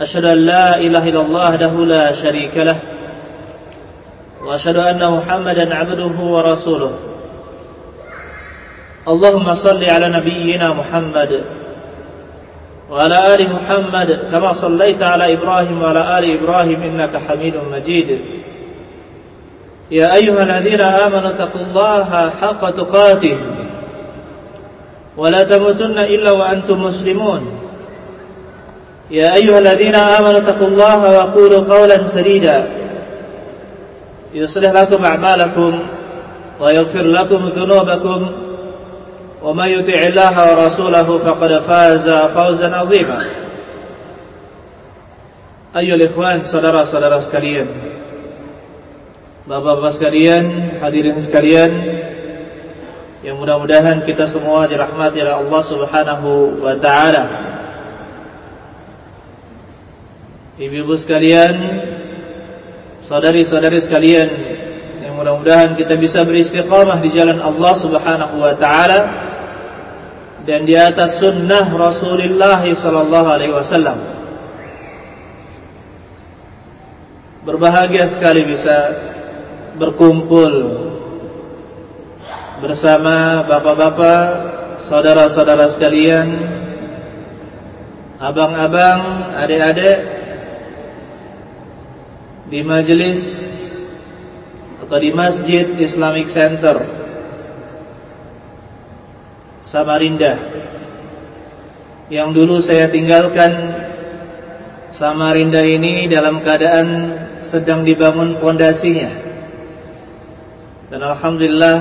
أشهد أن لا إله إلا الله وحده لا شريك له وأشهد أن محمدا عبده ورسوله. اللهم صل على نبينا محمد وعلى آل محمد كما صليت على إبراهيم وعلى آل إبراهيم إنك حميد مجيد. يا أيها الذين آمنوا اتقوا الله حق تقاته ولا تموتن إلا وأنتم مسلمون. يا أيها الذين آمنوا اتقوا الله وقولوا قولا سديدا. يصلح لكم أعمالكم ويغفر لكم ذنوبكم. ومن يطع الله ورسوله فقد فاز فوزا عظيما. أيها الإخوان صدر صدر سكريان بابا سكريان حديث سكريان yang mudah-mudahan kita semua dirahmati oleh Allah Subhanahu wa taala. Ibu-ibu sekalian, saudari-saudari sekalian, yang mudah-mudahan kita bisa beristiqamah di jalan Allah Subhanahu wa taala dan di atas sunnah Rasulullah sallallahu alaihi wasallam. Berbahagia sekali bisa berkumpul bersama bapak-bapak, saudara-saudara sekalian, abang-abang, adik-adik di majelis atau di Masjid Islamic Center Samarinda. Yang dulu saya tinggalkan Samarinda ini dalam keadaan sedang dibangun pondasinya. Dan Alhamdulillah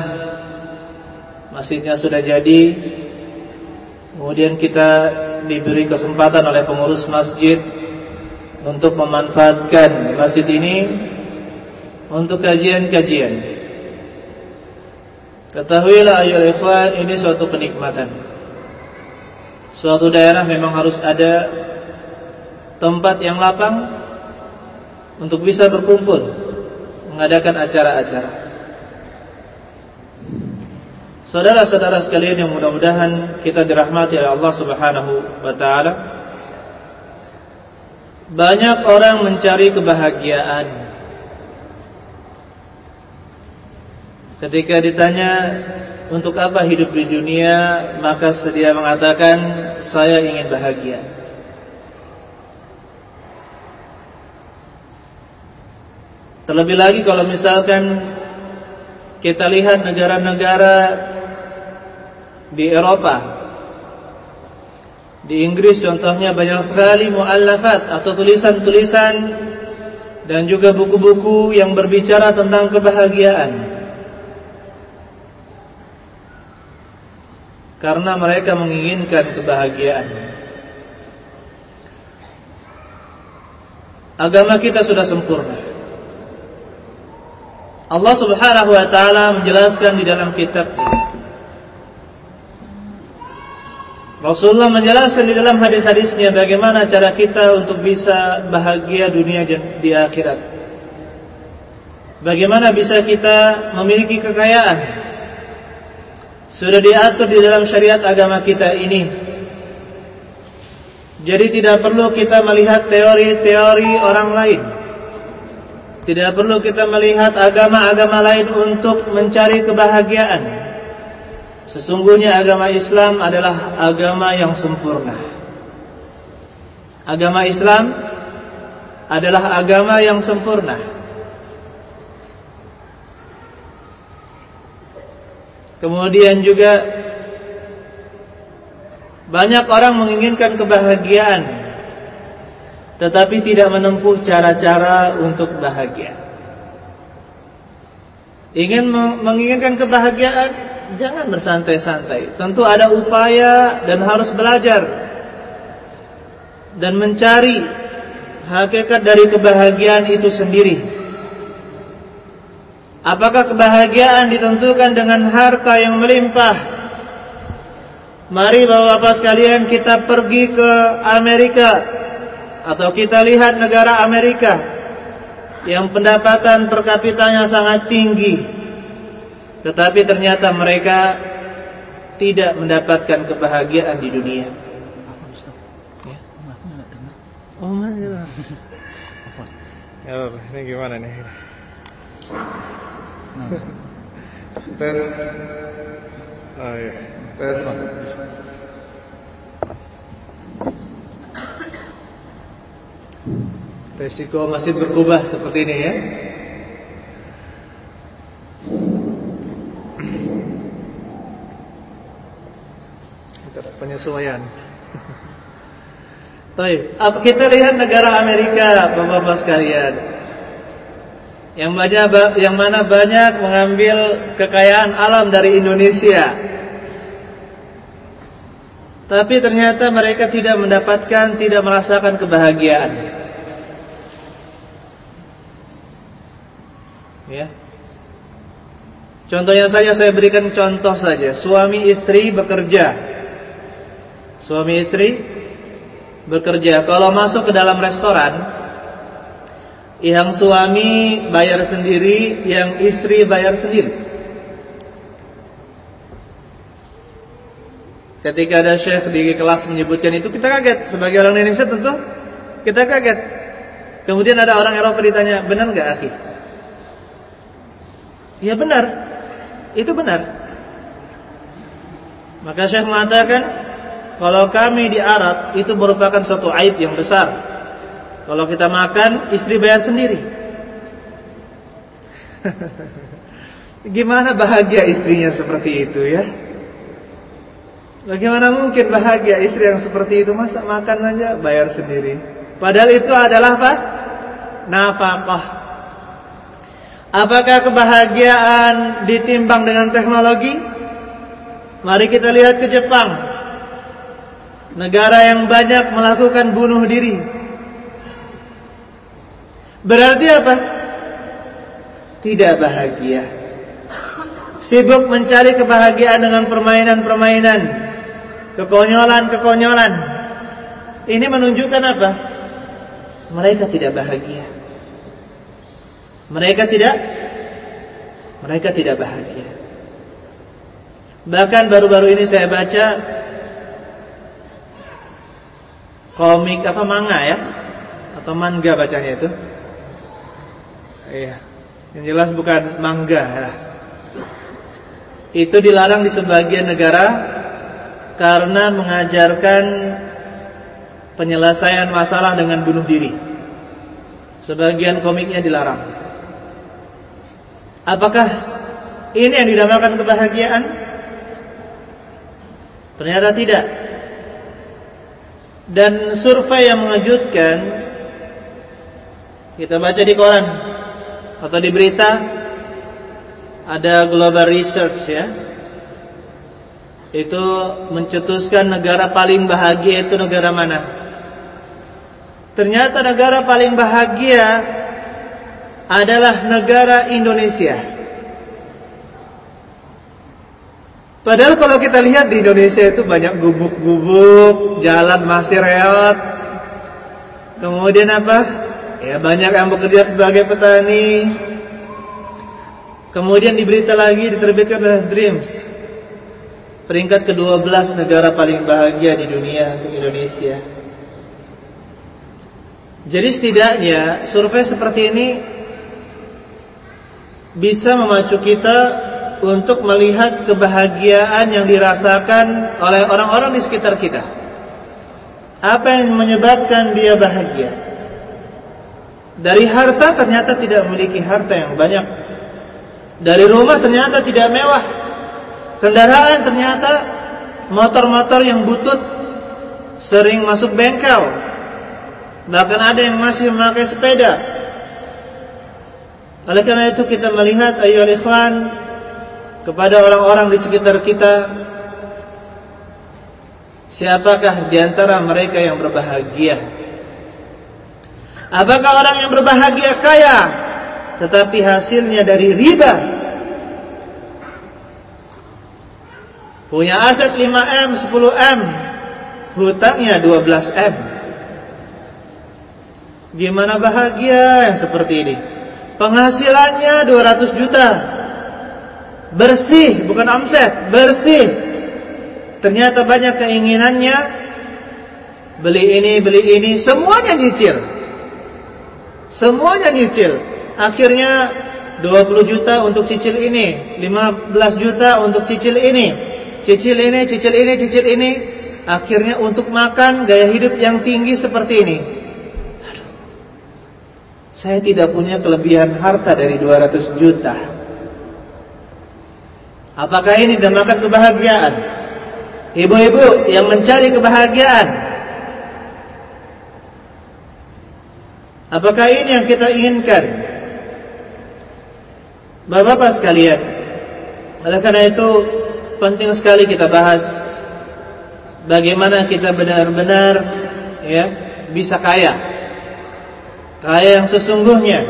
masjidnya sudah jadi. Kemudian kita diberi kesempatan oleh pengurus masjid untuk memanfaatkan masjid ini untuk kajian-kajian. Ketahuilah ayo ikhwan ini suatu kenikmatan. Suatu daerah memang harus ada tempat yang lapang untuk bisa berkumpul mengadakan acara-acara. Saudara-saudara sekalian yang mudah-mudahan kita dirahmati oleh Allah Subhanahu wa taala. Banyak orang mencari kebahagiaan. Ketika ditanya Untuk apa hidup di dunia? Maka sedia mengatakan Saya ingin bahagia. Terlebih lagi kalau misalkan Kita lihat negara-negara Di Eropa di Inggris contohnya banyak sekali muallafat atau tulisan-tulisan dan juga buku-buku yang berbicara tentang kebahagiaan. Karena mereka menginginkan kebahagiaan. Agama kita sudah sempurna. Allah Subhanahu wa taala menjelaskan di dalam kitabnya Rasulullah menjelaskan di dalam hadis-hadisnya bagaimana cara kita untuk bisa bahagia dunia dan di akhirat. Bagaimana bisa kita memiliki kekayaan. Sudah diatur di dalam syariat agama kita ini. Jadi tidak perlu kita melihat teori-teori orang lain. Tidak perlu kita melihat agama-agama lain untuk mencari kebahagiaan. Sesungguhnya agama Islam adalah agama yang sempurna. Agama Islam adalah agama yang sempurna. Kemudian juga banyak orang menginginkan kebahagiaan tetapi tidak menempuh cara-cara untuk bahagia. Ingin menginginkan kebahagiaan jangan bersantai-santai. Tentu ada upaya dan harus belajar dan mencari hakikat dari kebahagiaan itu sendiri. Apakah kebahagiaan ditentukan dengan harta yang melimpah? Mari Bapak-bapak sekalian kita pergi ke Amerika atau kita lihat negara Amerika yang pendapatan per kapitanya sangat tinggi. Tetapi ternyata mereka tidak mendapatkan kebahagiaan di dunia. Oh, Ya, ini gimana nih? Tes. Oh iya. Tes. Resiko masih berubah seperti ini ya. Penyesuaian. Baik, kita lihat negara Amerika, Bapak-bapak sekalian. Yang banyak yang mana banyak mengambil kekayaan alam dari Indonesia. Tapi ternyata mereka tidak mendapatkan, tidak merasakan kebahagiaan. Ya. Contohnya saja saya berikan contoh saja. Suami istri bekerja. Suami istri bekerja. Kalau masuk ke dalam restoran, yang suami bayar sendiri, yang istri bayar sendiri. Ketika ada chef di kelas menyebutkan itu, kita kaget. Sebagai orang Indonesia tentu kita kaget. Kemudian ada orang Eropa ditanya, benar nggak akhi? Ya benar, itu benar. Maka Syekh mengatakan, kalau kami di Arab itu merupakan suatu aib yang besar. Kalau kita makan, istri bayar sendiri. Gimana bahagia istrinya seperti itu ya? Bagaimana mungkin bahagia istri yang seperti itu masa makan aja bayar sendiri? Padahal itu adalah apa? Nafkah. Apakah kebahagiaan ditimbang dengan teknologi? Mari kita lihat ke Jepang. Negara yang banyak melakukan bunuh diri. Berarti apa? Tidak bahagia. Sibuk mencari kebahagiaan dengan permainan-permainan, kekonyolan-kekonyolan. Ini menunjukkan apa? Mereka tidak bahagia. Mereka tidak mereka tidak bahagia. Bahkan baru-baru ini saya baca komik apa manga ya atau manga bacanya itu Iya. Yang jelas bukan mangga ya. Itu dilarang di sebagian negara karena mengajarkan penyelesaian masalah dengan bunuh diri. Sebagian komiknya dilarang. Apakah ini yang dinamakan kebahagiaan? Ternyata tidak. Dan survei yang mengejutkan kita baca di koran atau di berita ada global research ya itu mencetuskan negara paling bahagia itu negara mana ternyata negara paling bahagia adalah negara Indonesia padahal kalau kita lihat di Indonesia itu banyak gubuk-gubuk jalan masih reot kemudian apa Ya, banyak yang bekerja sebagai petani. Kemudian di berita lagi diterbitkan oleh Dreams. Peringkat ke-12 negara paling bahagia di dunia untuk Indonesia. Jadi setidaknya survei seperti ini bisa memacu kita untuk melihat kebahagiaan yang dirasakan oleh orang-orang di sekitar kita. Apa yang menyebabkan dia bahagia? Dari harta ternyata tidak memiliki harta yang banyak. Dari rumah ternyata tidak mewah. Kendaraan ternyata motor-motor yang butut sering masuk bengkel. Bahkan ada yang masih memakai sepeda. Oleh karena itu kita melihat ayo ikhwan kepada orang-orang di sekitar kita siapakah di antara mereka yang berbahagia Apakah orang yang berbahagia kaya tetapi hasilnya dari riba. Punya aset 5M, 10M, hutangnya 12M. Gimana bahagia yang seperti ini? Penghasilannya 200 juta. Bersih, bukan omset, bersih. Ternyata banyak keinginannya. Beli ini, beli ini, semuanya nyicil. Semuanya nyicil. Akhirnya 20 juta untuk cicil ini, 15 juta untuk cicil ini, cicil ini, cicil ini, cicil ini. Akhirnya untuk makan gaya hidup yang tinggi seperti ini. Saya tidak punya kelebihan harta dari 200 juta. Apakah ini dinamakan kebahagiaan? Ibu-ibu yang mencari kebahagiaan Apakah ini yang kita inginkan? Bapak-bapak sekalian, oleh karena itu penting sekali kita bahas bagaimana kita benar-benar ya bisa kaya. Kaya yang sesungguhnya.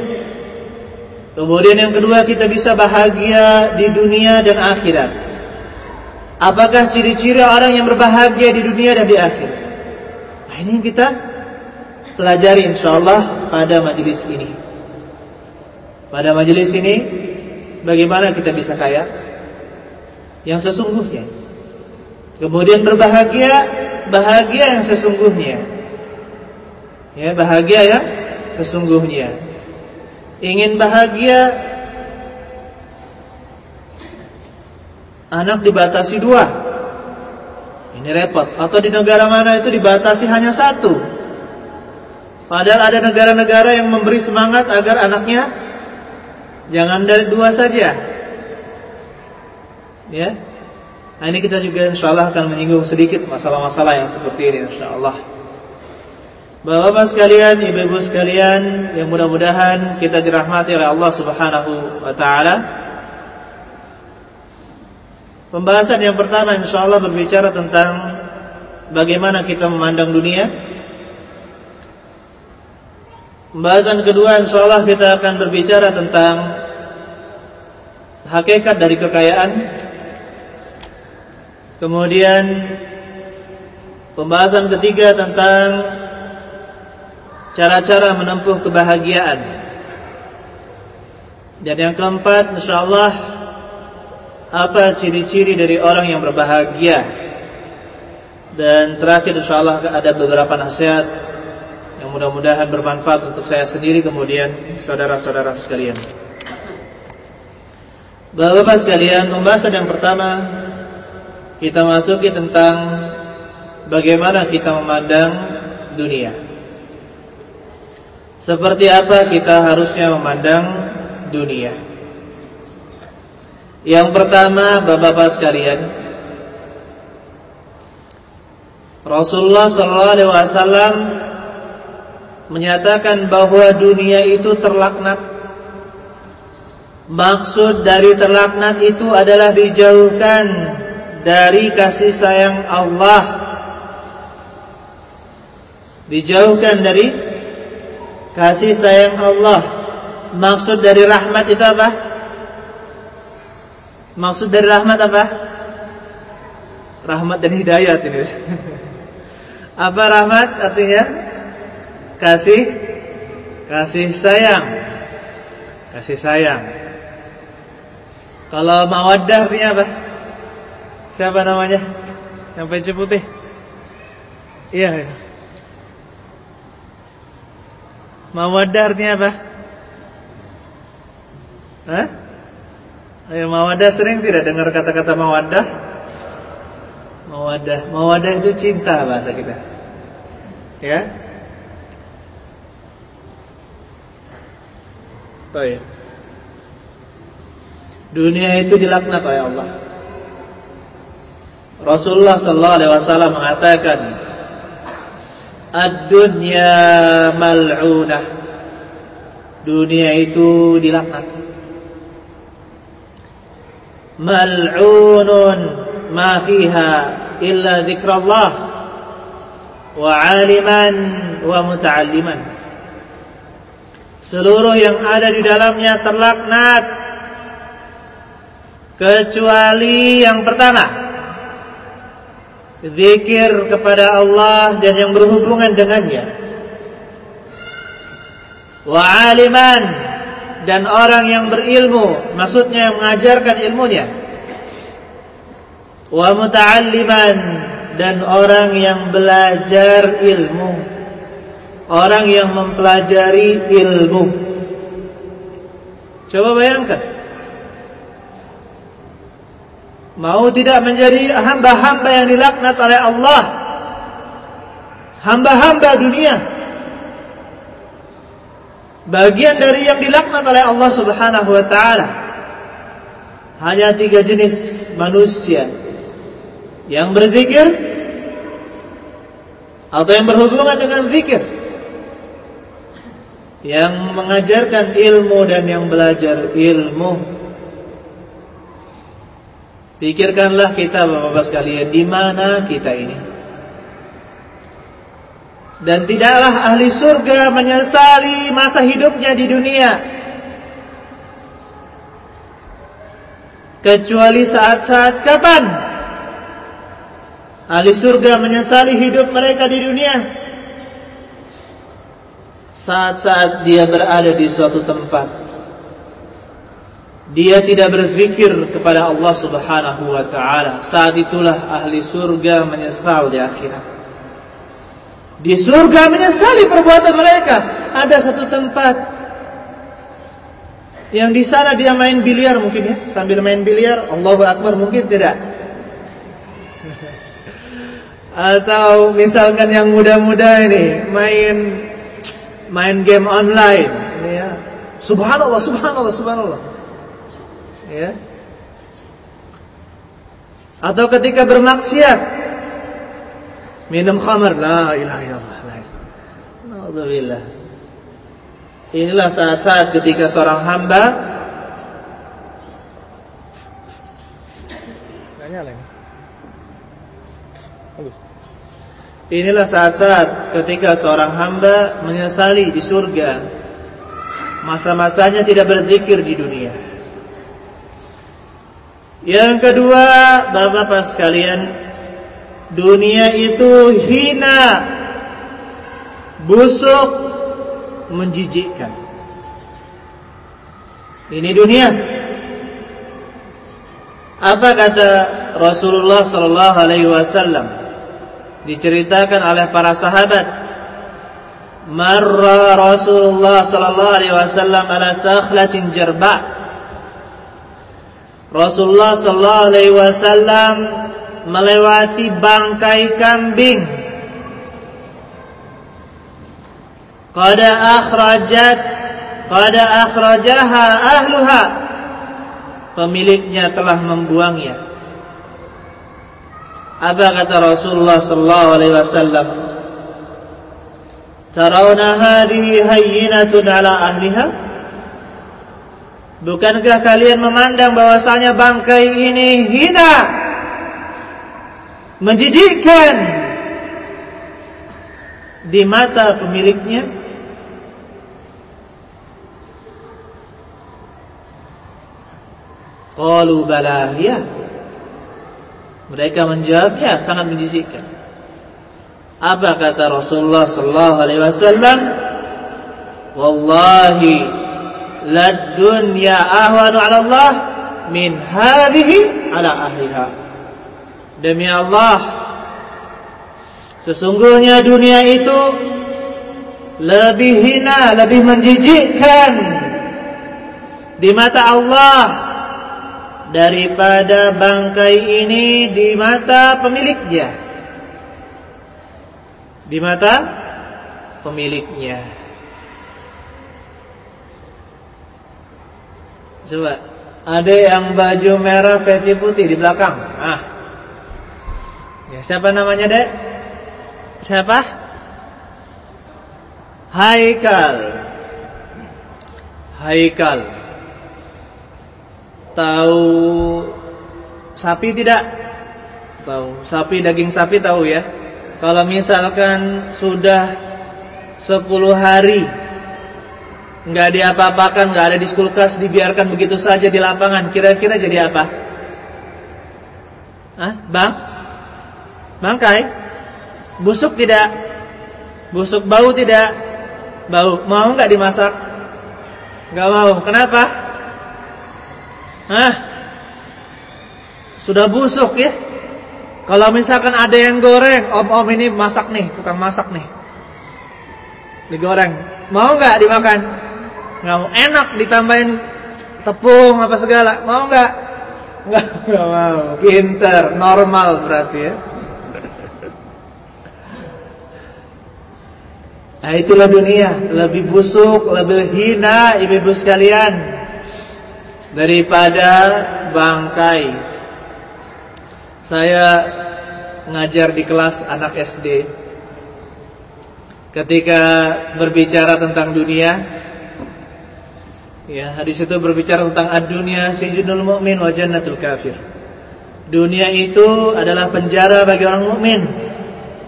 Kemudian yang kedua kita bisa bahagia di dunia dan akhirat. Apakah ciri-ciri orang yang berbahagia di dunia dan di akhirat? Nah, ini yang kita pelajari insyaallah pada majelis ini. Pada majelis ini bagaimana kita bisa kaya yang sesungguhnya. Kemudian berbahagia, bahagia yang sesungguhnya. Ya, bahagia ya sesungguhnya. Ingin bahagia anak dibatasi dua. Ini repot. Atau di negara mana itu dibatasi hanya satu. Padahal ada negara-negara yang memberi semangat agar anaknya jangan dari dua saja. Ya. Nah, ini kita juga insya Allah akan menyinggung sedikit masalah-masalah yang seperti ini insya Allah. Bapak-bapak sekalian, ibu-ibu sekalian, yang mudah-mudahan kita dirahmati oleh Allah Subhanahu wa taala. Pembahasan yang pertama insya Allah berbicara tentang bagaimana kita memandang dunia Pembahasan kedua insya Allah kita akan berbicara tentang hakikat dari kekayaan. Kemudian pembahasan ketiga tentang cara-cara menempuh kebahagiaan. Dan yang keempat insya Allah apa ciri-ciri dari orang yang berbahagia. Dan terakhir insya Allah ada beberapa nasihat yang mudah-mudahan bermanfaat untuk saya sendiri kemudian saudara-saudara sekalian. Bapak-bapak sekalian, pembahasan yang pertama kita masuki tentang bagaimana kita memandang dunia. Seperti apa kita harusnya memandang dunia. Yang pertama, Bapak-bapak sekalian, Rasulullah wasallam menyatakan bahwa dunia itu terlaknat. Maksud dari terlaknat itu adalah dijauhkan dari kasih sayang Allah. Dijauhkan dari kasih sayang Allah. Maksud dari rahmat itu apa? Maksud dari rahmat apa? Rahmat dan hidayat ini. apa rahmat artinya? kasih kasih sayang. Kasih sayang. Kalau mawaddah artinya apa? Siapa namanya? Yang peci putih? Iya. iya. Mawaddah artinya apa? Hah? Ayo mawadah sering tidak dengar kata-kata mawadah? Mawadah, mawadah itu cinta bahasa kita. Ya? Baik. Dunia itu dilaknat oleh Allah. Rasulullah sallallahu alaihi wasallam mengatakan, "Ad-dunya mal'unah." Dunia itu dilaknat. Mal'unun ma fiha illa dzikrullah wa 'aliman wa muta'alliman. seluruh yang ada di dalamnya terlaknat kecuali yang pertama zikir kepada Allah dan yang berhubungan dengannya wa aliman dan orang yang berilmu maksudnya yang mengajarkan ilmunya wa muta'alliman dan orang yang belajar ilmu orang yang mempelajari ilmu. Coba bayangkan. Mau tidak menjadi hamba-hamba yang dilaknat oleh Allah. Hamba-hamba dunia. Bagian dari yang dilaknat oleh Allah subhanahu wa ta'ala. Hanya tiga jenis manusia. Yang berzikir. Atau yang berhubungan dengan zikir yang mengajarkan ilmu dan yang belajar ilmu. Pikirkanlah kita Bapak-bapak sekalian di mana kita ini. Dan tidaklah ahli surga menyesali masa hidupnya di dunia. Kecuali saat-saat kapan ahli surga menyesali hidup mereka di dunia saat-saat dia berada di suatu tempat dia tidak berzikir kepada Allah Subhanahu wa taala. Saat itulah ahli surga menyesal di akhirat. Di surga menyesali perbuatan mereka. Ada satu tempat yang di sana dia main biliar mungkin ya. Sambil main biliar Allahu akbar mungkin tidak. Atau misalkan yang muda-muda ini main main game online. Ya. Subhanallah, subhanallah, subhanallah. Ya. Atau ketika bermaksiat minum khamar, la ilaha illallah. Alhamdulillah. Inilah saat-saat ketika seorang hamba Inilah saat-saat ketika seorang hamba menyesali di surga Masa-masanya tidak berzikir di dunia Yang kedua Bapak-bapak sekalian Dunia itu hina Busuk Menjijikkan. Ini dunia. Apa kata Rasulullah Sallallahu Alaihi Wasallam? Diceritakan oleh para sahabat. Marra Rasulullah sallallahu alaihi wasallam ala sakhlatin jarba Rasulullah sallallahu alaihi wasallam melewati bangkai kambing qad akhrajat qad akhrajaha ahluha pemiliknya telah membuangnya apa kata Rasulullah sallallahu alaihi wasallam? Tarawna hadhihi hayyinatun ala ahliha? Bukankah kalian memandang bahwasanya bangkai ini hina? Menjijikkan di mata pemiliknya? Qalu bala ya mereka menjawab, ya sangat menjijikkan. Apa kata Rasulullah sallallahu alaihi wasallam? Wallahi la dunya ahwanu 'ala Allah min hadhihi 'ala ahliha. Demi Allah, sesungguhnya dunia itu lebih hina, lebih menjijikkan di mata Allah daripada bangkai ini di mata pemiliknya. Di mata pemiliknya. Coba, ada yang baju merah peci putih di belakang. Ah. Ya, siapa namanya, Dek? Siapa? Haikal. Haikal. Tahu sapi tidak? Tahu. Sapi daging sapi tahu ya. Kalau misalkan sudah 10 hari nggak diapa-apakan, nggak ada di kulkas, dibiarkan begitu saja di lapangan, kira-kira jadi apa? Hah? Bang? Bangkai? Busuk tidak? Busuk bau tidak? Bau. Mau nggak dimasak? Nggak mau. Kenapa? Hah? Sudah busuk ya? Kalau misalkan ada yang goreng, om-om ini masak nih, tukang masak nih. Digoreng. Mau nggak dimakan? Nggak mau. Enak ditambahin tepung apa segala. Mau nggak? Nggak, nggak mau. Pinter, normal berarti ya. Nah itulah dunia Lebih busuk, lebih hina Ibu-ibu sekalian Daripada bangkai Saya Ngajar di kelas anak SD Ketika berbicara tentang dunia Ya, hadis itu berbicara tentang ad-dunya sijnul mu'min wa jannatul kafir. Dunia itu adalah penjara bagi orang mukmin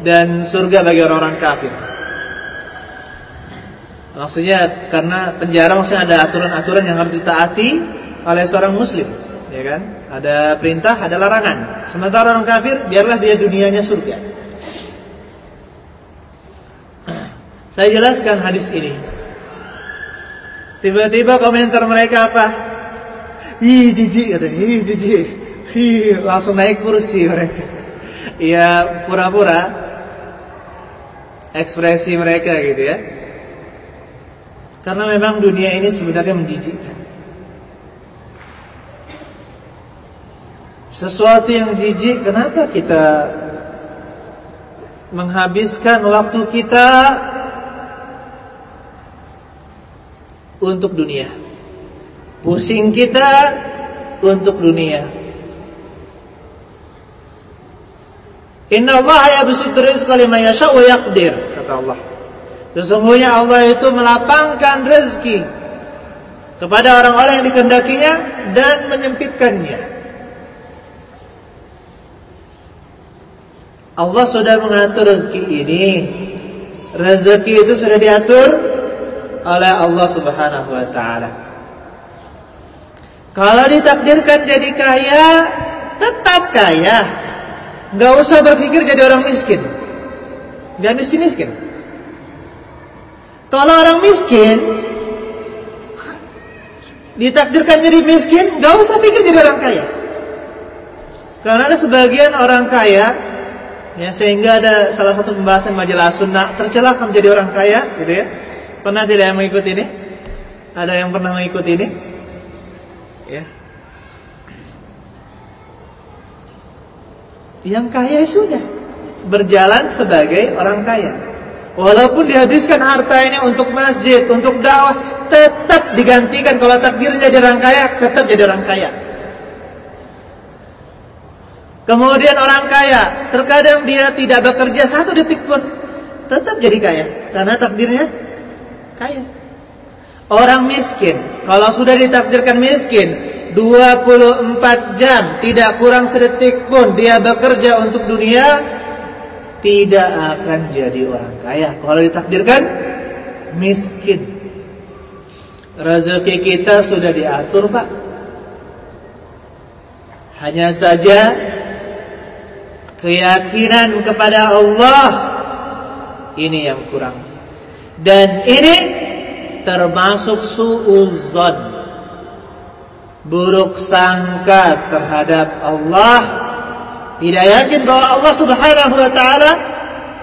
dan surga bagi orang-orang kafir. Maksudnya karena penjara maksudnya ada aturan-aturan yang harus ditaati oleh seorang muslim, ya kan? Ada perintah, ada larangan. Sementara orang kafir biarlah dia dunianya surga. Saya jelaskan hadis ini. Tiba-tiba komentar mereka apa? Ih jijik katanya, ih jijik. Ih, langsung naik kursi mereka. Ya pura-pura ekspresi mereka gitu ya. Karena memang dunia ini sebenarnya menjijikkan. Sesuatu yang jijik, kenapa kita menghabiskan waktu kita untuk dunia? Pusing kita untuk dunia. Inna Allah yabsutu rizqa liman yasha wa yaqdir, kata Allah. Sesungguhnya Allah itu melapangkan rezeki kepada orang-orang yang dikehendakinya dan menyempitkannya. Allah sudah mengatur rezeki ini. Rezeki itu sudah diatur oleh Allah Subhanahu wa taala. Kalau ditakdirkan jadi kaya, tetap kaya. Gak usah berpikir jadi orang miskin. Jangan miskin-miskin. Kalau orang miskin ditakdirkan jadi miskin, gak usah pikir jadi orang kaya. Karena ada sebagian orang kaya, ya sehingga ada salah satu pembahasan majalah sunnah tercelah menjadi orang kaya, gitu ya. Pernah tidak yang mengikuti ini? Ada yang pernah mengikuti ini? Ya. Yang kaya sudah berjalan sebagai orang kaya. Walaupun dihabiskan harta ini untuk masjid, untuk dakwah, tetap digantikan kalau takdirnya jadi orang kaya, tetap jadi orang kaya. Kemudian orang kaya, terkadang dia tidak bekerja satu detik pun, tetap jadi kaya, karena takdirnya kaya. Orang miskin, kalau sudah ditakdirkan miskin, 24 jam, tidak kurang sedetik pun dia bekerja untuk dunia, tidak akan jadi orang kaya. Kalau ditakdirkan miskin. Rezeki kita sudah diatur, Pak. Hanya saja keyakinan kepada Allah ini yang kurang. Dan ini termasuk suuzon. Buruk sangka terhadap Allah tidak yakin bahwa Allah Subhanahu wa taala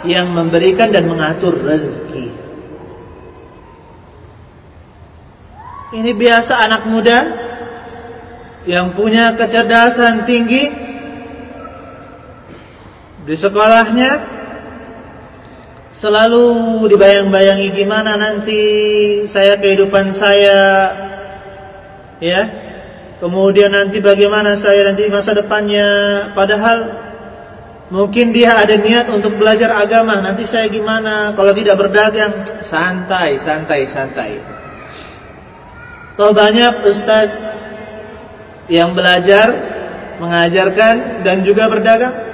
yang memberikan dan mengatur rezeki. Ini biasa anak muda yang punya kecerdasan tinggi di sekolahnya selalu dibayang-bayangi gimana nanti saya kehidupan saya ya. Kemudian nanti bagaimana saya nanti masa depannya. Padahal mungkin dia ada niat untuk belajar agama. Nanti saya gimana? Kalau tidak berdagang santai santai santai. Toh banyak ustaz yang belajar mengajarkan dan juga berdagang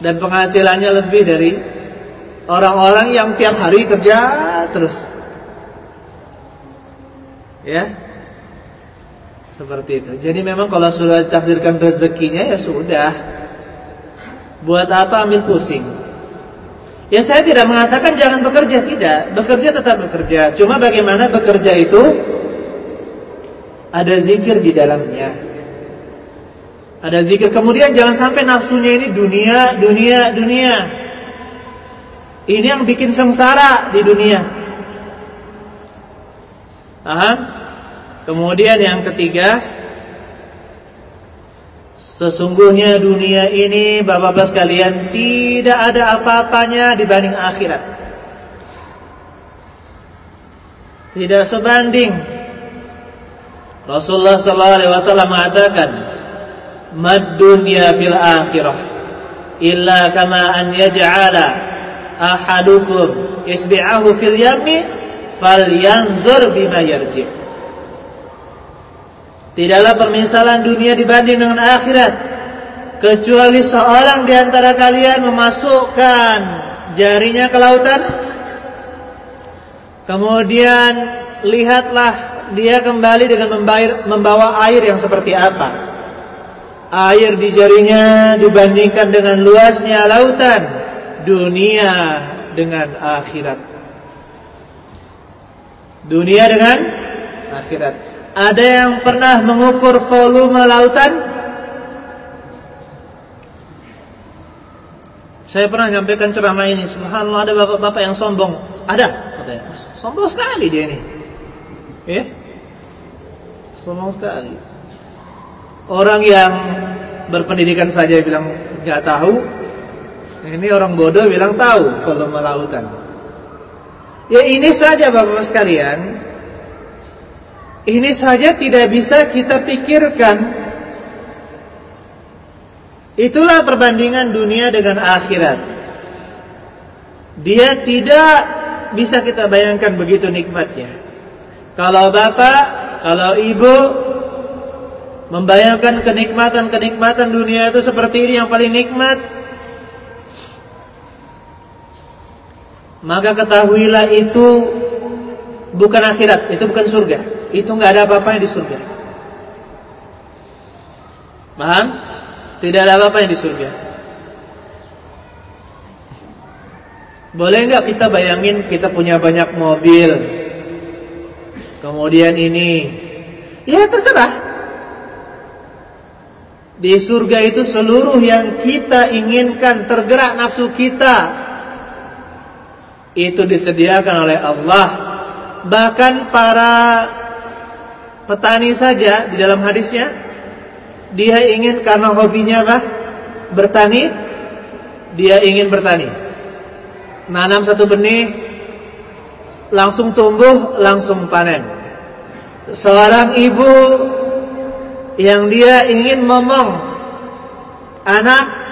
dan penghasilannya lebih dari Orang-orang yang tiap hari kerja terus. Ya. Seperti itu. Jadi memang kalau sudah ditakdirkan rezekinya ya sudah. Buat apa ambil pusing? Ya saya tidak mengatakan jangan bekerja, tidak. Bekerja tetap bekerja. Cuma bagaimana bekerja itu ada zikir di dalamnya. Ada zikir. Kemudian jangan sampai nafsunya ini dunia, dunia, dunia. Ini yang bikin sengsara di dunia. Paham? Kemudian yang ketiga, sesungguhnya dunia ini Bapak-bapak sekalian tidak ada apa-apanya dibanding akhirat. Tidak sebanding. Rasulullah sallallahu alaihi wasallam mengatakan, "Mad fil akhirah. Illa kama an yaj'ala ahadukum isbi'ahu fil yammi falyanzur bima yarji. Tidaklah permisalan dunia dibanding dengan akhirat kecuali seorang di antara kalian memasukkan jarinya ke lautan. Kemudian lihatlah dia kembali dengan membawa air yang seperti apa air di jarinya dibandingkan dengan luasnya lautan dunia dengan akhirat. Dunia dengan akhirat. Ada yang pernah mengukur volume lautan? Saya pernah menyampaikan ceramah ini. Subhanallah ada bapak-bapak yang sombong. Ada. Sombong sekali dia ini. Ya? Sombong sekali. Orang yang berpendidikan saja bilang nggak tahu, ini orang bodoh bilang tahu volume lautan. Ya ini saja Bapak sekalian. Ini saja tidak bisa kita pikirkan. Itulah perbandingan dunia dengan akhirat. Dia tidak bisa kita bayangkan begitu nikmatnya. Kalau bapak, kalau ibu membayangkan kenikmatan-kenikmatan dunia itu seperti ini yang paling nikmat, maka ketahuilah itu bukan akhirat, itu bukan surga. Itu nggak ada apa-apanya di surga. Paham? Tidak ada apa-apanya di surga. Boleh nggak kita bayangin kita punya banyak mobil, kemudian ini, ya terserah. Di surga itu seluruh yang kita inginkan tergerak nafsu kita itu disediakan oleh Allah. Bahkan para petani saja di dalam hadisnya dia ingin karena hobinya apa? Bertani, dia ingin bertani. Nanam satu benih langsung tumbuh, langsung panen. Seorang ibu yang dia ingin ngomong anak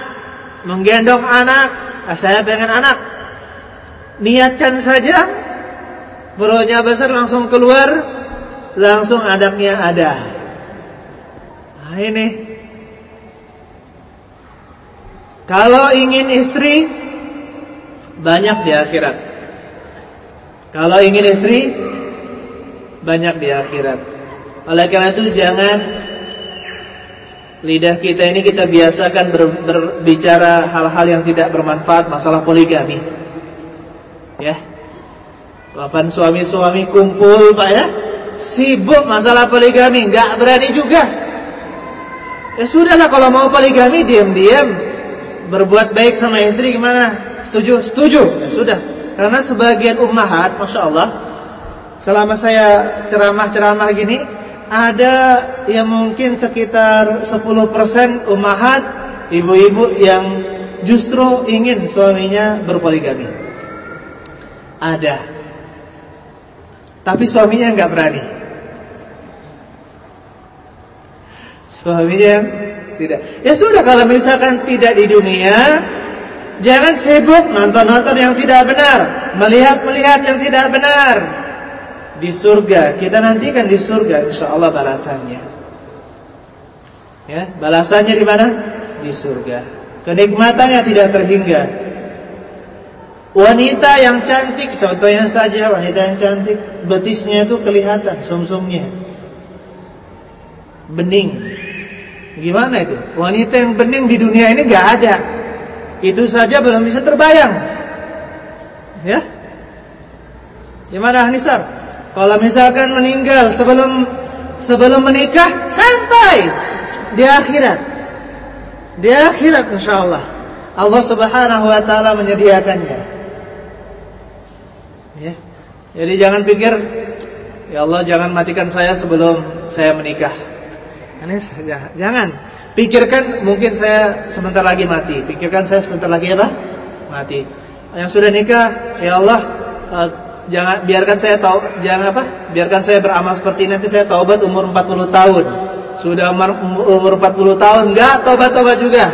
menggendong anak, ah, saya pengen anak, niatkan saja. Perutnya besar langsung keluar langsung adaknya ada. Nah ini. Kalau ingin istri banyak di akhirat. Kalau ingin istri banyak di akhirat. Oleh karena itu jangan lidah kita ini kita biasakan ber, berbicara hal-hal yang tidak bermanfaat masalah poligami. Ya. Kapan suami-suami kumpul Pak ya? Sibuk masalah poligami nggak berani juga. Ya sudahlah kalau mau poligami Diam-diam. Berbuat baik sama istri gimana? Setuju? Setuju. Ya sudah. Karena sebagian ummahat Masya Allah Selama saya ceramah-ceramah gini Ada yang mungkin sekitar 10% ummahat Ibu-ibu yang justru ingin suaminya berpoligami ada. Tapi suaminya nggak berani. Suaminya tidak. Ya sudah kalau misalkan tidak di dunia, jangan sibuk nonton-nonton yang tidak benar, melihat-melihat yang tidak benar. Di surga, kita nantikan di surga insya Allah balasannya. Ya, balasannya di mana? Di surga. Kenikmatannya tidak terhingga. Wanita yang cantik, contohnya saja wanita yang cantik, betisnya itu kelihatan, sumsumnya. Bening. Gimana itu? Wanita yang bening di dunia ini gak ada. Itu saja belum bisa terbayang. Ya? Gimana Nisar? Kalau misalkan meninggal sebelum sebelum menikah, santai di akhirat. Di akhirat insyaallah. Allah Subhanahu wa taala menyediakannya. Ya. Jadi jangan pikir ya Allah jangan matikan saya sebelum saya menikah. Ini saja. Jangan. Pikirkan mungkin saya sebentar lagi mati. Pikirkan saya sebentar lagi apa? Mati. Yang sudah nikah, ya Allah uh, jangan biarkan saya tahu jangan apa? Biarkan saya beramal seperti ini nanti saya taubat umur 40 tahun. Sudah umur 40 tahun enggak taubat-taubat juga.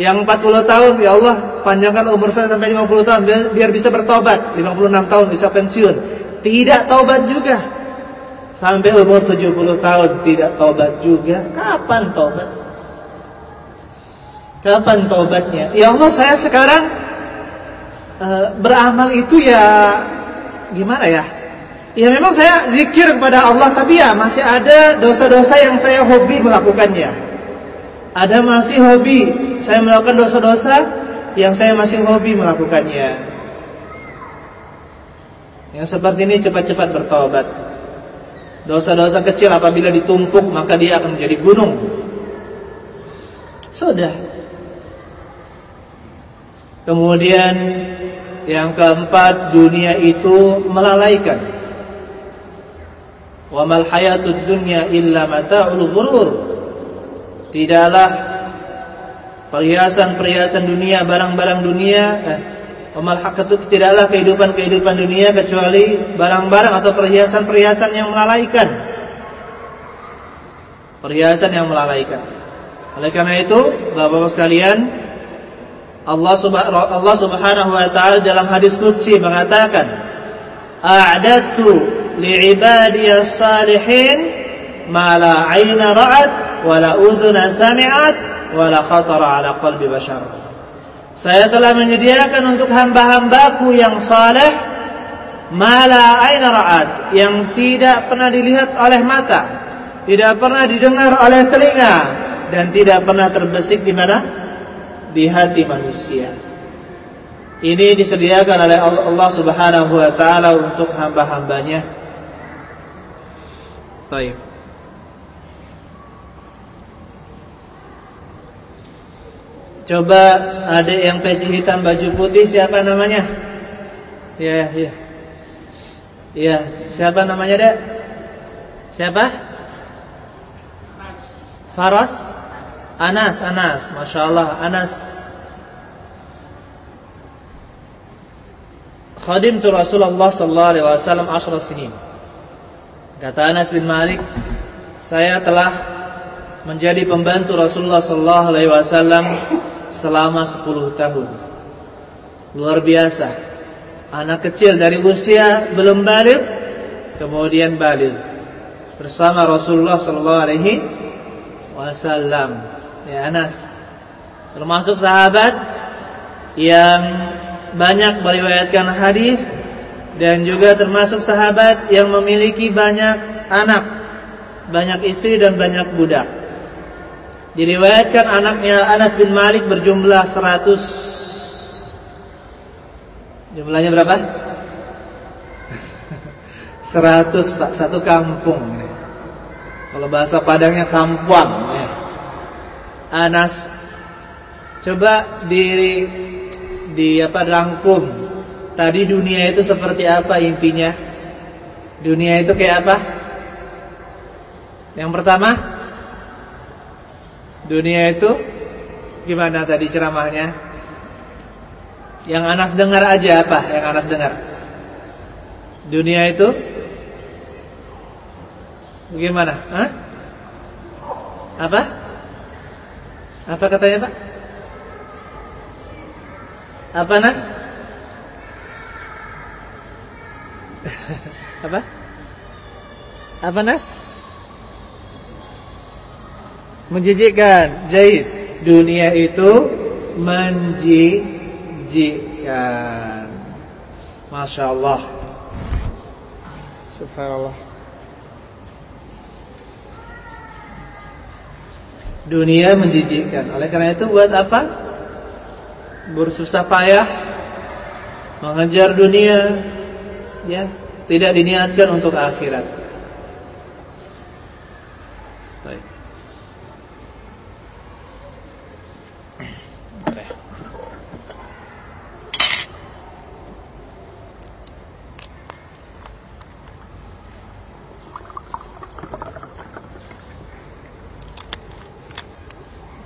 Yang 40 tahun, ya Allah, panjangkan umur saya sampai 50 tahun biar, biar bisa bertobat. 56 tahun bisa pensiun. Tidak taubat juga. Sampai umur 70 tahun tidak taubat juga. Kapan taubat? Kapan taubatnya? Ya Allah, saya sekarang uh, beramal itu ya gimana ya? Ya memang saya zikir kepada Allah tapi ya masih ada dosa-dosa yang saya hobi melakukannya. Ada masih hobi saya melakukan dosa-dosa yang saya masih hobi melakukannya. Yang seperti ini cepat-cepat bertobat. Dosa-dosa kecil apabila ditumpuk maka dia akan menjadi gunung. Sudah. Kemudian yang keempat dunia itu melalaikan. Wa mal hayatud dunya illa mata'ul ghurur. Tidaklah perhiasan-perhiasan dunia, barang-barang dunia, eh, tidaklah kehidupan-kehidupan dunia kecuali barang-barang atau perhiasan-perhiasan yang melalaikan. Perhiasan yang melalaikan. Oleh karena itu, Bapak-bapak sekalian, Allah Subhanahu wa taala dalam hadis qudsi mengatakan, "A'dadtu li'ibadiyas salihin ma la 'aina ra'at wa la udhuna sami'at wa la khatara 'ala qalbi bashar. Saya telah menyediakan untuk hamba-hambaku yang saleh ma la 'aina ra'at, yang tidak pernah dilihat oleh mata, tidak pernah didengar oleh telinga dan tidak pernah terbesit di mana? Di hati manusia. Ini disediakan oleh Allah Subhanahu wa taala untuk hamba-hambanya. Baik. Coba ada yang peci hitam baju putih siapa namanya? Ya, ya. Ya, siapa namanya, Dek? Siapa? Faras? Anas, Anas. Masya Allah, Anas. Khadim tu Rasulullah sallallahu alaihi wasallam asra sinin. Kata Anas bin Malik, saya telah menjadi pembantu Rasulullah sallallahu alaihi wasallam selama 10 tahun. Luar biasa. Anak kecil dari usia belum balik kemudian balik bersama Rasulullah sallallahu alaihi wasallam. Ya Anas termasuk sahabat yang banyak meriwayatkan hadis dan juga termasuk sahabat yang memiliki banyak anak, banyak istri dan banyak budak. Diriwayatkan anaknya Anas bin Malik berjumlah 100 Jumlahnya berapa? 100 Pak, satu kampung Kalau bahasa Padangnya kampung ya. Anas Coba di di apa rangkum Tadi dunia itu seperti apa intinya? Dunia itu kayak apa? Yang pertama Dunia itu gimana tadi ceramahnya? Yang Anas dengar aja apa? Yang Anas dengar. Dunia itu bagaimana? Hah? Apa? Apa katanya Pak? Apa Nas? Apa? Apa Nas? menjijikkan. Jahit. Dunia itu menjijikkan. Masya Allah. Subhanallah. Dunia menjijikkan. Oleh karena itu buat apa? Bersusah payah mengejar dunia, ya, tidak diniatkan untuk akhirat.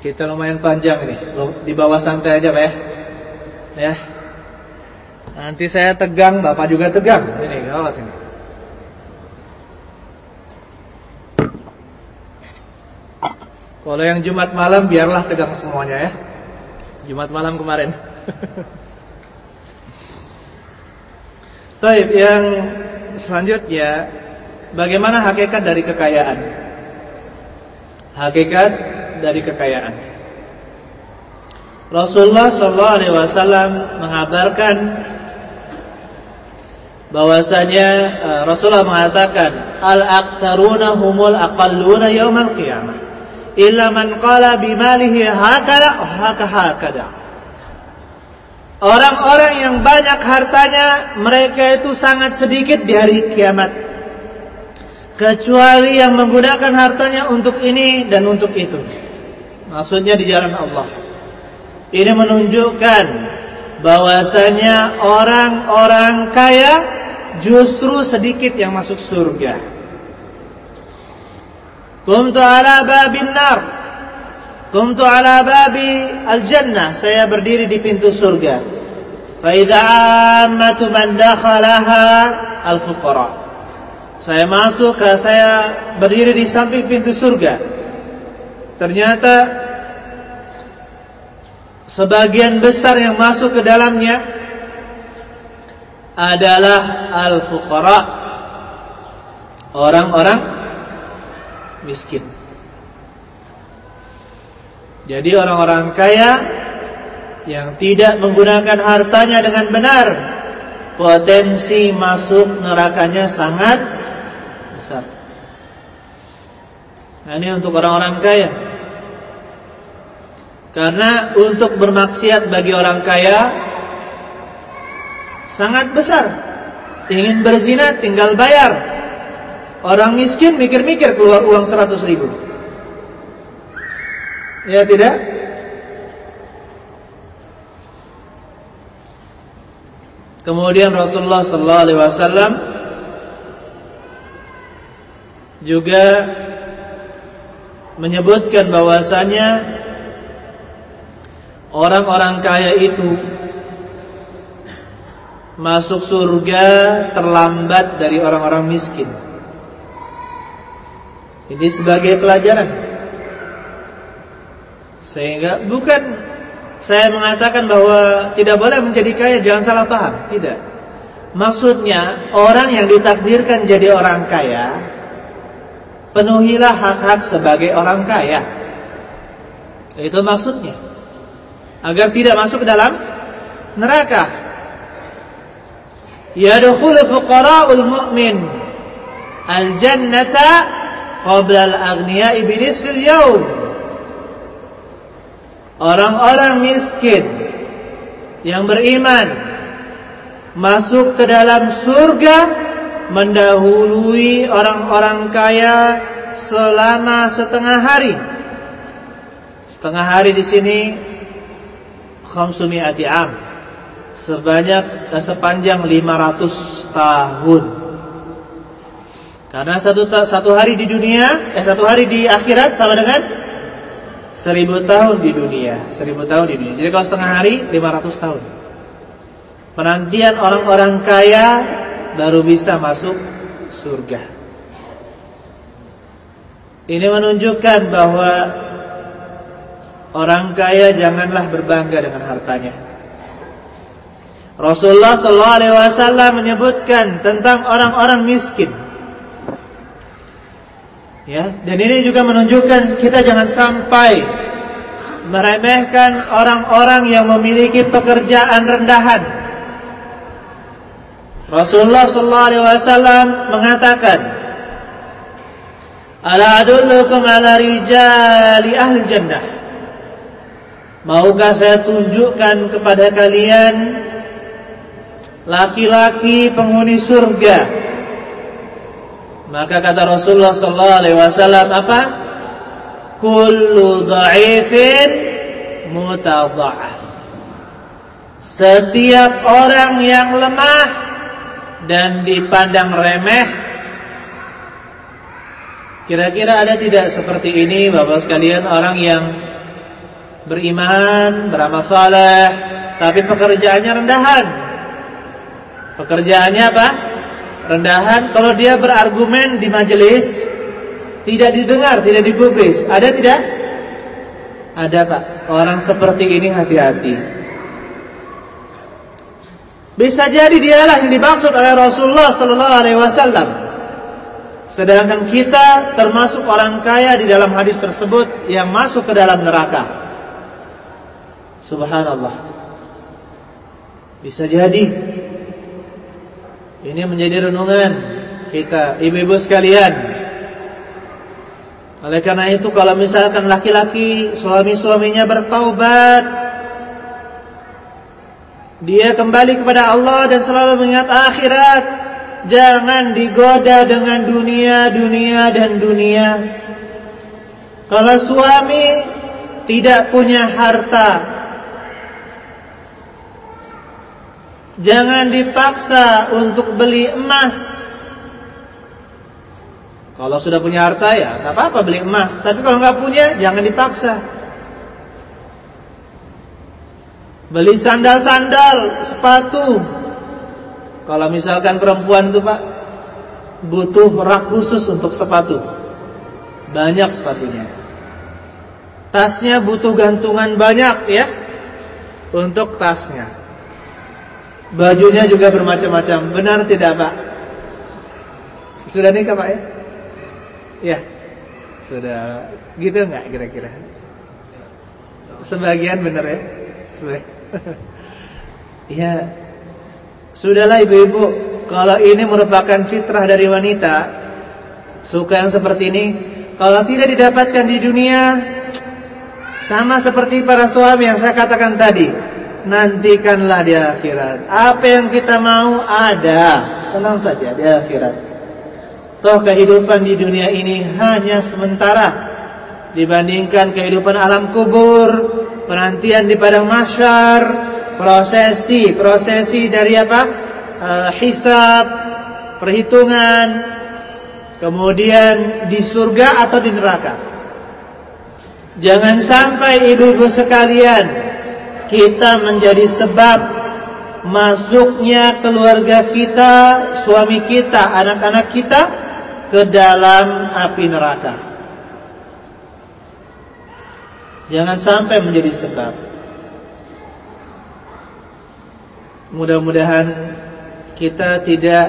Kita lumayan panjang ini. Di bawah santai aja, Pak ya. Ya. Nanti saya tegang, Bapak juga tegang. Ini gawat ini. Kalau yang Jumat malam biarlah tegang semuanya ya. Jumat malam kemarin. Baik, yang selanjutnya bagaimana hakikat dari kekayaan? Hakikat dari kekayaan. Rasulullah Shallallahu Alaihi Wasallam mengabarkan bahwasanya uh, Rasulullah mengatakan al aktsaruna humul aqalluna yaumal qiyamah illa man qala bimalihi hakala haka hakada Orang-orang yang banyak hartanya mereka itu sangat sedikit di hari kiamat kecuali yang menggunakan hartanya untuk ini dan untuk itu. Maksudnya di jalan Allah. Ini menunjukkan bahwasanya orang-orang kaya justru sedikit yang masuk surga. Kumtu ala babin nar. Kumtu ala babi al-jannah. Saya berdiri di pintu surga. Faidha ammatu man dakhalaha al-fuqara. Saya masuk, saya berdiri di samping pintu surga. Ternyata sebagian besar yang masuk ke dalamnya adalah al-fuqara orang-orang miskin. Jadi orang-orang kaya yang tidak menggunakan hartanya dengan benar potensi masuk nerakanya sangat besar nah ini untuk orang-orang kaya karena untuk bermaksiat bagi orang kaya sangat besar. Ingin berzina tinggal bayar. Orang miskin mikir-mikir keluar uang 100 ribu. Ya tidak? Kemudian Rasulullah sallallahu alaihi wasallam juga menyebutkan bahwasanya Orang-orang kaya itu masuk surga terlambat dari orang-orang miskin. Ini sebagai pelajaran. Sehingga bukan saya mengatakan bahwa tidak boleh menjadi kaya, jangan salah paham, tidak. Maksudnya orang yang ditakdirkan jadi orang kaya penuhilah hak-hak sebagai orang kaya. Itu maksudnya agar tidak masuk ke dalam neraka. Yadkhulu fuqara'ul mu'min al-jannata qabla al-aghniya'i bi nisfil yawm. Orang-orang miskin yang beriman masuk ke dalam surga mendahului orang-orang kaya selama setengah hari. Setengah hari di sini khamsumi'ati am. Sebanyak sepanjang 500 tahun. Karena satu satu hari di dunia eh satu hari di akhirat sama dengan seribu tahun di dunia. Seribu tahun di dunia. Jadi kalau setengah hari 500 tahun. Penantian orang-orang kaya baru bisa masuk surga ini menunjukkan bahwa Orang kaya janganlah berbangga dengan hartanya. Rasulullah sallallahu alaihi wasallam menyebutkan tentang orang-orang miskin. Ya, dan ini juga menunjukkan kita jangan sampai meremehkan orang-orang yang memiliki pekerjaan rendahan. Rasulullah sallallahu alaihi wasallam mengatakan, "Ala adullukum ala rijali ahli jannah." Maukah saya tunjukkan kepada kalian laki-laki penghuni surga? Maka kata Rasulullah sallallahu alaihi wasallam apa? kullu dha'ifin mutadha'af. Setiap orang yang lemah dan dipandang remeh Kira-kira ada tidak seperti ini Bapak sekalian orang yang beriman, beramal saleh, tapi pekerjaannya rendahan. Pekerjaannya apa? Rendahan. Kalau dia berargumen di majelis, tidak didengar, tidak digubris. Ada tidak? Ada Pak. Orang seperti ini hati-hati. Bisa jadi dialah yang dimaksud oleh Rasulullah sallallahu alaihi wasallam. Sedangkan kita termasuk orang kaya di dalam hadis tersebut yang masuk ke dalam neraka. Subhanallah. Bisa jadi ini menjadi renungan kita, ibu-ibu sekalian. Oleh karena itu kalau misalkan laki-laki suami-suaminya bertaubat dia kembali kepada Allah dan selalu mengingat akhirat jangan digoda dengan dunia, dunia dan dunia. Kalau suami tidak punya harta jangan dipaksa untuk beli emas kalau sudah punya harta ya nggak apa-apa beli emas. Tapi kalau nggak punya jangan dipaksa. Beli sandal-sandal, sepatu. Kalau misalkan perempuan tuh pak butuh rak khusus untuk sepatu. Banyak sepatunya. Tasnya butuh gantungan banyak ya untuk tasnya. Bajunya juga bermacam-macam. Benar tidak pak? Sudah nikah pak ya? Ya, sudah gitu nggak kira-kira? Sebagian benar ya, sebagian. ya, sudahlah ibu-ibu. Kalau ini merupakan fitrah dari wanita, suka yang seperti ini. Kalau tidak didapatkan di dunia, sama seperti para suami yang saya katakan tadi, nantikanlah di akhirat. Apa yang kita mau ada, tenang saja di akhirat. Toh kehidupan di dunia ini hanya sementara dibandingkan kehidupan alam kubur, penantian di padang mahsyar, prosesi, prosesi dari apa? Uh, hisab, perhitungan, kemudian di surga atau di neraka. Jangan sampai ibu-ibu sekalian kita menjadi sebab masuknya keluarga kita, suami kita, anak-anak kita ke dalam api neraka. Jangan sampai menjadi sebab. Mudah-mudahan kita tidak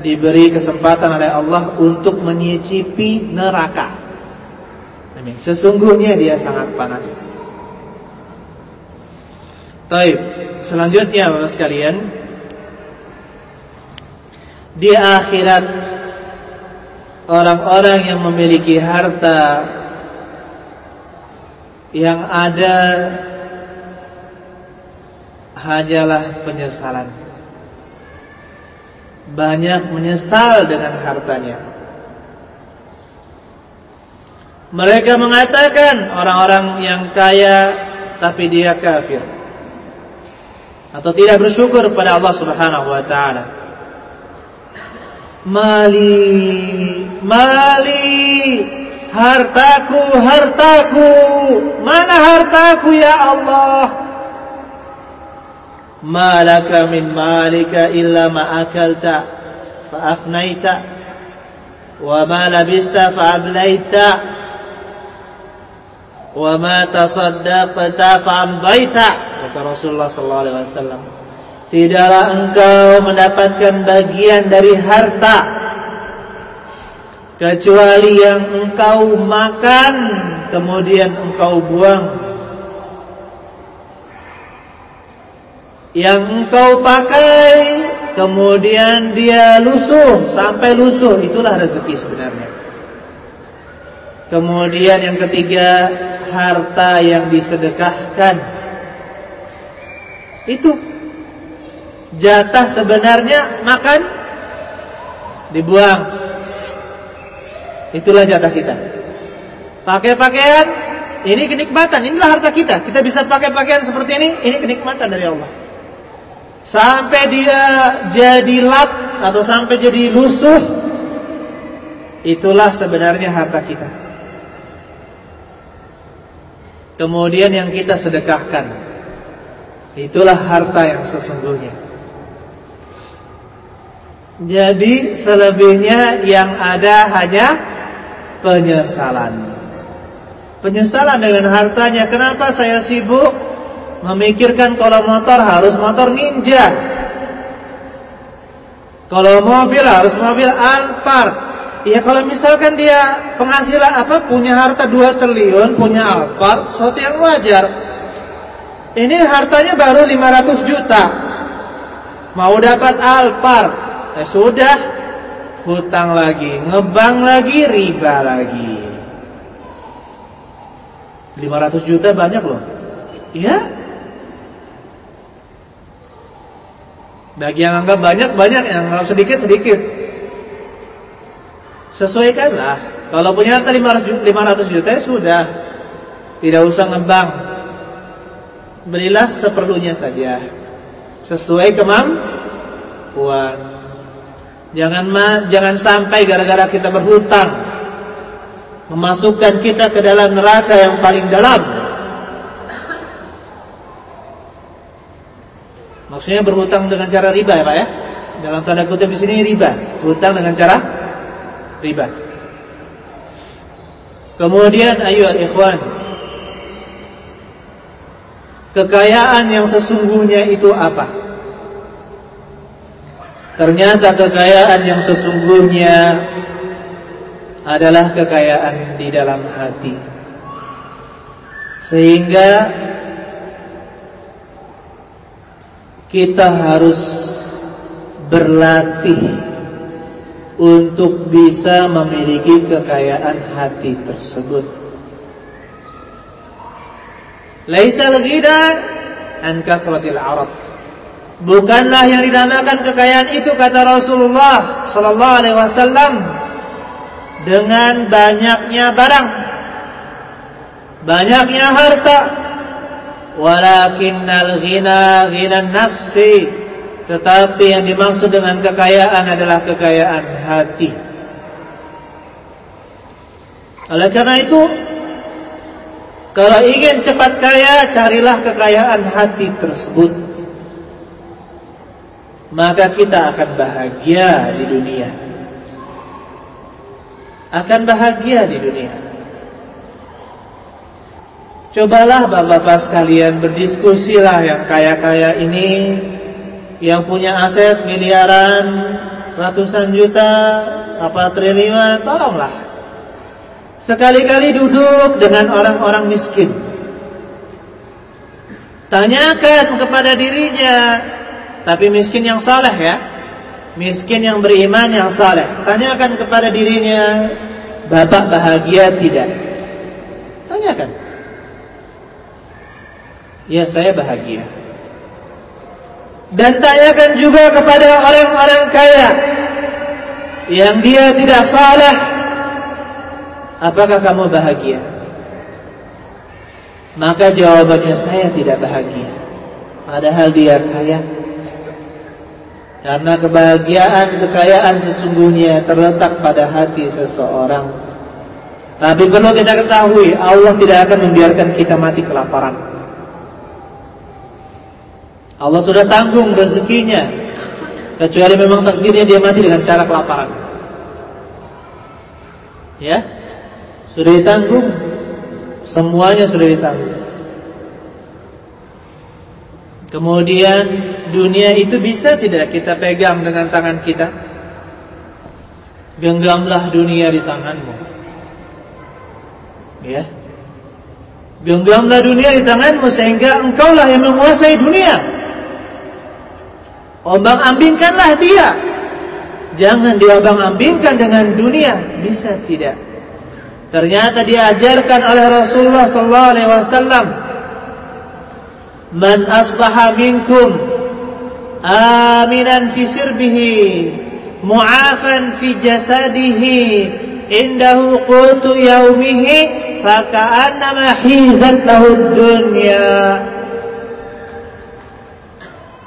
diberi kesempatan oleh Allah untuk menyicipi neraka. Amin. Sesungguhnya dia sangat panas. Taib. Selanjutnya Bapak sekalian, di akhirat orang-orang yang memiliki harta yang ada hanyalah penyesalan. Banyak menyesal dengan hartanya. Mereka mengatakan orang-orang yang kaya tapi dia kafir. Atau tidak bersyukur kepada Allah Subhanahu wa taala. Mali, mali, hartaku, hartaku, mana hartaku ya Allah? Malaka min malika illa ma akalta fa afnaita. Wa ma labista fa ablaita. Wa ma tasaddaqta fa amdaita. Kata Rasulullah sallallahu alaihi wasallam Tidaklah engkau mendapatkan bagian dari harta kecuali yang engkau makan kemudian engkau buang. Yang engkau pakai kemudian dia lusuh sampai lusuh. Itulah rezeki sebenarnya. Kemudian yang ketiga harta yang disedekahkan. Itu jatah sebenarnya makan dibuang. Itulah jatah kita. Pakai pakaian ini kenikmatan, inilah harta kita. Kita bisa pakai pakaian seperti ini, ini kenikmatan dari Allah. Sampai dia jadi lat atau sampai jadi lusuh, itulah sebenarnya harta kita. Kemudian yang kita sedekahkan, itulah harta yang sesungguhnya. Jadi selebihnya yang ada hanya penyesalan. Penyesalan dengan hartanya. Kenapa saya sibuk memikirkan kalau motor harus motor ninja. Kalau mobil harus mobil Alphard. Ya kalau misalkan dia penghasilan apa punya harta 2 triliun, punya Alphard, sesuatu yang wajar. Ini hartanya baru 500 juta. Mau dapat Alphard, eh sudah hutang lagi, ngebang lagi, riba lagi. 500 juta banyak loh. Ya, Bagi yang anggap banyak, banyak. Yang anggap sedikit, sedikit. Sesuaikanlah. Kalau punya harta 500 juta, ya sudah. Tidak usah ngembang. Belilah seperlunya saja. Sesuai kemampuan. Jangan ma, jangan sampai gara-gara kita berhutang memasukkan kita ke dalam neraka yang paling dalam. Maksudnya berhutang dengan cara riba ya Pak ya. Dalam tanda kutip di sini riba, berhutang dengan cara riba. Kemudian ayo ikhwan, kekayaan yang sesungguhnya itu apa? Ternyata kekayaan yang sesungguhnya adalah kekayaan di dalam hati. Sehingga kita harus berlatih untuk bisa memiliki kekayaan hati tersebut. Laisa ghida an kathratil arab. Bukanlah yang dinamakan kekayaan itu kata Rasulullah sallallahu alaihi wasallam dengan banyaknya barang, banyaknya harta, walakinnal ghina ghina nafsi. Tetapi yang dimaksud dengan kekayaan adalah kekayaan hati. Oleh karena itu kalau ingin cepat kaya carilah kekayaan hati tersebut maka kita akan bahagia di dunia. Akan bahagia di dunia. Cobalah bapak-bapak sekalian berdiskusilah yang kaya-kaya ini Yang punya aset miliaran Ratusan juta Apa triliun Tolonglah. Sekali-kali duduk dengan orang-orang miskin. Tanyakan kepada dirinya Tapi miskin yang saleh ya Miskin yang beriman yang saleh Tanyakan kepada dirinya Bapak bahagia tidak Tanyakan ya saya bahagia. Dan tanyakan juga kepada orang-orang kaya yang dia tidak salah, apakah kamu bahagia? Maka jawabannya saya tidak bahagia. Padahal dia kaya. Karena kebahagiaan, kekayaan sesungguhnya terletak pada hati seseorang. Tapi perlu kita ketahui, Allah tidak akan membiarkan kita mati kelaparan. Allah sudah tanggung rezekinya kecuali memang takdirnya dia mati dengan cara kelaparan. Ya, sudah ditanggung, semuanya sudah ditanggung. Kemudian dunia itu bisa tidak kita pegang dengan tangan kita? Genggamlah dunia di tanganmu. Ya. Genggamlah dunia di tanganmu sehingga engkaulah yang menguasai dunia. Ombang-ambingkanlah dia. Jangan diombang-ambingkan dengan dunia. Bisa tidak. Ternyata diajarkan oleh Rasulullah sallallahu alaihi wasallam, "Man asbaha minkum aminan fi sirbihi, mu'afan fi jasadihi, indahu qutu yaumihi, faka'annama hizat lahu dunya."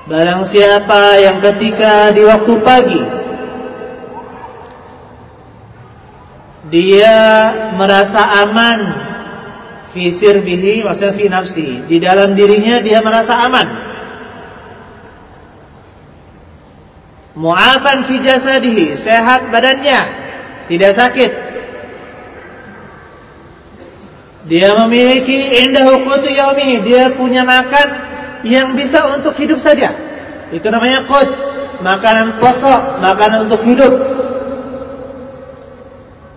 Barang siapa yang ketika di waktu pagi dia merasa aman fi sirbihi maksudnya fi nafsi di dalam dirinya dia merasa aman mu'afan fi jasadihi sehat badannya tidak sakit dia memiliki indah qutu yaumi dia punya makan yang bisa untuk hidup saja. Itu namanya qut, makanan pokok, makanan untuk hidup.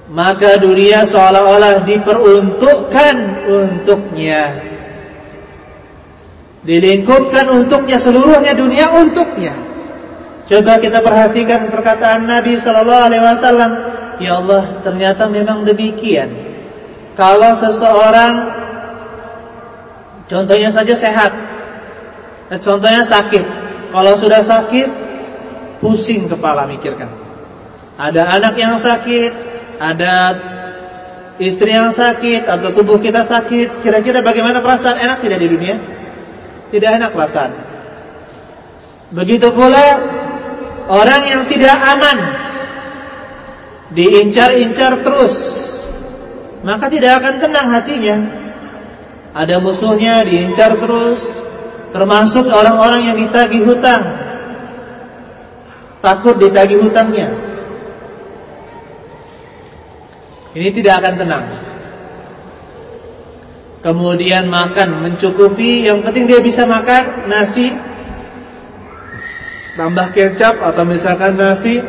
Maka dunia seolah-olah diperuntukkan untuknya. Dilingkupkan untuknya seluruhnya dunia untuknya. Coba kita perhatikan perkataan Nabi sallallahu alaihi wasallam, "Ya Allah, ternyata memang demikian." Kalau seseorang contohnya saja sehat, Nah, contohnya sakit. Kalau sudah sakit, pusing kepala mikirkan. Ada anak yang sakit, ada istri yang sakit, atau tubuh kita sakit. Kira-kira bagaimana perasaan? Enak tidak di dunia? Tidak enak perasaan. Begitu pula orang yang tidak aman, diincar-incar terus, maka tidak akan tenang hatinya. Ada musuhnya diincar terus, Termasuk orang-orang yang ditagih hutang. Takut ditagih hutangnya. Ini tidak akan tenang. Kemudian makan mencukupi. Yang penting dia bisa makan nasi Tambah kecap atau misalkan nasi.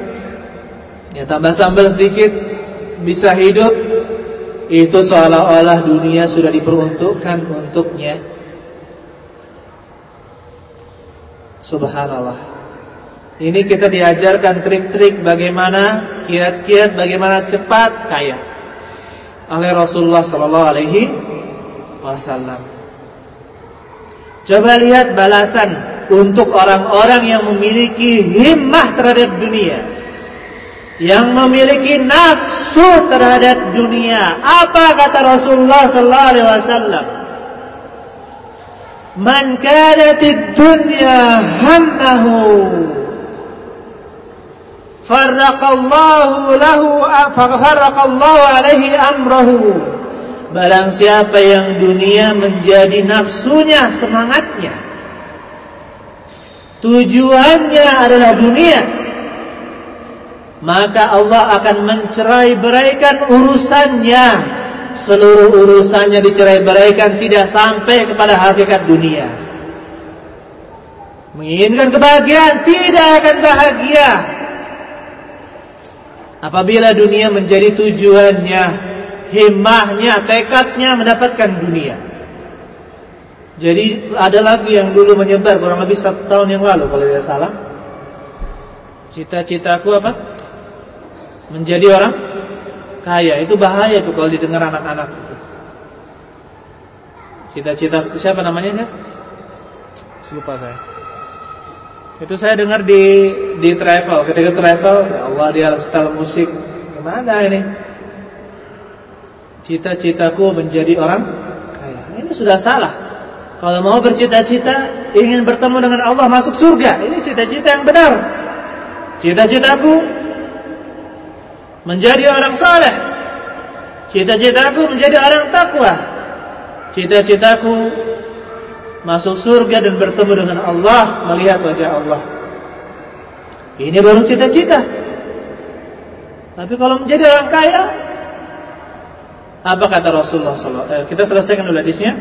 Ya tambah sambal sedikit Bisa hidup. Itu seolah-olah dunia sudah diperuntukkan untuknya. Subhanallah. Ini kita diajarkan trik-trik bagaimana kiat-kiat bagaimana cepat kaya. Oleh Rasulullah sallallahu alaihi wasallam. Coba lihat balasan untuk orang-orang yang memiliki himmah terhadap dunia. Yang memiliki nafsu terhadap dunia. Apa kata Rasulullah sallallahu alaihi wasallam? Man kanat dunya hammahu farraqallahu lahu farraqallahu alaihi amrahu Barang siapa yang dunia menjadi nafsunya semangatnya Tujuannya adalah dunia Maka Allah akan mencerai beraikan urusannya seluruh urusannya dicerai beraikan tidak sampai kepada hakikat dunia. Menginginkan kebahagiaan tidak akan bahagia. Apabila dunia menjadi tujuannya, himmahnya, tekadnya mendapatkan dunia. Jadi ada lagu yang dulu menyebar kurang lebih satu tahun yang lalu kalau tidak salah. Cita-citaku apa? Menjadi orang kaya. Itu bahaya tuh kalau didengar anak-anak. Cita-cita siapa namanya sih lupa saya. Itu saya dengar di di travel. Ketika travel ya Allah dia setel musik. Gimana ini? Cita-citaku menjadi orang kaya. Ini sudah salah kalau mau bercita-cita ingin bertemu dengan Allah masuk surga ini cita-cita yang benar cita-citaku menjadi orang saleh. Cita-citaku menjadi orang takwa. Cita-citaku masuk surga dan bertemu dengan Allah, melihat wajah Allah. Ini baru cita-cita. Tapi kalau menjadi orang kaya, apa kata Rasulullah? Eh, kita selesaikan dulu hadisnya.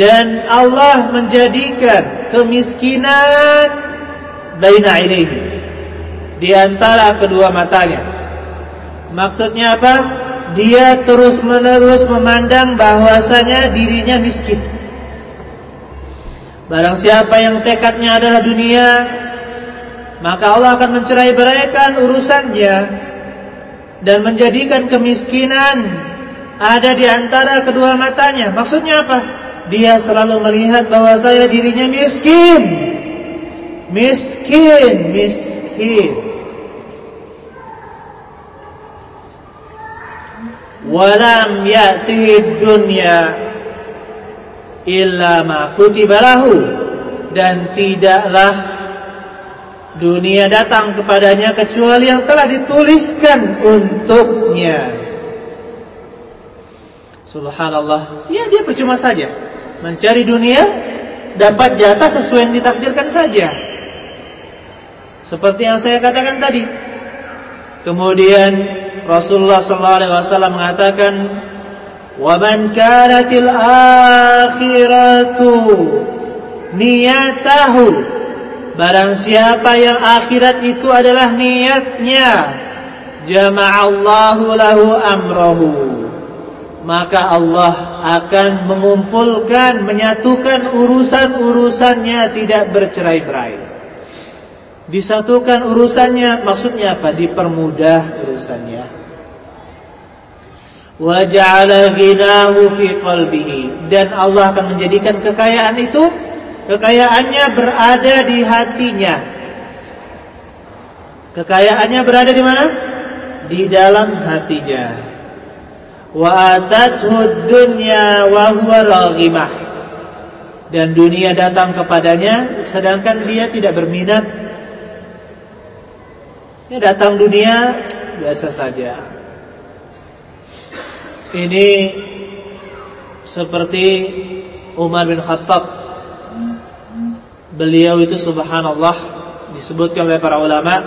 Dan Allah menjadikan kemiskinan baina ini di antara kedua matanya. Maksudnya apa? Dia terus-menerus memandang bahwasanya dirinya miskin. Barang siapa yang tekadnya adalah dunia, maka Allah akan mencerai beraikan urusannya dan menjadikan kemiskinan ada di antara kedua matanya. Maksudnya apa? Dia selalu melihat bahwa saya dirinya miskin. Miskin, miskin. Walam ya'tihi dunya illa ma kutiba lahu dan tidaklah dunia datang kepadanya kecuali yang telah dituliskan untuknya. Subhanallah. Ya dia percuma saja mencari dunia dapat jatah sesuai yang ditakdirkan saja. Seperti yang saya katakan tadi. Kemudian Rasulullah sallallahu alaihi wasallam mengatakan, "Wa man kanatil akhiratu niyatahu Barang siapa yang akhirat itu adalah niatnya Jama'allahu lahu amrahu Maka Allah akan mengumpulkan Menyatukan urusan-urusannya Tidak bercerai-berai. Disatukan urusannya Maksudnya apa? Dipermudah urusannya. Dan Allah akan menjadikan kekayaan itu Kekayaannya berada di hatinya. Kekayaannya berada di mana? Di dalam hatinya. Wa atathu dunya wa huwa raghimah. Dan dunia datang kepadanya sedangkan dia tidak berminat. Ya datang dunia biasa saja. Ini seperti Umar bin Khattab beliau itu subhanallah disebutkan oleh para ulama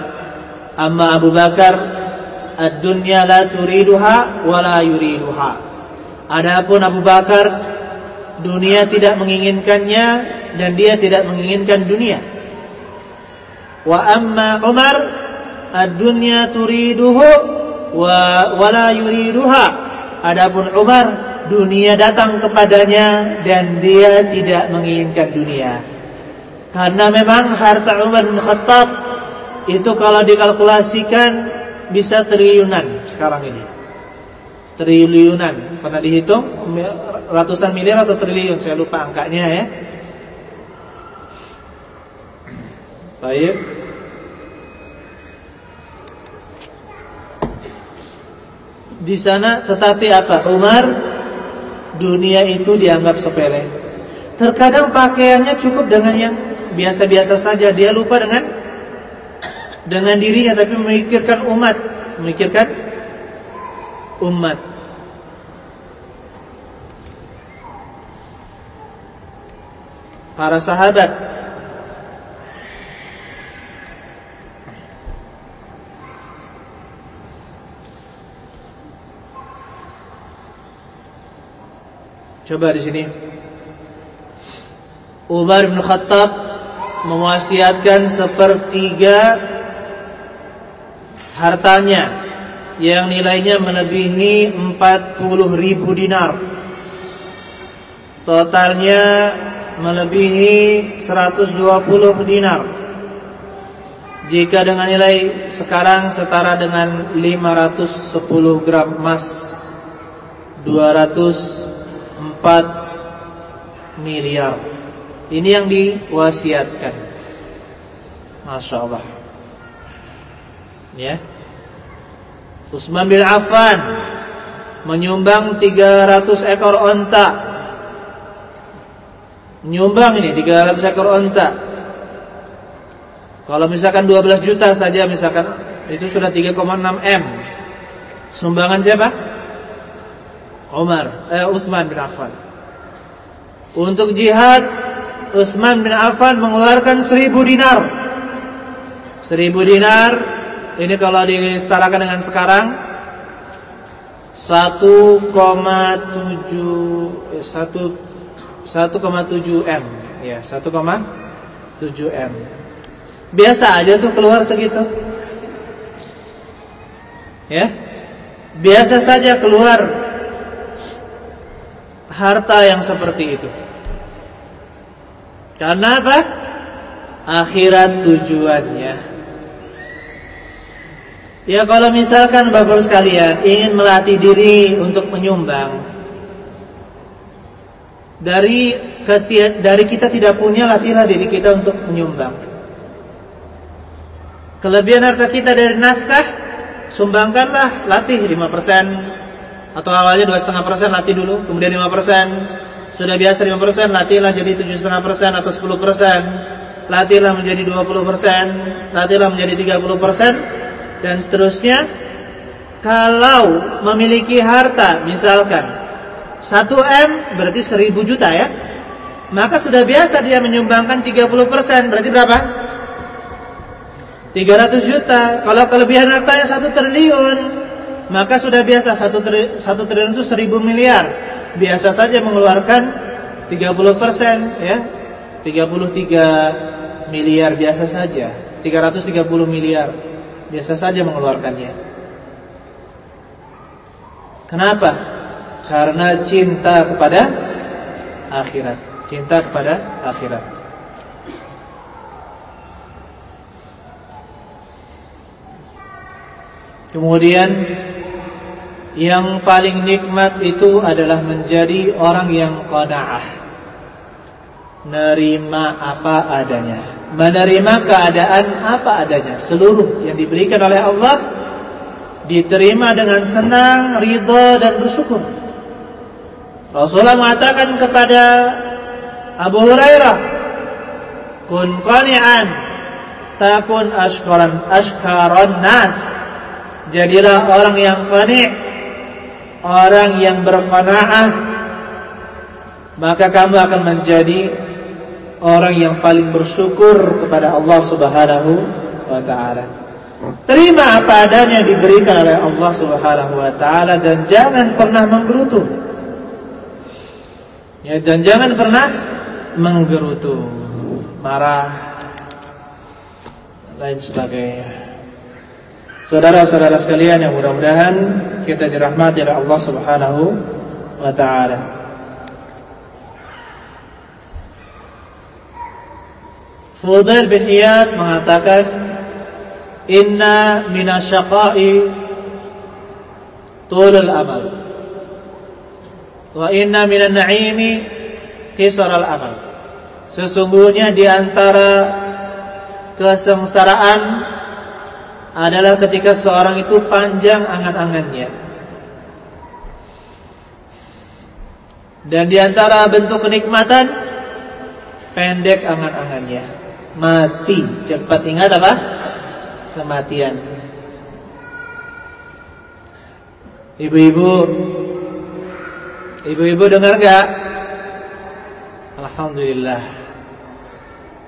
amma Abu Bakar ad-dunya la turiduha wa la yuriduha. Adapun Abu Bakar dunia tidak menginginkannya dan dia tidak menginginkan dunia. Wa amma Umar ad-dunya turiduhu wa wala yuriduha. Adapun Umar dunia datang kepadanya dan dia tidak menginginkan dunia karena memang harta Umar bin Khattab itu kalau dikalkulasikan bisa triliunan sekarang ini. Triliunan. Pernah dihitung ratusan miliar atau triliun, saya lupa angkanya ya. Baik. Di sana tetapi apa? Umar dunia itu dianggap sepele. Terkadang pakaiannya cukup dengan yang biasa-biasa saja. Dia lupa dengan dengan dirinya tapi memikirkan umat. Memikirkan umat. Para sahabat. Coba di sini. Umar bin Khattab mewasiatkan sepertiga hartanya yang nilainya melebihi 40 ribu dinar. Totalnya melebihi 120 dinar. Jika dengan nilai sekarang setara dengan 510 gram emas 204 miliar. Ini yang diwasiatkan. Masya Allah. Ya. Utsman bin Affan menyumbang 300 ekor onta. Menyumbang ini 300 ekor onta. Kalau misalkan 12 juta saja misalkan itu sudah 3,6 M. Sumbangan siapa? Umar, eh Utsman bin Affan. Untuk jihad Utsman bin Affan mengeluarkan seribu dinar. Seribu dinar ini kalau disetarakan dengan sekarang 1,7 1 1,7 M ya 1,7 M. Biasa aja tuh keluar segitu. Ya. Biasa saja keluar harta yang seperti itu. Karena apa? Akhirat tujuannya. Ya kalau misalkan Bapak sekalian ingin melatih diri untuk menyumbang dari dari kita tidak punya latihlah diri kita untuk menyumbang. Kelebihan harta kita dari nafkah, sumbangkanlah, latih 5% atau awalnya 2,5% latih dulu, kemudian 5%. Sudah biasa 5%, latihlah jadi 7,5% atau 10%. Latihlah menjadi 20%, latihlah menjadi 30% dan seterusnya. Kalau memiliki harta misalkan 1 M berarti 1000 juta ya. Maka sudah biasa dia menyumbangkan 30%, berarti berapa? 300 juta. Kalau kelebihan hartanya 1 triliun, maka sudah biasa 1 triliun, 1 triliun itu 1000 miliar. Biasa saja mengeluarkan 30% ya. 33 miliar biasa saja. 330 miliar biasa saja mengeluarkannya. Kenapa? Karena cinta kepada akhirat. Cinta kepada akhirat. Kemudian yang paling nikmat itu adalah menjadi orang yang qanaah. Menerima apa adanya. Menerima keadaan apa adanya. Seluruh yang diberikan oleh Allah diterima dengan senang, ridha dan bersyukur. Rasulullah mengatakan kepada Abu Hurairah, "Kun qani'an, takun ashkaran ashkaran nas." Jadilah orang yang qani', orang yang berqanaah, maka kamu akan menjadi orang yang paling bersyukur kepada Allah Subhanahu wa taala. Terima apa adanya diberikan oleh Allah Subhanahu wa taala dan jangan pernah menggerutu. Ya, dan jangan pernah menggerutu, marah, lain sebagainya. Saudara-saudara sekalian yang mudah-mudahan kita dirahmati oleh Allah Subhanahu wa taala. Fudail bin Iyad mengatakan Inna minasyaqai tulul amal Wa inna minan na'imi al amal. Sesungguhnya di antara kesengsaraan adalah ketika seorang itu panjang angan-angannya. Dan di antara bentuk kenikmatan pendek angan-angannya. Mati cepat ingat apa? Kematian. Ibu-ibu Ibu-ibu dengar gak? Alhamdulillah.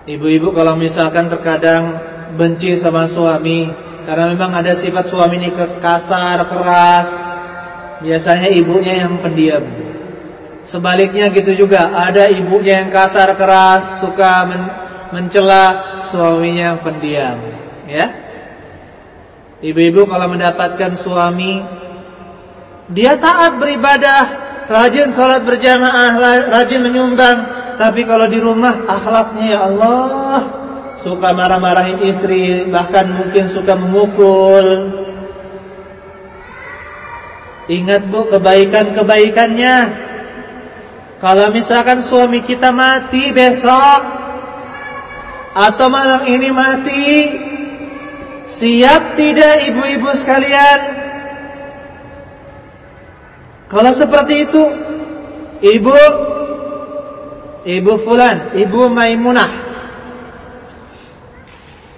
Ibu-ibu kalau misalkan terkadang benci sama suami karena memang ada sifat suami ini kasar, keras. Biasanya ibunya yang pendiam. Sebaliknya gitu juga, ada ibunya yang kasar, keras, suka men mencela suaminya yang pendiam, ya. Ibu-ibu kalau mendapatkan suami dia taat beribadah, rajin sholat berjamaah, rajin menyumbang. Tapi kalau di rumah akhlaknya ya Allah suka marah-marahin istri, bahkan mungkin suka memukul. Ingat bu kebaikan-kebaikannya. Kalau misalkan suami kita mati besok atau malam ini mati, siap tidak ibu-ibu sekalian? Kalau seperti itu, ibu ibu fulan, ibu Maimunah.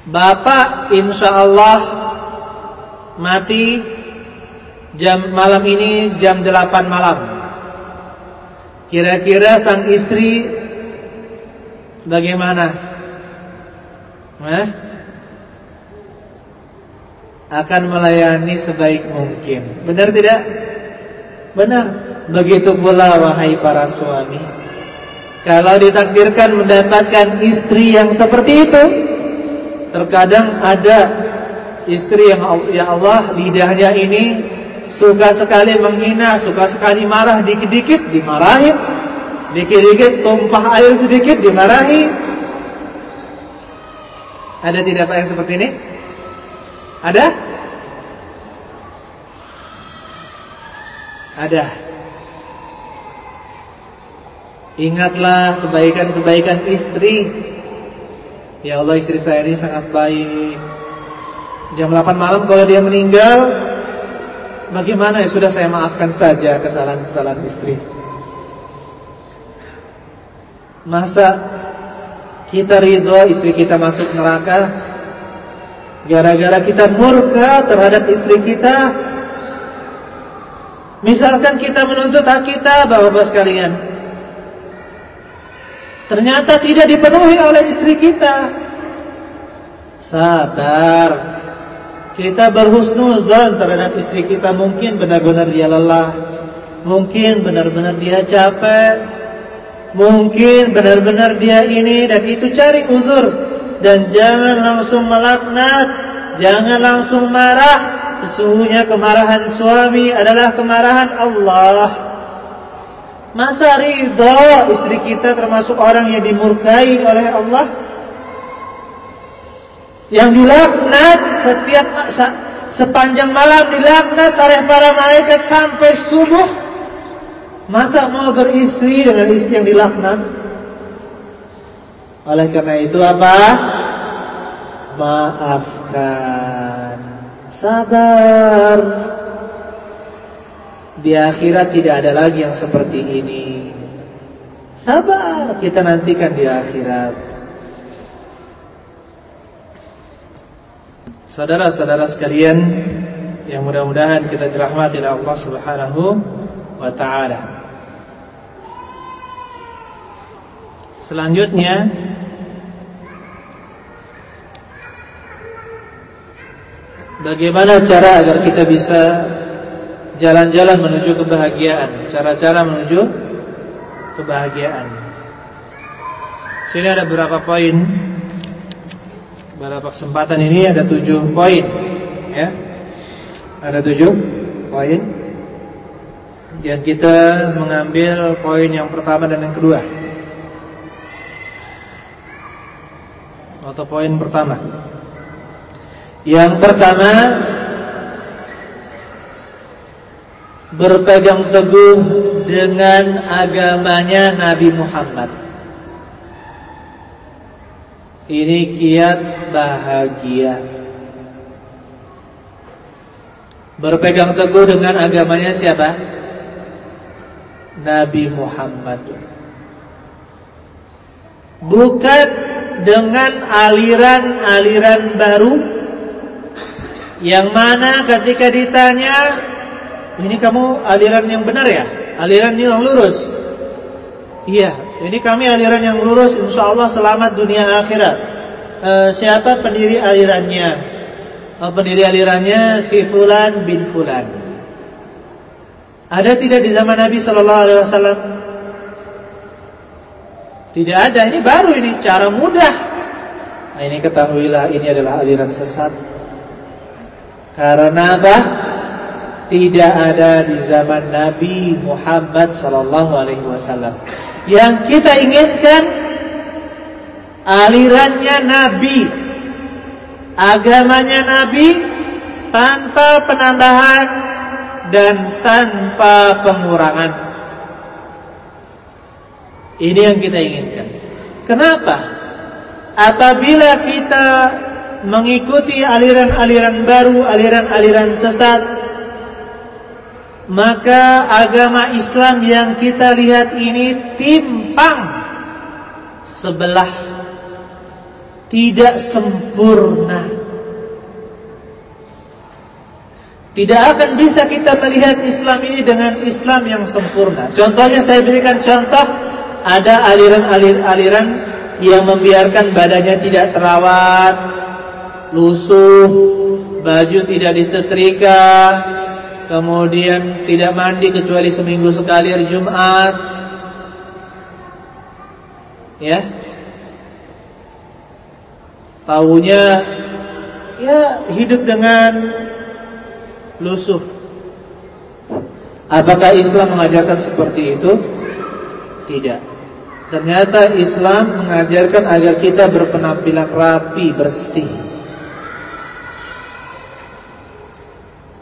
Bapak insya Allah mati jam malam ini jam 8 malam. Kira-kira sang istri bagaimana? Eh? Akan melayani sebaik mungkin. Benar tidak? Benar. Begitu pula wahai para suami. Kalau ditakdirkan mendapatkan istri yang seperti itu, terkadang ada istri yang ya Allah lidahnya ini suka sekali menghina, suka sekali marah dikit-dikit dimarahin. Dikit-dikit tumpah air sedikit dimarahi. Ada tidak Pak yang seperti ini? Ada? Ada. Ingatlah kebaikan-kebaikan istri. Ya Allah istri saya ini sangat baik. Jam 8 malam kalau dia meninggal, bagaimana ya sudah saya maafkan saja kesalahan-kesalahan istri. Masa kita ridho istri kita masuk neraka Gara-gara kita murka terhadap istri kita Misalkan kita menuntut hak kita Bapak-bapak sekalian Ternyata tidak dipenuhi oleh istri kita. Sabar. Kita berhusnuzan terhadap istri kita. Mungkin benar-benar dia lelah. Mungkin benar-benar dia capek. Mungkin benar-benar dia ini dan itu. Cari uzur. Dan jangan langsung melaknat, jangan langsung marah. Sesungguhnya kemarahan suami adalah kemarahan Allah. Masa ridho istri kita termasuk orang yang dimurkai oleh Allah? Yang dilaknat setiap sepanjang malam dilaknat oleh para malaikat sampai subuh. Masa mau beristri dengan istri yang dilaknat? Oleh karena itu apa? Maafkan. Sabar. Di akhirat tidak ada lagi yang seperti ini. Sabar, kita nantikan di akhirat. Saudara-saudara sekalian yang mudah-mudahan kita dirahmati oleh Allah Subhanahu wa taala. Selanjutnya Bagaimana cara agar kita bisa Jalan-jalan menuju kebahagiaan Cara-cara menuju Kebahagiaan. Sini ada beberapa poin? Beberapa kesempatan ini? Ada tujuh poin Ya. Ada tujuh poin. Dan kita mengambil poin yang pertama dan yang kedua. Atau poin pertama. Yang pertama berpegang teguh dengan agamanya Nabi Muhammad. Ini kiat bahagia. Berpegang teguh dengan agamanya siapa? Nabi Muhammad. Bukan dengan aliran-aliran baru yang mana ketika ditanya ini kamu aliran yang benar ya? Aliran yang lurus. Iya ini kami aliran yang lurus. Insya Allah selamat dunia akhirat. E, siapa pendiri alirannya? Oh, pendiri alirannya si Fulan bin Fulan. Ada tidak di zaman Nabi Shallallahu Alaihi Wasallam? Tidak ada, ini baru ini cara mudah. Nah, ini ketahuilah ini adalah aliran sesat. Karena apa? Tidak ada di zaman Nabi Muhammad sallallahu alaihi wasallam. Yang kita inginkan alirannya Nabi, agamanya Nabi tanpa penambahan dan tanpa pengurangan. Ini yang kita inginkan. Kenapa? Apabila kita mengikuti aliran-aliran baru, aliran-aliran sesat, maka agama Islam yang kita lihat ini timpang sebelah tidak sempurna. Tidak akan bisa kita melihat Islam ini dengan Islam yang sempurna. Contohnya saya berikan contoh ada aliran-aliran yang membiarkan badannya tidak terawat, lusuh, baju tidak disetrika, kemudian tidak mandi kecuali seminggu sekali hari Jumat. Ya. Tahunya ya hidup dengan lusuh. Apakah Islam mengajarkan seperti itu? Tidak. Ternyata Islam mengajarkan agar kita berpenampilan rapi, bersih.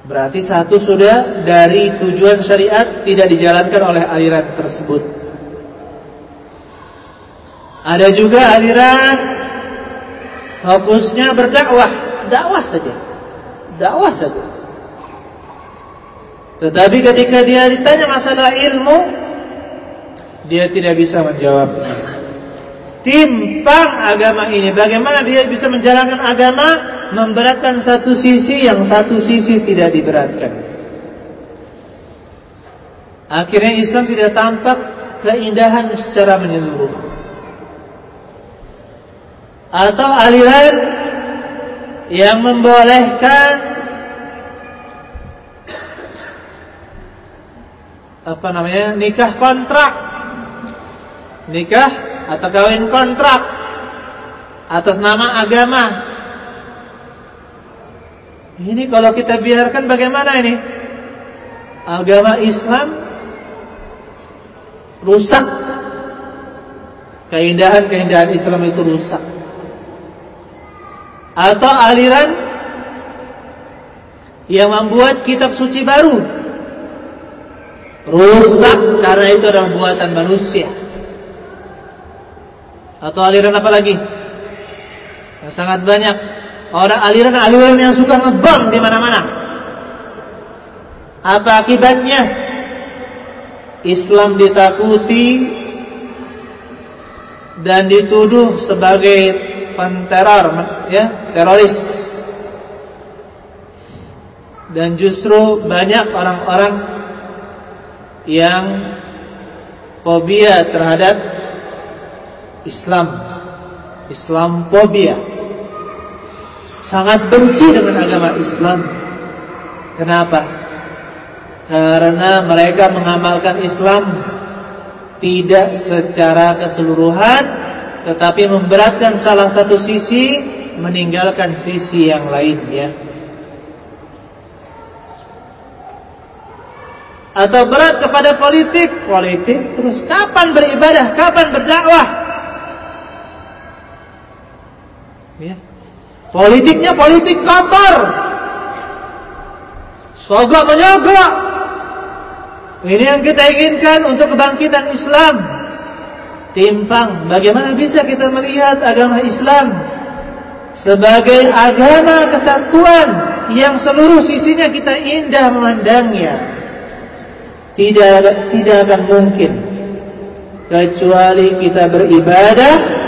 Berarti satu sudah dari tujuan syariat tidak dijalankan oleh aliran tersebut. Ada juga aliran fokusnya berdakwah, dakwah saja. Dakwah saja. Tetapi ketika dia ditanya masalah ilmu, dia tidak bisa menjawabnya. Timpang agama ini. Bagaimana dia bisa menjalankan agama memberatkan satu sisi yang satu sisi tidak diberatkan. Akhirnya Islam tidak tampak keindahan secara menyeluruh. Atau aliran yang membolehkan apa namanya nikah kontrak nikah atau kawin kontrak atas nama agama. Ini kalau kita biarkan bagaimana ini? Agama Islam rusak. Keindahan-keindahan Islam itu rusak. Atau aliran yang membuat kitab suci baru rusak karena itu adalah buatan manusia. Atau aliran apa lagi? Yang sangat banyak orang aliran-aliran yang suka ngebom di mana-mana. Apa akibatnya? Islam ditakuti dan dituduh sebagai penteror, ya, teroris. Dan justru banyak orang-orang yang fobia terhadap Islam Islam fobia sangat benci dengan agama Islam. Kenapa? Karena mereka mengamalkan Islam tidak secara keseluruhan tetapi memberatkan salah satu sisi meninggalkan sisi yang lainnya atau berat kepada politik politik terus kapan beribadah kapan berdakwah Ya. Politiknya politik kotor. Sogok menyogok. Ini yang kita inginkan untuk kebangkitan Islam. Timpang. Bagaimana bisa kita melihat agama Islam sebagai agama kesatuan yang seluruh sisinya kita indah memandangnya. Tidak tidak akan mungkin kecuali kita beribadah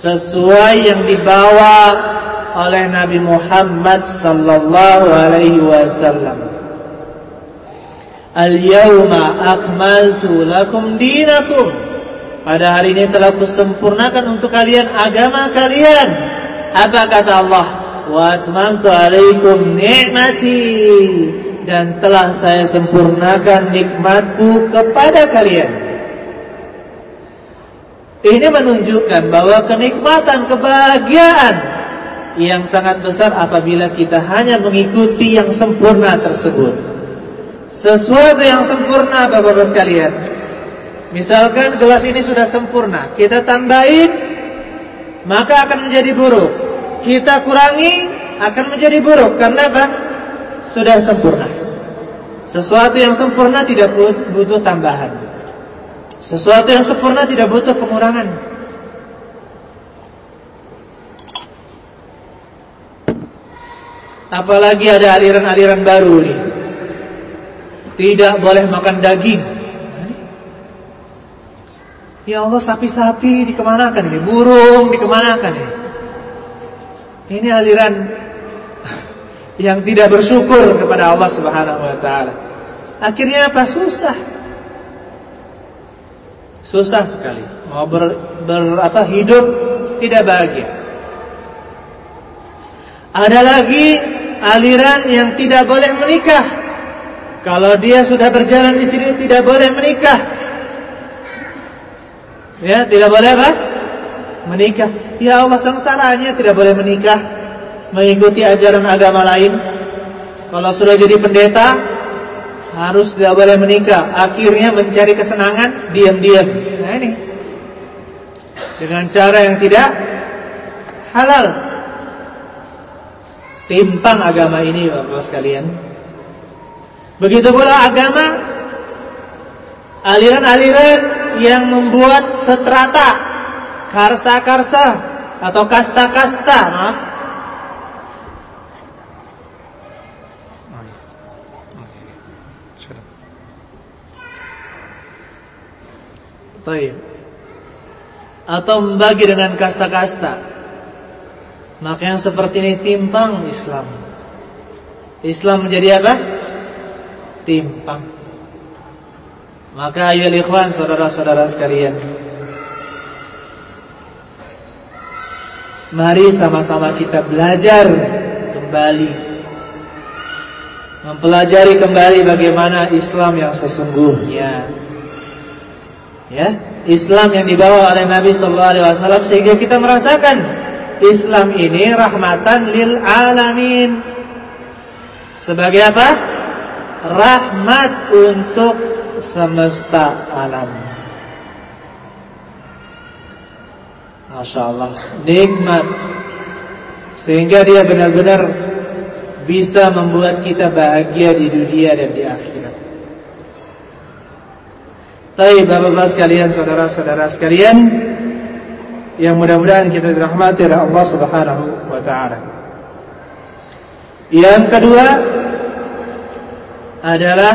sesuai yang dibawa oleh Nabi Muhammad sallallahu alaihi wasallam. Al-yawma akmaltu lakum dinakum. Pada hari ini telah kusempurnakan untuk kalian agama kalian. Apa kata Allah? Wa atmamtu alaikum ni'mati dan telah saya sempurnakan nikmatku kepada kalian. Ini menunjukkan bahwa kenikmatan, kebahagiaan yang sangat besar apabila kita hanya mengikuti yang sempurna tersebut. Sesuatu yang sempurna Bapak-bapak sekalian. Misalkan gelas ini sudah sempurna, kita tambahin maka akan menjadi buruk. Kita kurangi akan menjadi buruk karena apa? Sudah sempurna. Sesuatu yang sempurna tidak butuh tambahan. Sesuatu yang sempurna tidak butuh pengurangan. Apalagi ada aliran-aliran baru nih. Tidak boleh makan daging. Ya Allah sapi-sapi dikemanakan ini? Burung dikemanakan ini? Ini aliran yang tidak bersyukur kepada Allah Subhanahu wa taala. Akhirnya apa? Susah. Susah sekali. Mau ber, ber apa hidup tidak bahagia. Ada lagi aliran yang tidak boleh menikah. Kalau dia sudah berjalan di sini tidak boleh menikah. Ya, tidak boleh apa? Menikah. Ya Allah sengsaranya tidak boleh menikah. Mengikuti ajaran agama lain. Kalau sudah jadi pendeta, harus tidak boleh menikah. Akhirnya mencari kesenangan diam-diam. Nah ini dengan cara yang tidak halal. Timpang agama ini Bapak sekalian. Begitu pula agama aliran-aliran yang membuat setrata karsa-karsa atau kasta-kasta, maaf. Atau membagi dengan kasta-kasta. Maka yang seperti ini timpang Islam. Islam menjadi apa? Timpang. Maka ayo ikhwan saudara-saudara sekalian. Mari sama-sama kita belajar kembali Mempelajari kembali bagaimana Islam yang sesungguhnya Ya, Islam yang dibawa oleh Nabi sallallahu alaihi wasallam sehingga kita merasakan Islam ini rahmatan lil alamin. Sebagai apa? Rahmat untuk semesta alam. Masya Allah Nikmat Sehingga dia benar-benar Bisa membuat kita bahagia di dunia dan di akhirat Tapi bapak-bapak sekalian, saudara-saudara sekalian, yang mudah-mudahan kita dirahmati oleh Allah Subhanahu wa taala. Yang kedua adalah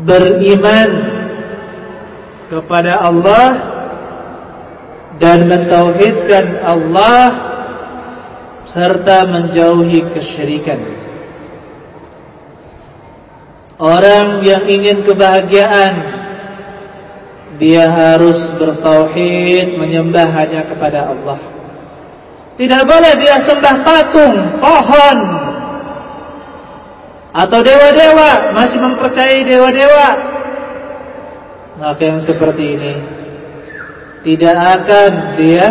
beriman kepada Allah dan mentauhidkan Allah serta menjauhi kesyirikan. Orang yang ingin kebahagiaan Dia harus bertauhid Menyembah hanya kepada Allah. Tidak boleh dia sembah patung Pohon Atau dewa-dewa Masih mempercayai dewa-dewa. Maka yang seperti ini Tidak akan dia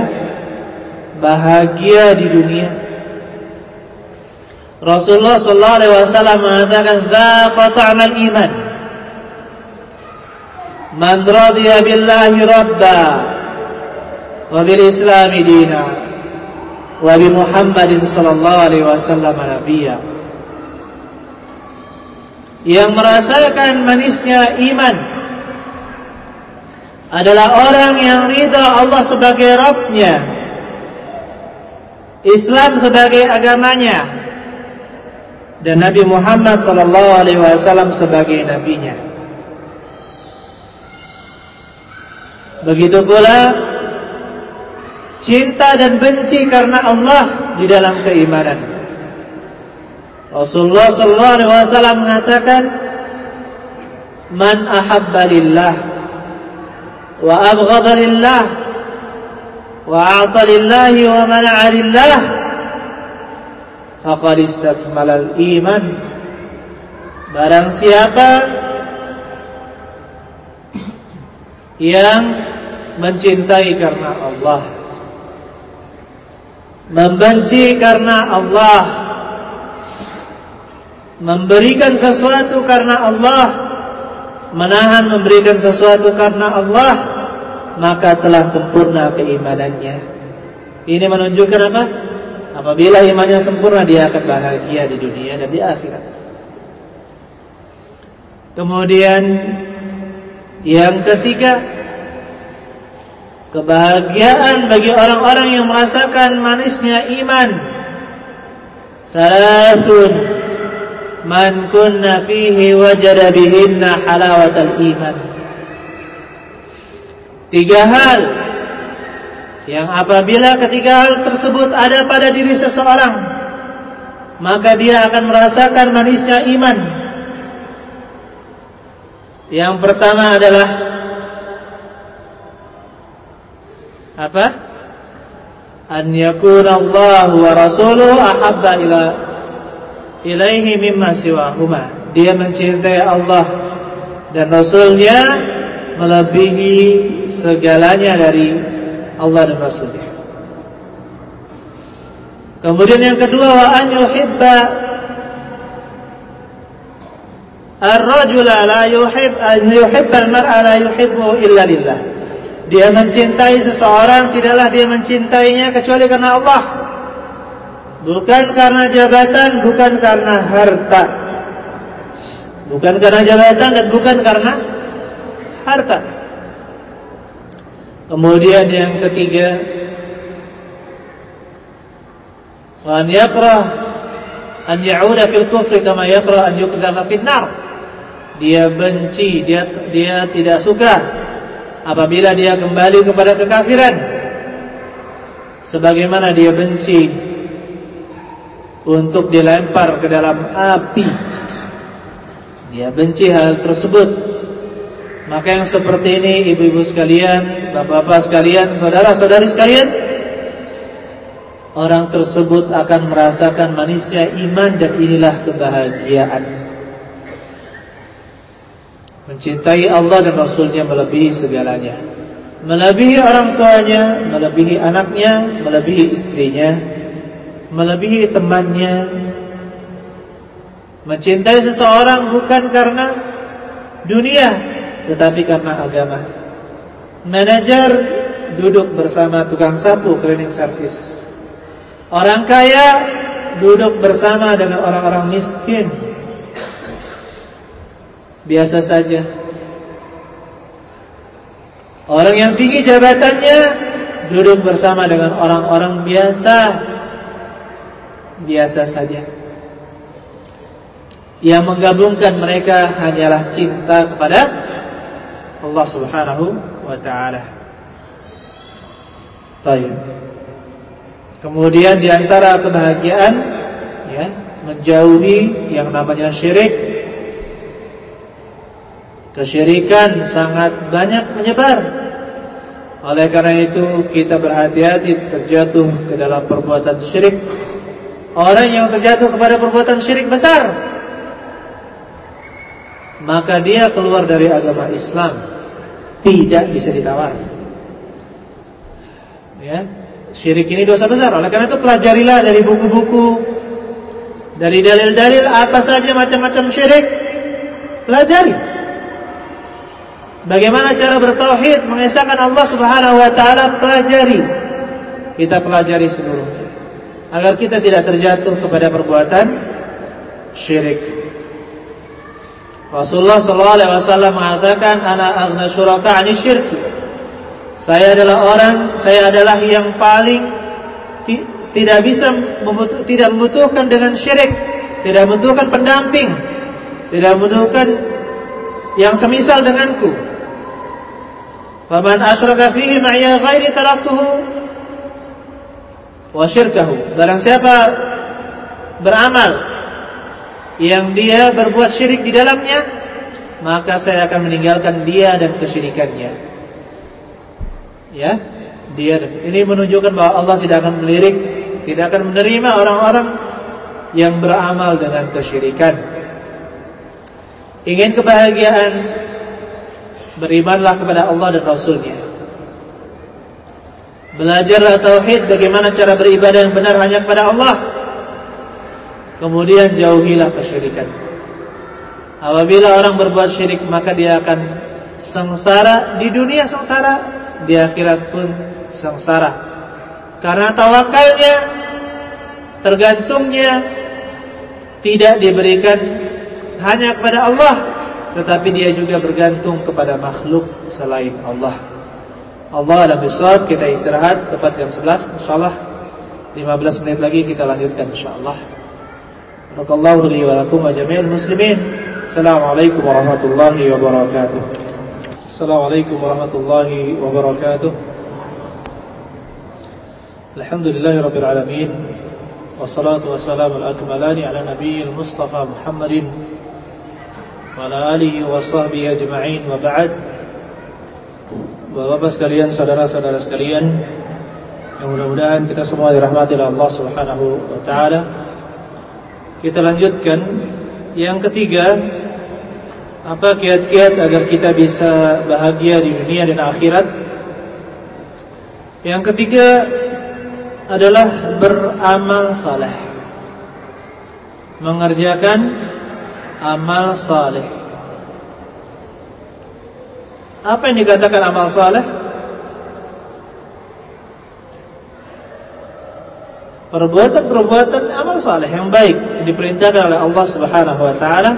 Bahagia di dunia Rasulullah sallallahu alaihi wasallam mengatakan dzaqa ta'mal iman. Man radiya billahi rabba wa bil islam dina wa bi Muhammadin sallallahu alaihi wasallam nabiyya. Yang merasakan manisnya iman adalah orang yang ridha Allah sebagai Rabbnya Islam sebagai agamanya dan Nabi Muhammad sallallahu alaihi wasallam sebagai nabinya. Begitu pula cinta dan benci karena Allah di dalam keimanan. Rasulullah sallallahu alaihi wasallam mengatakan Man ahabba lillah wa abghadha lillah wa a'ta lillahi wa mana'a lillah faqad istakmalal iman. Barang siapa yang mencintai karena Allah membenci karena Allah memberikan sesuatu karena Allah menahan memberikan sesuatu karena Allah maka telah sempurna keimanannya. Ini menunjukkan apa Apabila imannya sempurna dia akan bahagia di dunia dan di akhirat. Kemudian yang ketiga kebahagiaan bagi orang-orang yang merasakan manisnya iman. Salasun man kunna fihi wajada bihinna halawatal iman. Tiga hal yang apabila ketiga hal tersebut ada pada diri seseorang maka dia akan merasakan manisnya iman. Yang pertama adalah apa? An yakuna Allah wa rasuluhu ahabba ila ilaihi mimma siwahuma. Dia mencintai Allah dan Rasulnya melebihi segalanya dari Allah dan Rasulnya. Kemudian yang kedua wa an yuhibba Ar-rajula la yuhib an yuhibbal mar'a la yuhibbu illa lillah. Dia mencintai seseorang tidaklah dia mencintainya kecuali karena Allah. Bukan karena jabatan, bukan karena harta. Bukan karena jabatan dan bukan karena harta. Kemudian yang ketiga, wa an yakrah an ya'uda fil kufri kama yakrah an yukdhama fin nar. Dia benci, dia dia tidak suka apabila dia kembali kepada kekafiran. Sebagaimana dia benci untuk dilempar ke dalam api. Dia benci hal tersebut. Maka yang seperti ini ibu-ibu sekalian, bapak-bapak sekalian, saudara-saudari sekalian, orang tersebut akan merasakan manisnya iman dan inilah kebahagiaan. Mencintai Allah dan Rasulnya melebihi segalanya. Melebihi orang tuanya, melebihi anaknya, melebihi istrinya, melebihi temannya. Mencintai seseorang bukan karena dunia, tetapi karena agama. Manajer duduk bersama tukang sapu cleaning service. Orang kaya duduk bersama dengan orang-orang miskin. Biasa saja. Orang yang tinggi jabatannya duduk bersama dengan orang-orang biasa. Biasa saja. Yang menggabungkan mereka hanyalah cinta kepada Allah Subhanahu wa taala. Baik. Kemudian di antara kebahagiaan ya, menjauhi yang namanya syirik. Kesyirikan sangat banyak menyebar. Oleh karena itu kita berhati-hati terjatuh ke dalam perbuatan syirik. Orang yang terjatuh kepada perbuatan syirik besar maka dia keluar dari agama Islam tidak bisa ditawar. Ya, syirik ini dosa besar. Oleh karena itu pelajarilah dari buku-buku, dari dalil-dalil apa saja macam-macam syirik. Pelajari. Bagaimana cara bertauhid, mengesahkan Allah Subhanahu wa taala, pelajari. Kita pelajari seluruhnya agar kita tidak terjatuh kepada perbuatan syirik. Rasulullah sallallahu alaihi wasallam mengatakan ana aghna syuraka 'ani syirki. Saya adalah orang, saya adalah yang paling ti, tidak bisa membutuh, tidak membutuhkan dengan syirik, tidak membutuhkan pendamping, tidak membutuhkan yang semisal denganku. Faman asyraka fihi ma'iya ghairi taraktuhu wa syirkahu. Barang siapa beramal yang dia berbuat syirik di dalamnya, maka saya akan meninggalkan dia dan kesyirikannya. Ya, dia ini menunjukkan bahwa Allah tidak akan melirik, tidak akan menerima orang-orang yang beramal dengan kesyirikan. Ingin kebahagiaan, berimanlah kepada Allah dan Rasulnya. Belajarlah tauhid bagaimana cara beribadah yang benar hanya kepada Allah Kemudian jauhilah kesyirikan. Apabila orang berbuat syirik maka dia akan sengsara di dunia sengsara, di akhirat pun sengsara. Karena tawakalnya tergantungnya tidak diberikan hanya kepada Allah, tetapi dia juga bergantung kepada makhluk selain Allah. Allah alam bisawab kita istirahat tepat jam 11 insyaallah 15 menit lagi kita lanjutkan insyaallah. بارك الله لي ولكم وجميع المسلمين. السلام عليكم ورحمة الله وبركاته. السلام عليكم ورحمة الله وبركاته. الحمد لله رب العالمين والصلاة والسلام الأكملان على نبي المصطفى محمد وعلى آله وصحبه أجمعين. وبعد Bapak-bapak sekalian, saudara-saudara sekalian Yang mudah-mudahan kita semua dirahmati oleh Allah subhanahu wa ta'ala. Kita lanjutkan Yang ketiga Apa kiat-kiat agar kita bisa bahagia di dunia dan akhirat Yang ketiga Adalah beramal saleh Mengerjakan amal saleh. Apa yang dikatakan amal saleh? Perbuatan-perbuatan amal saleh yang baik yang diperintahkan oleh Allah Subhanahu wa taala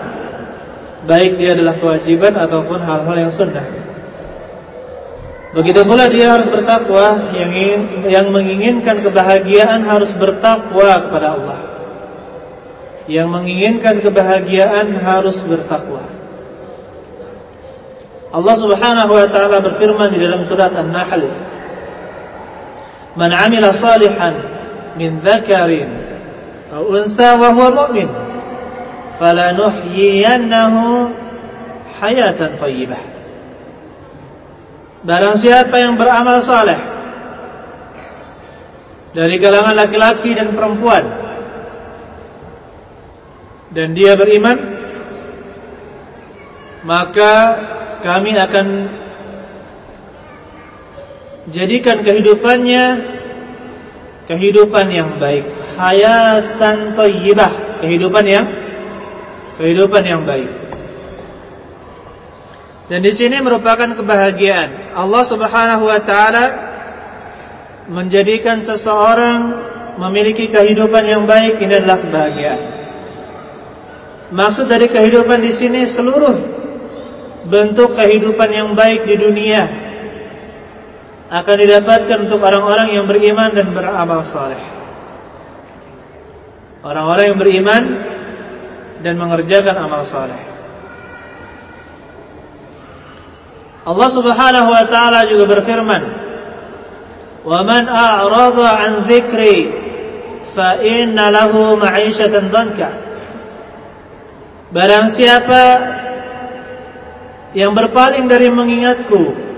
baik dia adalah kewajiban ataupun hal-hal yang sunnah. Begitu pula dia harus bertakwa yang yang menginginkan kebahagiaan harus bertakwa kepada Allah. Yang menginginkan kebahagiaan harus bertakwa. Allah Subhanahu wa taala berfirman di dalam surat An-Nahl, "Man 'amila salihan min dzakarin aw unsa wa huwa mu'min" falanuhyiyannahu hayatan thayyibah. Barang siapa yang beramal saleh dari kalangan laki-laki dan perempuan dan dia beriman maka kami akan jadikan kehidupannya kehidupan yang baik hayatan thayyibah kehidupan yang kehidupan yang baik. Dan di sini merupakan kebahagiaan. Allah Subhanahu wa taala menjadikan seseorang memiliki kehidupan yang baik ini adalah kebahagiaan. Maksud dari kehidupan di sini seluruh bentuk kehidupan yang baik di dunia akan didapatkan untuk orang-orang yang beriman dan beramal saleh. Orang-orang yang beriman dan mengerjakan amal saleh. Allah Subhanahu wa taala juga berfirman, "Wa man a'rada 'an dzikri fa inna lahu ma'isyatan dhanka." Barang siapa yang berpaling dari mengingatku,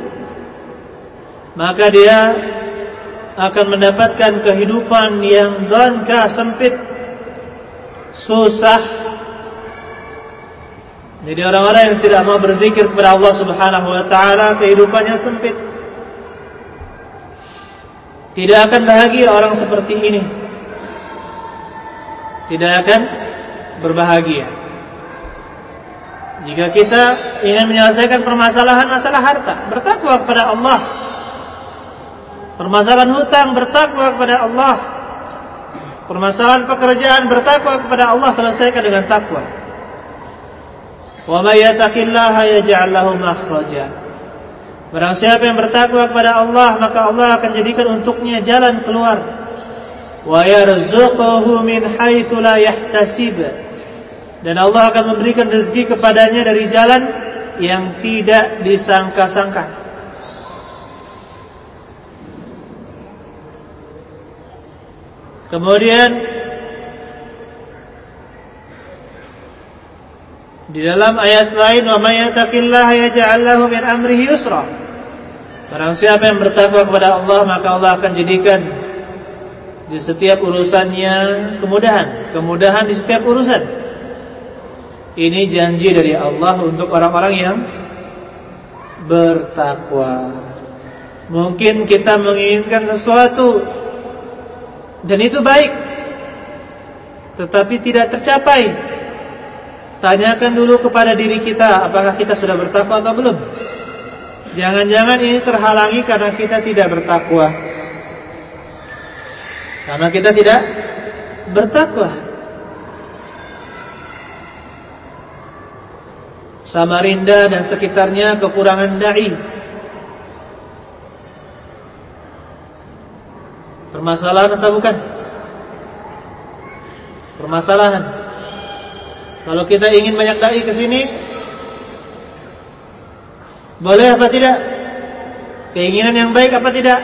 maka dia akan mendapatkan kehidupan yang dhanka sempit, susah, jadi orang-orang yang tidak mau berzikir kepada Allah Subhanahu wa taala kehidupannya sempit. Tidak akan bahagia orang seperti ini. Tidak akan berbahagia. Jika kita ingin menyelesaikan permasalahan masalah harta, bertakwa kepada Allah. Permasalahan hutang, bertakwa kepada Allah. Permasalahan pekerjaan, bertakwa kepada Allah selesaikan dengan takwa. Wa may yattaqillaha yaj'al lahu makhraja. Barang siapa yang bertakwa kepada Allah, maka Allah akan jadikan untuknya jalan keluar. Wa yarzuquhu min haitsu la yahtasib. Dan Allah akan memberikan rezeki kepadanya dari jalan yang tidak disangka-sangka. Kemudian Di dalam ayat lain, "Wa may yattaqillaha yaj'al lahu min amrihi yusra." Barang siapa yang bertakwa kepada Allah, maka Allah akan jadikan di setiap urusannya kemudahan, kemudahan di setiap urusan. Ini janji dari Allah untuk orang-orang yang bertakwa. Mungkin kita menginginkan sesuatu dan itu baik, tetapi tidak tercapai Tanyakan dulu kepada diri kita apakah kita sudah bertakwa atau belum. Jangan-jangan ini terhalangi karena kita tidak bertakwa. Karena kita tidak bertakwa. Samarinda dan sekitarnya kekurangan dai. Permasalahan atau bukan? Permasalahan. Kalau kita ingin banyak dai ke sini, boleh apa tidak? Keinginan yang baik apa tidak?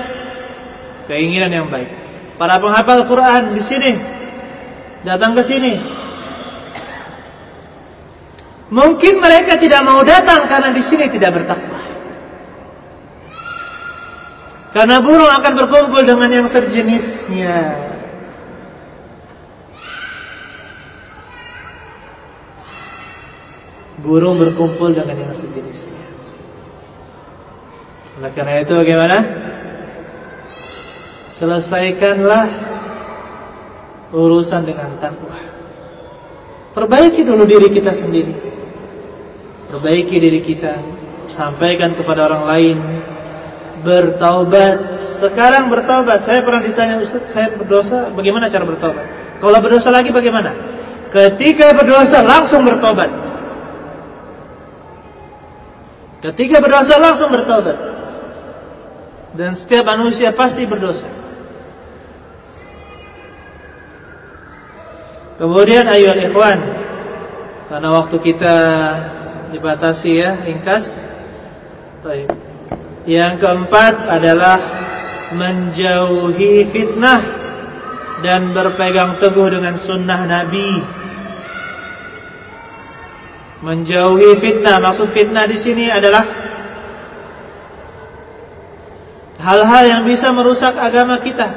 Keinginan yang baik. Para penghafal Quran di sini datang ke sini. Mungkin mereka tidak mau datang karena di sini tidak bertakwa. Karena burung akan berkumpul dengan yang sejenisnya. burung berkumpul dengan yang sejenisnya. Oleh karena itu bagaimana? Selesaikanlah urusan dengan takwa. Perbaiki dulu diri kita sendiri. Perbaiki diri kita, sampaikan kepada orang lain. Bertaubat. Sekarang bertaubat. Saya pernah ditanya, Ustaz, saya berdosa, bagaimana cara bertaubat? Kalau berdosa lagi bagaimana? Ketika berdosa langsung bertobat. Ketika berdosa langsung bertobat. Dan setiap manusia pasti berdosa. Kemudian ayo ikhwan Karena waktu kita dibatasi ya ringkas Yang keempat adalah Menjauhi fitnah Dan berpegang teguh dengan sunnah Nabi. Menjauhi fitnah Maksud fitnah di sini adalah Hal-hal yang bisa merusak agama kita.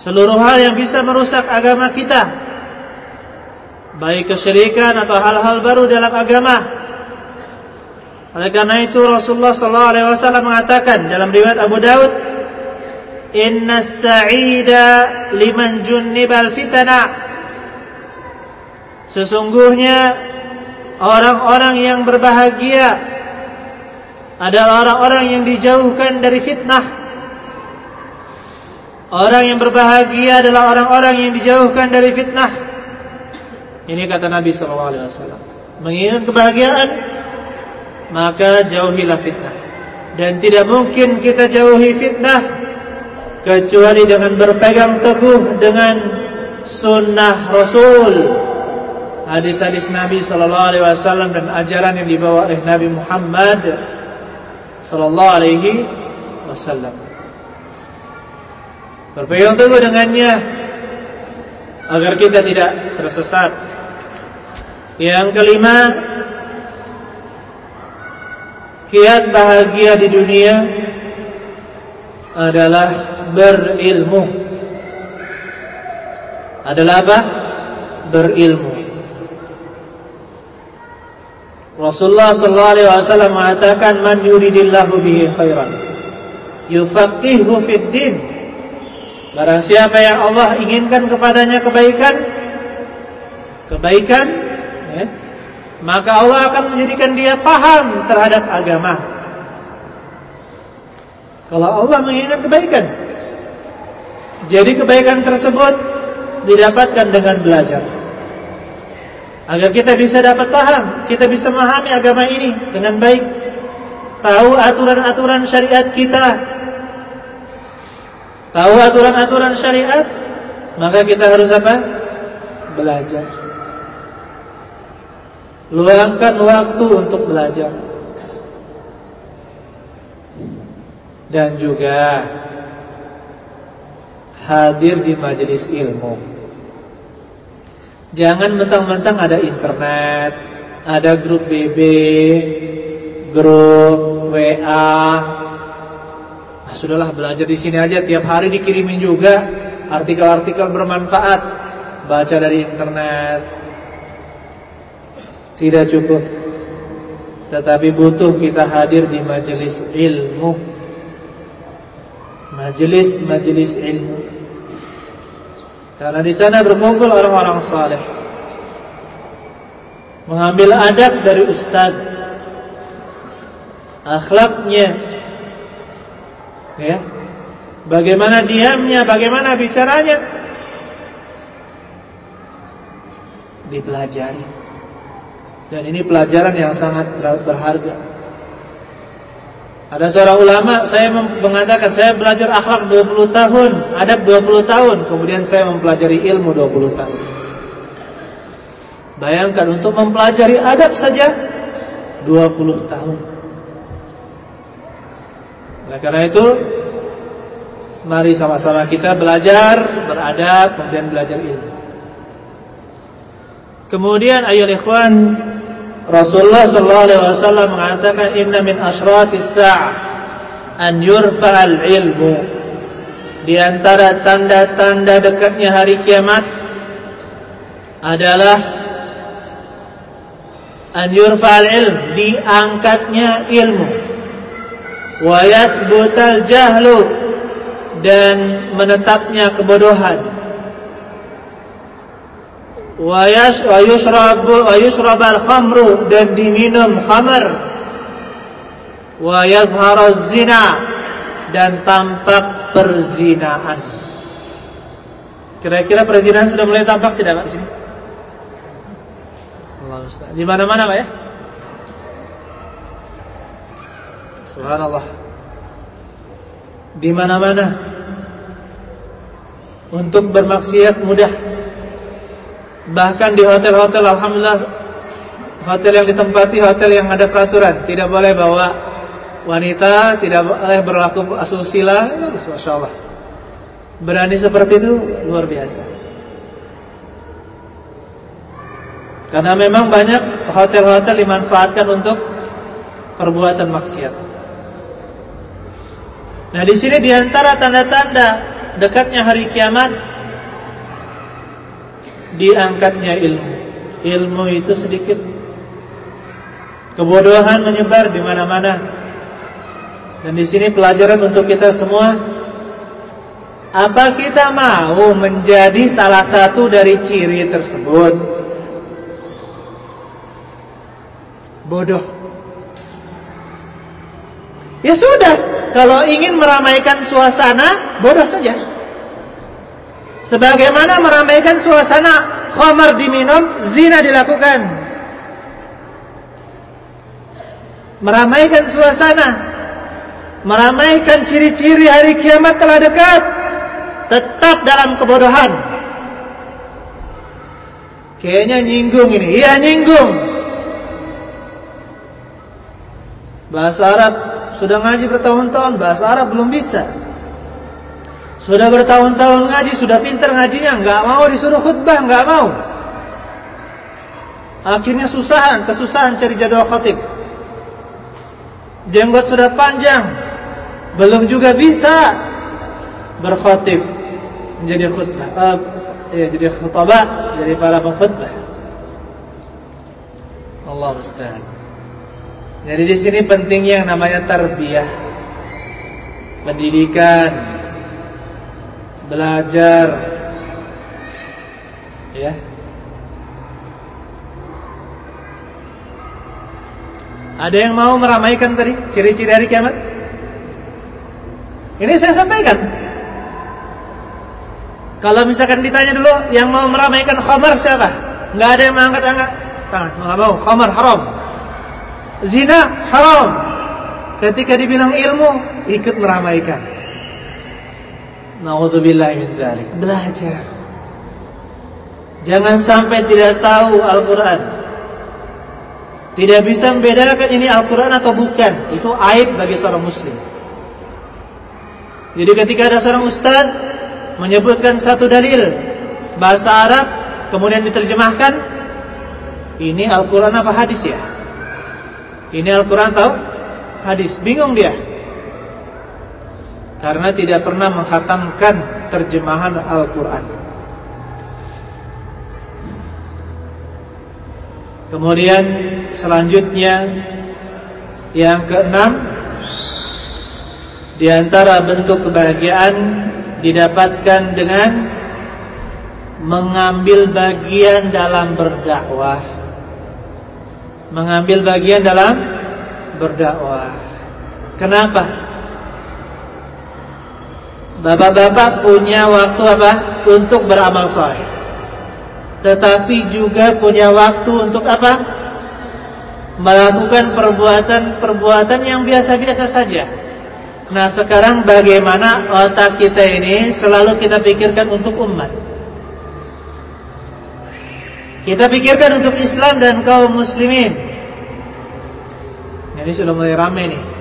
Seluruh hal yang bisa merusak agama kita. Baik kesyirikan atau hal-hal baru dalam agama oleh karena itu Rasulullah sallallahu alaihi wasallam mengatakan dalam riwayat Abu Daud Inna sa'ida liman junnibal fitana Sesungguhnya orang-orang yang berbahagia adalah orang-orang yang dijauhkan dari fitnah Orang yang berbahagia adalah orang-orang yang dijauhkan dari fitnah. Ini kata Nabi SAW. Mengingat kebahagiaan, maka jauhilah fitnah. Dan tidak mungkin kita jauhi fitnah kecuali dengan berpegang teguh dengan sunnah Rasul. Hadis-hadis Nabi Sallallahu Alaihi Wasallam dan ajaran yang dibawa oleh Nabi Muhammad Sallallahu Alaihi Wasallam. Berpegang teguh dengannya agar kita tidak tersesat. Yang kelima, kiat bahagia di dunia adalah berilmu. Adalah apa? Berilmu. Rasulullah sallallahu alaihi wasallam mengatakan man yuridillahu bihi khairan yufaqihu fid din. Barang siapa yang Allah inginkan kepadanya kebaikan Kebaikan ya, Maka Allah akan menjadikan dia paham terhadap agama Kalau Allah menginginkan kebaikan Jadi kebaikan tersebut Didapatkan dengan belajar Agar kita bisa dapat paham Kita bisa memahami agama ini dengan baik Tahu aturan-aturan syariat kita tahu aturan-aturan syariat, maka kita harus apa? Belajar. Luangkan waktu untuk belajar. Dan juga hadir di majelis ilmu. Jangan mentang-mentang ada internet, ada grup BB, grup WA, sudahlah belajar di sini aja tiap hari dikirimin juga artikel-artikel bermanfaat baca dari internet tidak cukup. Tetapi butuh kita hadir di majelis ilmu. Majelis-majelis ilmu. Karena di sana berkumpul orang-orang saleh. Mengambil adab dari ustaz. Akhlaknya. Ya. Bagaimana diamnya bagaimana bicaranya. Dipelajari dan ini pelajaran yang sangat berharga. Ada seorang ulama saya mengatakan saya belajar akhlak 20 tahun adab 20 tahun. Kemudian saya mempelajari ilmu 20 tahun. Bayangkan untuk mempelajari adab saja 20 tahun. Oleh karena itu Mari sama-sama kita belajar Beradab Kemudian belajar ilmu. Kemudian ayol ikhwan Rasulullah SAW mengatakan Inna min asratis sa'ah An yurfa'al ilmu. Di antara tanda-tanda dekatnya hari kiamat Adalah An yurfa'al ilm Diangkatnya ilmu. Wa yathbutal jahlu dan menetapnya kebodohan wa yushrab wa yushrab al-khamru dan diminum khamr wa yazhar zina dan tampak perzinaan. Kira-kira perzinahan sudah mulai tampak tidak Pak di sini? Di mana-mana Pak ya? Subhanallah. Di mana-mana. Untuk bermaksiat mudah. Bahkan di hotel-hotel alhamdulillah hotel yang ditempati hotel yang ada peraturan, tidak boleh bawa wanita, tidak boleh berlaku asusila, Masya Allah. Berani seperti itu luar biasa. Karena memang banyak hotel-hotel dimanfaatkan untuk perbuatan maksiat. Nah, di sini di antara tanda-tanda dekatnya hari kiamat diangkatnya ilmu. Ilmu itu sedikit kebodohan menyebar di mana-mana. Dan di sini pelajaran untuk kita semua apa kita mau menjadi salah satu dari ciri tersebut? Bodoh. Ya sudah, kalau ingin meramaikan suasana, bodoh saja. Sebagaimana meramaikan suasana khamar diminum, zina dilakukan. Meramaikan suasana, meramaikan ciri-ciri hari kiamat telah dekat, tetap dalam kebodohan. Kayaknya nyinggung ini, iya nyinggung. Bahasa Arab sudah ngaji bertahun-tahun, bahasa Arab belum bisa. Sudah bertahun-tahun ngaji, sudah pintar ngajinya, nggak mau disuruh khutbah, nggak mau. Akhirnya susahan, kesusahan cari jadwal khatib. Jenggot sudah panjang, belum juga bisa berkhutib menjadi khutbah, uh, ya, jadi khutbah, jadi para pengkhutbah. Allah musta'an. Jadi di sini pentingnya yang namanya tarbiyah, pendidikan, belajar ya Ada yang mau meramaikan tadi ciri-ciri hari kiamat? Ini saya sampaikan. Kalau misalkan ditanya dulu yang mau meramaikan khamar siapa? Enggak ada yang mengangkat angkat tangan. Enggak mau. Khamar haram. Zina haram. Ketika dibilang ilmu ikut meramaikan. Min dzalik. Belajar. Jangan sampai tidak tahu Al-Qur'an. Tidak bisa membedakan ini Al-Qur'an atau bukan. Itu aib bagi seorang muslim. Jadi ketika ada seorang ustaz menyebutkan satu dalil bahasa Arab kemudian diterjemahkan ini Al-Qur'an apa hadis ya? Ini Al-Qur'an atau hadis? Bingung dia. Karena tidak pernah menghatamkan terjemahan Al-Quran. Kemudian selanjutnya Yang keenam Di antara bentuk kebahagiaan Didapatkan dengan Mengambil bagian dalam berdakwah. Mengambil bagian dalam berdakwah. Kenapa? Bapak-bapak punya waktu apa? Untuk beramal soleh. Tetapi juga punya waktu untuk apa? Melakukan perbuatan-perbuatan yang biasa-biasa saja. Nah sekarang bagaimana otak kita ini selalu kita pikirkan untuk umat. Kita pikirkan untuk Islam dan kaum muslimin. Ini sudah mulai ramai nih.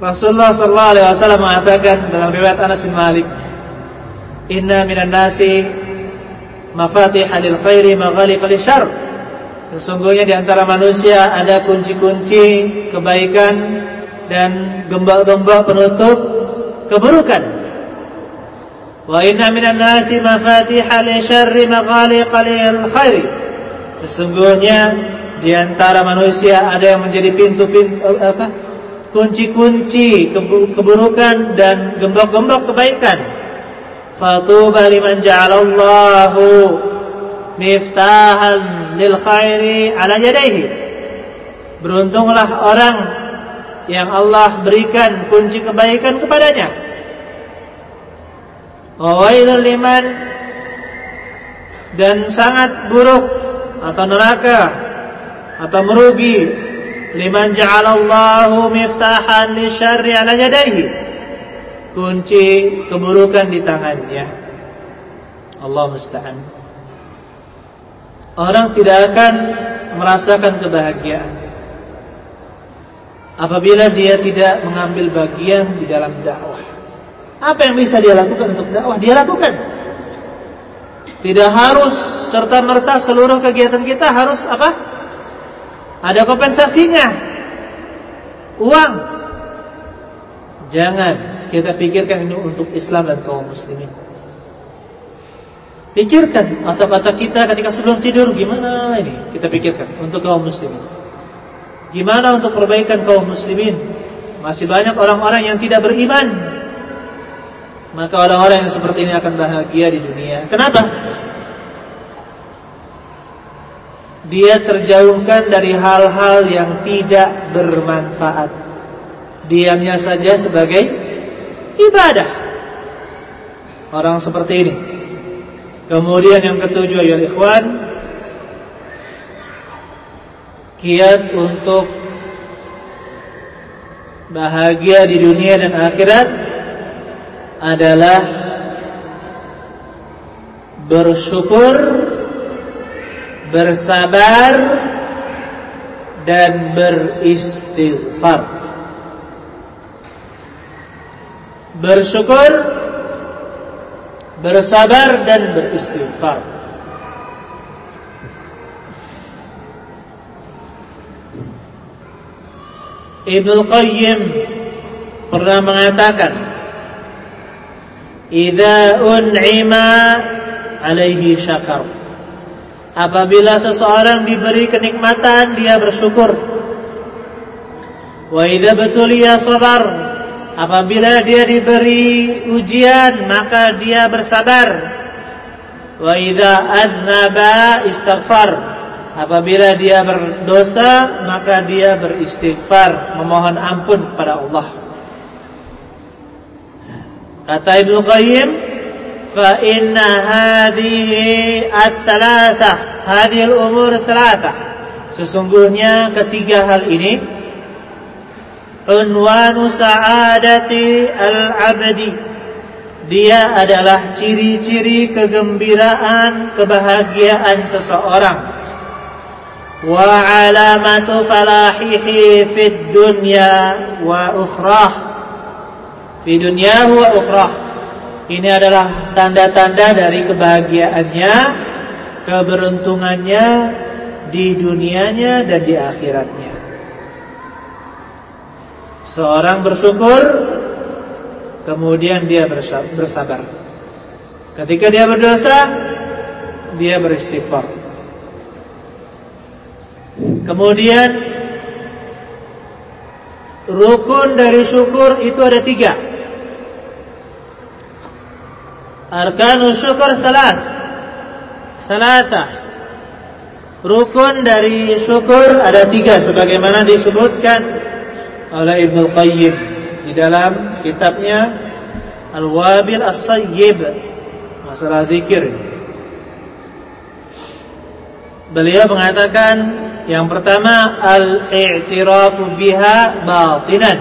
Rasulullah sallallahu alaihi wasallam mengatakan dalam riwayat Anas bin Malik, "Inna minan nasi mafatih lil khairi maghaliq lil syarr." Sesungguhnya di antara manusia ada kunci-kunci kebaikan dan gembok-gembok penutup keburukan. Wa inna minan nasi mafatih lil syarri maghaliq lil khairi. Sesungguhnya di antara manusia ada yang menjadi pintu-pintu apa? Kunci-kunci keburukan dan gembok-gembok kebaikan. Fatuba liman ja'alallahu miftahan lil khairi ala yadayhi. Beruntunglah orang yang Allah berikan kunci kebaikan kepadanya. Wawailul liman dan sangat buruk atau neraka atau merugi liman ja'alallahu miftahan li syarri ala yadayhi kunci keburukan di tangannya Allah musta'an orang tidak akan merasakan kebahagiaan apabila dia tidak mengambil bagian di dalam dakwah. Apa yang bisa dia lakukan untuk dakwah? Dia lakukan. Tidak harus serta merta seluruh kegiatan kita harus apa? Ada kompensasinya. Uang. Jangan kita pikirkan ini untuk Islam dan kaum muslimin. Pikirkan kata-kata kita ketika sebelum tidur gimana ini kita pikirkan untuk kaum muslimin. Gimana untuk perbaikan kaum muslimin? Masih banyak orang-orang yang tidak beriman. Maka orang-orang yang seperti ini akan bahagia di dunia. Kenapa? Dia terjauhkan dari hal-hal yang tidak bermanfaat. Diamnya saja sebagai ibadah. Orang seperti ini. Kemudian yang ketujuh ya ikhwan, kiat untuk bahagia di dunia dan akhirat adalah bersyukur, bersabar dan beristighfar. Bersyukur, bersabar dan beristighfar. Ibnu Qayyim pernah mengatakan Idza un'ima alaihi syakar Apabila seseorang diberi kenikmatan dia bersyukur. Wa idza betuliya sabar Apabila dia diberi ujian maka dia bersabar. Wa idza adnaba istighfar. Apabila dia berdosa maka dia beristighfar memohon ampun kepada Allah. Kata Ibnu Qayyim, fa inna hadhihi ats-tsalatsah, hadhihi al-umur tsalatsah. Sesungguhnya ketiga hal ini unwanu sa'adati al-'abdi. Dia adalah ciri-ciri kegembiraan, kebahagiaan seseorang وعلامة فلاحه في الدنيا وأخراه في دنياه وأخراه ini adalah tanda-tanda dari kebahagiaannya keberuntungannya di dunianya dan di akhiratnya. Seorang bersyukur kemudian dia bersabar. Ketika dia berdosa dia beristighfar. Kemudian rukun dari syukur itu ada tiga. Arkanus syukur salat. Salasa. Rukun dari syukur ada tiga sebagaimana disebutkan oleh Ibnu Qayyim di dalam kitabnya Al-Wabil As-Sayyib masalah zikir. Beliau mengatakan yang pertama al-i'tirafu biha batinan.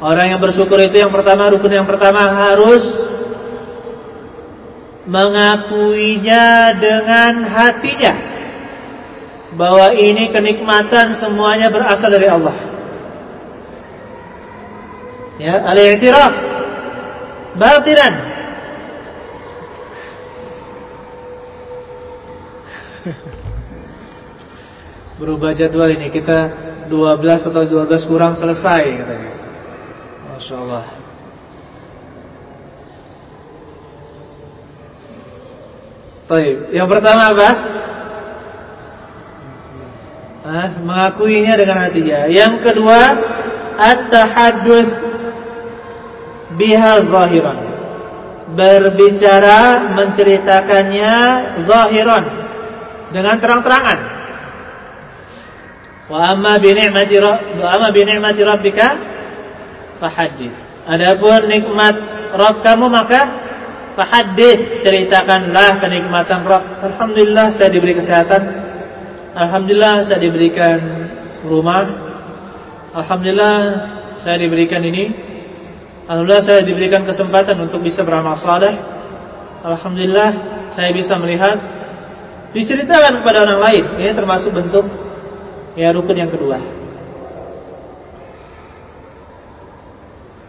Orang yang bersyukur itu yang pertama rukun yang pertama harus mengakuinya dengan hatinya bahwa ini kenikmatan semuanya berasal dari Allah. Ya, al-i'tiraf batinan berubah jadwal ini kita 12 atau 12 kurang selesai katanya. Masya Allah. Baik, yang pertama apa? Ah, mengakuinya dengan hatinya. Yang kedua, at-tahadduts biha zahiran. Berbicara menceritakannya zahiran dengan terang-terangan. Wa amma bi ni'mati wa amma bi ni'mati rabbika fahaddits. Adapun nikmat Rabb kamu maka fahaddits, ceritakanlah kenikmatan Rabb. Alhamdulillah saya diberi kesehatan. Alhamdulillah saya diberikan rumah. Alhamdulillah saya diberikan ini. Alhamdulillah saya diberikan kesempatan untuk bisa beramal saleh. Alhamdulillah saya bisa melihat diceritakan kepada orang lain. Ini termasuk bentuk ya rukun yang kedua.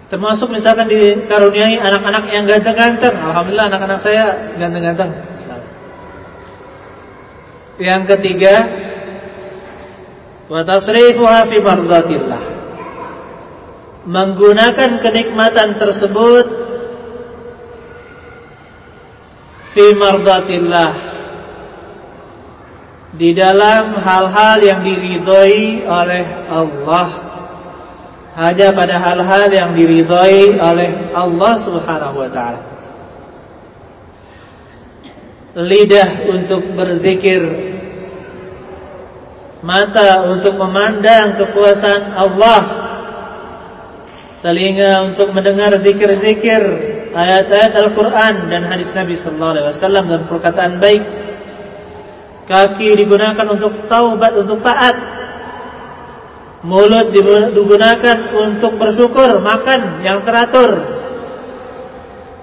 Termasuk misalkan dikaruniai anak-anak yang ganteng-ganteng. Alhamdulillah anak-anak saya ganteng-ganteng. Yang ketiga, wa fi mardatillah. Menggunakan kenikmatan tersebut fi mardatillah di dalam hal-hal yang diridhoi oleh Allah. Hanya pada hal-hal yang diridhoi oleh Allah Subhanahu wa taala. Lidah untuk berzikir Mata untuk memandang kekuasaan Allah Telinga untuk mendengar zikir-zikir Ayat-ayat Al-Quran dan hadis Nabi Sallallahu Alaihi Wasallam dan perkataan baik Kaki digunakan untuk taubat, untuk taat. Mulut digunakan untuk bersyukur, makan yang teratur.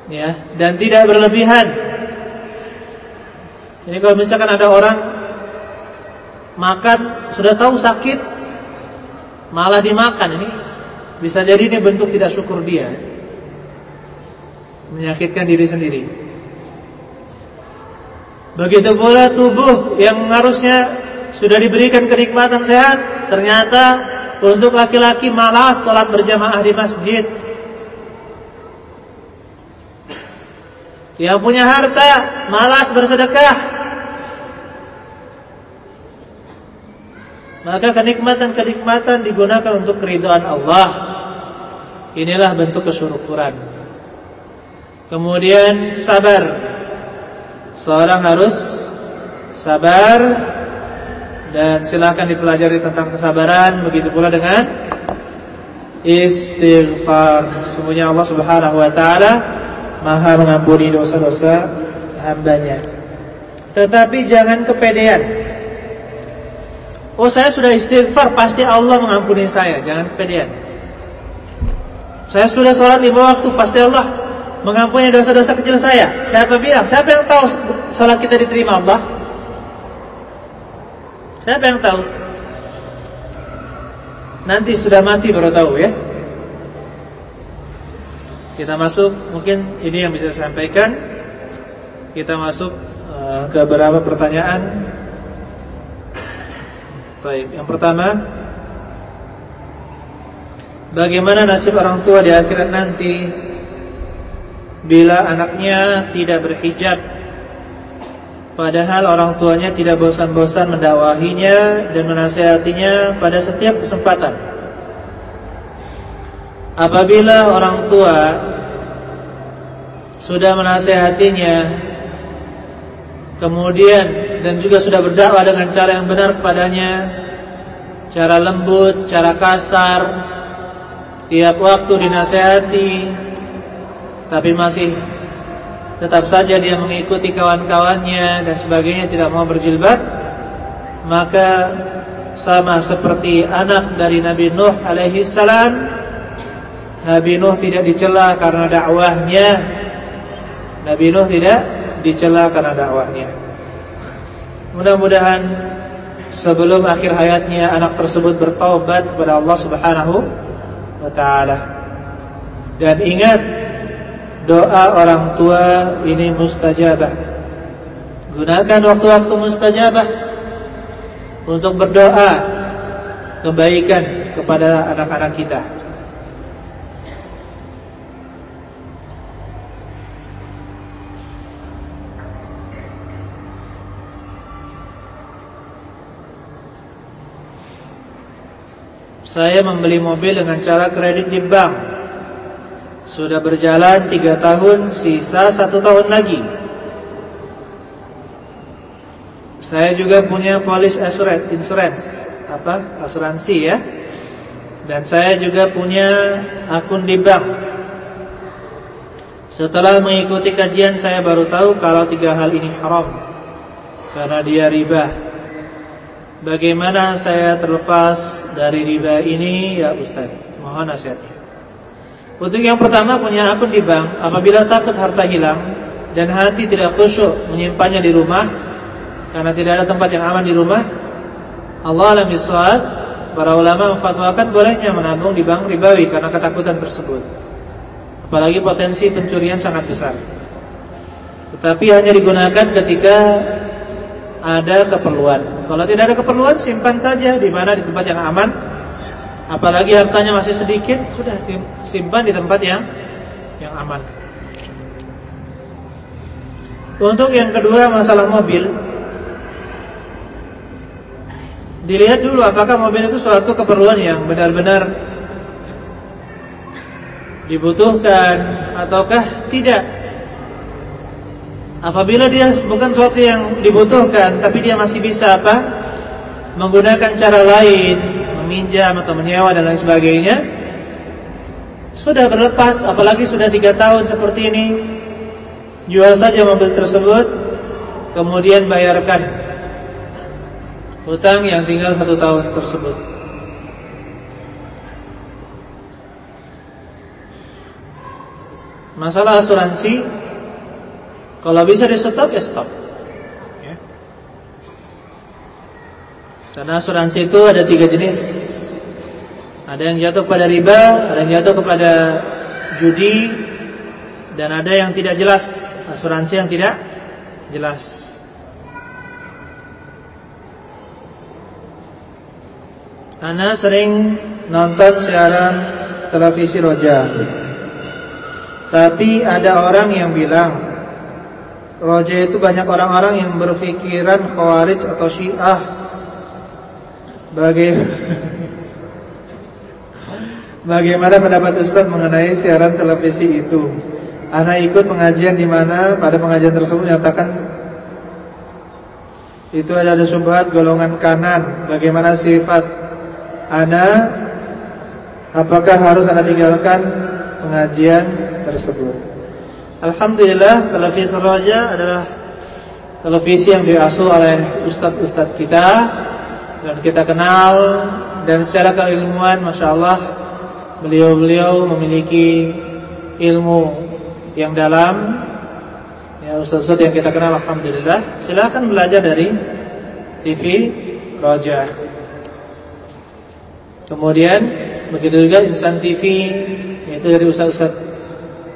Ya, dan tidak berlebihan. Jadi kalau misalkan ada orang makan sudah tahu sakit malah dimakan ini bisa jadi ini bentuk tidak syukur dia. Menyakitkan diri sendiri. Begitu pula tubuh yang harusnya sudah diberikan kenikmatan sehat, ternyata untuk laki-laki malas salat berjamaah di masjid. Yang punya harta malas bersedekah. Maka kenikmatan-kenikmatan digunakan untuk keridhaan Allah. Inilah bentuk kesyukuran. Kemudian sabar seorang harus sabar dan silakan dipelajari tentang kesabaran begitu pula dengan istighfar. Semuanya Allah Subhanahu wa taala Maha mengampuni dosa-dosa hambanya. Tetapi jangan kepedean. Oh saya sudah istighfar pasti Allah mengampuni saya. Jangan kepedean. Saya sudah sholat lima waktu pasti Allah mengampuni dosa-dosa kecil saya. Siapa bilang? Siapa yang tahu salat kita diterima Allah? Siapa yang tahu? Nanti sudah mati baru tahu ya. Kita masuk, mungkin ini yang bisa saya sampaikan. Kita masuk uh, ke beberapa pertanyaan. Baik, yang pertama, bagaimana nasib orang tua di akhirat nanti bila anaknya tidak berhijab padahal orang tuanya tidak bosan-bosan mendakwahinya dan menasihatinya pada setiap kesempatan. Apabila orang tua sudah menasihatinya kemudian dan juga sudah berdakwah dengan cara yang benar kepadanya cara lembut, cara kasar tiap waktu dinasehati tapi masih tetap saja dia mengikuti kawan-kawannya dan sebagainya tidak mau berjilbab maka sama seperti anak dari Nabi Nuh alaihi salam Nabi Nuh tidak dicela karena dakwahnya. Nabi Nuh tidak dicela karena dakwahnya. Mudah-mudahan sebelum akhir hayatnya anak tersebut bertaubat kepada Allah Subhanahu wa taala. Dan ingat doa orang tua ini mustajabah. Gunakan waktu-waktu mustajabah untuk berdoa kebaikan kepada anak-anak kita. Saya membeli mobil dengan cara kredit di bank Sudah berjalan 3 tahun Sisa 1 tahun lagi. Saya juga punya police assurance Insurance. Apa? Asuransi ya. Dan saya juga punya akun di bank. Setelah mengikuti kajian Saya baru tahu kalau tiga hal ini haram. Karena dia riba. Bagaimana saya terlepas dari riba ini ya Ustaz? Mohon nasihatnya Untuk yang pertama punya akun di bank Apabila takut harta hilang Dan hati tidak khusyuk menyimpannya di rumah Karena tidak ada tempat yang aman di rumah Allah alam biswad Para ulama memfatwakan bolehnya menabung di bank ribawi Karena ketakutan tersebut Apalagi potensi pencurian sangat besar Tetapi hanya digunakan ketika ada keperluan. Kalau tidak ada keperluan simpan saja di mana di tempat yang aman. Apalagi hartanya masih sedikit, sudah simpan di tempat yang yang aman. Untuk yang kedua masalah mobil. Dilihat dulu apakah mobil itu suatu keperluan yang benar-benar dibutuhkan ataukah tidak. Apabila dia bukan sesuatu yang dibutuhkan Tapi dia masih bisa apa? Menggunakan cara lain Meminjam atau menyewa dan lain sebagainya Sudah berlepas Apalagi sudah tiga tahun seperti ini Jual saja mobil tersebut Kemudian bayarkan Hutang yang tinggal satu tahun tersebut Masalah asuransi kalau bisa di stop ya stop. Karena asuransi itu ada tiga jenis. Ada yang jatuh pada riba, ada yang jatuh kepada judi, dan ada yang tidak jelas. Asuransi yang tidak jelas. Ana sering nonton siaran televisi roja. Tapi ada orang yang bilang Roja itu banyak orang-orang yang berpikiran khawarij atau syiah Bagaimana Bagaimana pendapat Ustaz mengenai siaran televisi itu? Anak ikut pengajian di mana pada pengajian tersebut menyatakan itu ada subhat golongan kanan. Bagaimana sifat Ana? Apakah harus Anda tinggalkan pengajian tersebut? Alhamdulillah televisi Raja adalah televisi yang diasuh oleh ustadz-ustadz kita dan kita kenal dan secara keilmuan Masya Allah beliau-beliau memiliki ilmu yang dalam. Ya ustadz-ustadz yang kita kenal Alhamdulillah. Silahkan belajar dari TV Raja kemudian begitu juga Insan TV yaitu dari ustadz-ustadz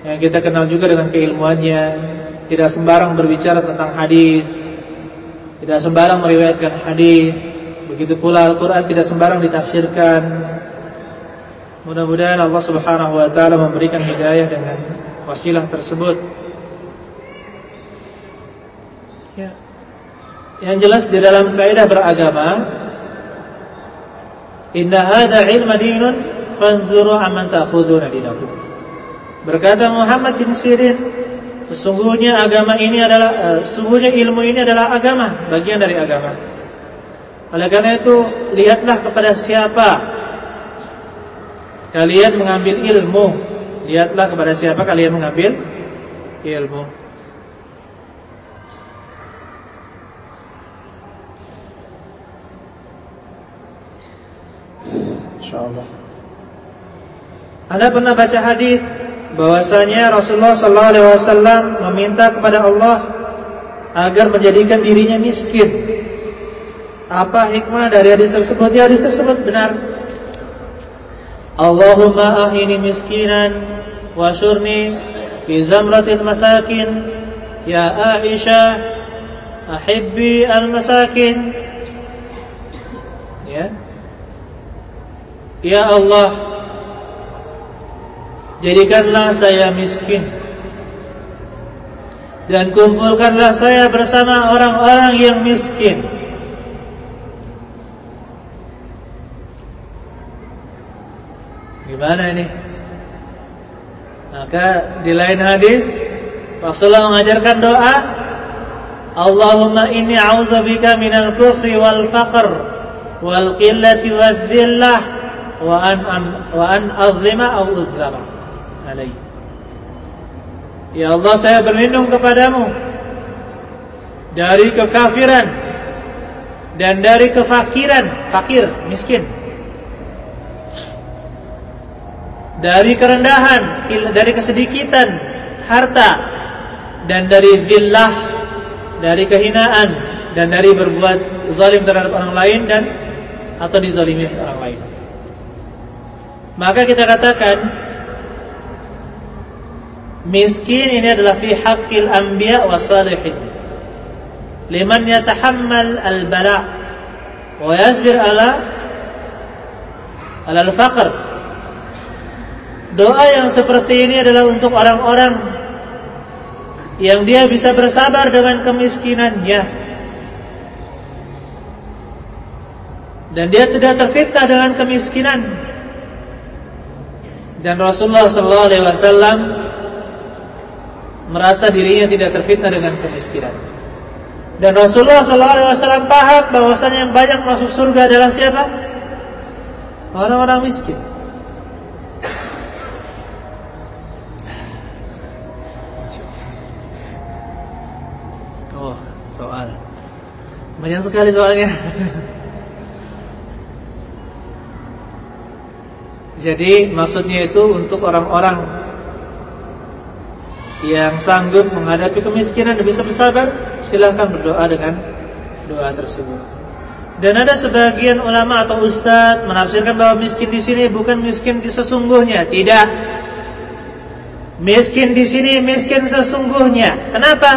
yang kita kenal juga dengan keilmuannya. Tidak sembarang berbicara tentang hadis. Tidak sembarang meriwayatkan hadis begitu pula Al-Qur'an tidak sembarang ditafsirkan. Mudah-mudahan Allah Subhanahu wa taala memberikan hidayah dengan wasilah tersebut. Ya. Yang jelas di dalam kaidah beragama inna hadza ilma dinun fanzuru amman ta'khuduna dinakum. Berkata Muhammad bin Sirin, sesungguhnya agama ini adalah uh, sesungguhnya ilmu ini adalah agama, bagian dari agama. Oleh karena itu, lihatlah kepada siapa kalian mengambil ilmu. Lihatlah kepada siapa kalian mengambil ilmu. Insyaallah. Anda pernah baca hadis bahwasanya Rasulullah sallallahu alaihi wasallam meminta kepada Allah agar menjadikan dirinya miskin. Apa hikmah dari hadis tersebut? Ya, hadis tersebut benar. Allahumma ahini miskinan wa surni fi zamratil masakin. Ya Aisyah ahibbi al-masakin ya. Ya Allah Jadikanlah saya miskin. Dan kumpulkanlah saya bersama orang-orang yang miskin Gimana ini? Maka di lain hadis Rasulullah mengajarkan doa Allahumma inni a'udzubika minal kufri wal faqr wal qillati wal dhillah wa an, an wa an azlima aw uzlama alai. Ya Allah saya berlindung kepadamu dari kekafiran dan dari kefakiran, fakir, miskin. Dari kerendahan, dari kesedikitan harta dan dari zillah dari kehinaan dan dari berbuat zalim terhadap orang lain dan atau dizalimi orang lain. Maka kita katakan miskin ini adalah fi haqqil anbiya wa salihin. Liman yatahammal al-bala wa yasbir ala al-faqr. Doa yang seperti ini adalah untuk orang-orang yang dia bisa bersabar dengan kemiskinannya. Dan dia tidak terfitnah dengan kemiskinan. Dan Rasulullah SAW merasa dirinya tidak terfitnah dengan kemiskinan. Dan Rasulullah SAW paham bahwasanya yang banyak masuk surga adalah siapa? Orang-orang miskin Banyak sekali soalnya. Jadi maksudnya itu untuk orang-orang yang sanggup menghadapi kemiskinan dan bisa bersabar, silahkan berdoa dengan doa tersebut. Dan ada sebagian ulama atau ustadz menafsirkan bahwa miskin di sini bukan miskin di sesungguhnya, tidak. Miskin di sini miskin sesungguhnya. Kenapa?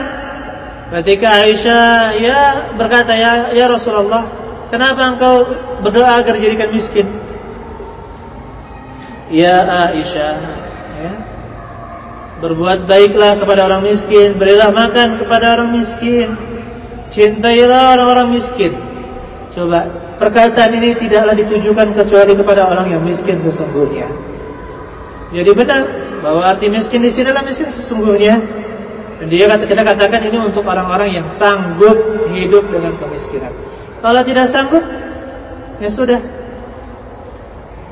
Ketika Aisyah ya berkata ya ya Rasulullah, kenapa engkau berdoa agar dijadikan miskin? Ya Aisyah, ya. Berbuat baiklah kepada orang miskin, berilah makan kepada orang miskin. Cintailah orang-orang miskin. Coba, perkataan ini tidaklah ditujukan kecuali kepada orang yang miskin sesungguhnya. Jadi benar bahwa arti miskin di sini adalah miskin sesungguhnya dan dia kata kita katakan ini untuk orang-orang yang sanggup hidup dengan kemiskinan. Kalau tidak sanggup, ya sudah.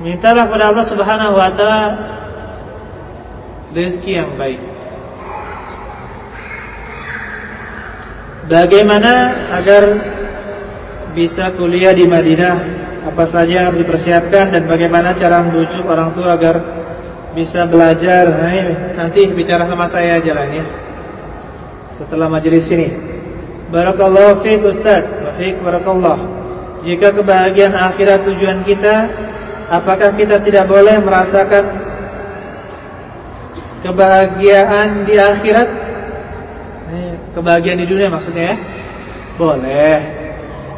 Mintalah kepada Allah Subhanahu wa taala rezeki yang baik. Bagaimana agar bisa kuliah di Madinah? Apa saja yang harus dipersiapkan dan bagaimana cara membujuk orang tua agar bisa belajar? Nah, nanti bicara sama saya aja lah ya setelah majelis ini. Barakallahu fiik Ustaz, wa fiik barakallah. Jika kebahagiaan akhirat tujuan kita, apakah kita tidak boleh merasakan kebahagiaan di akhirat? Kebahagiaan di dunia maksudnya ya? Boleh.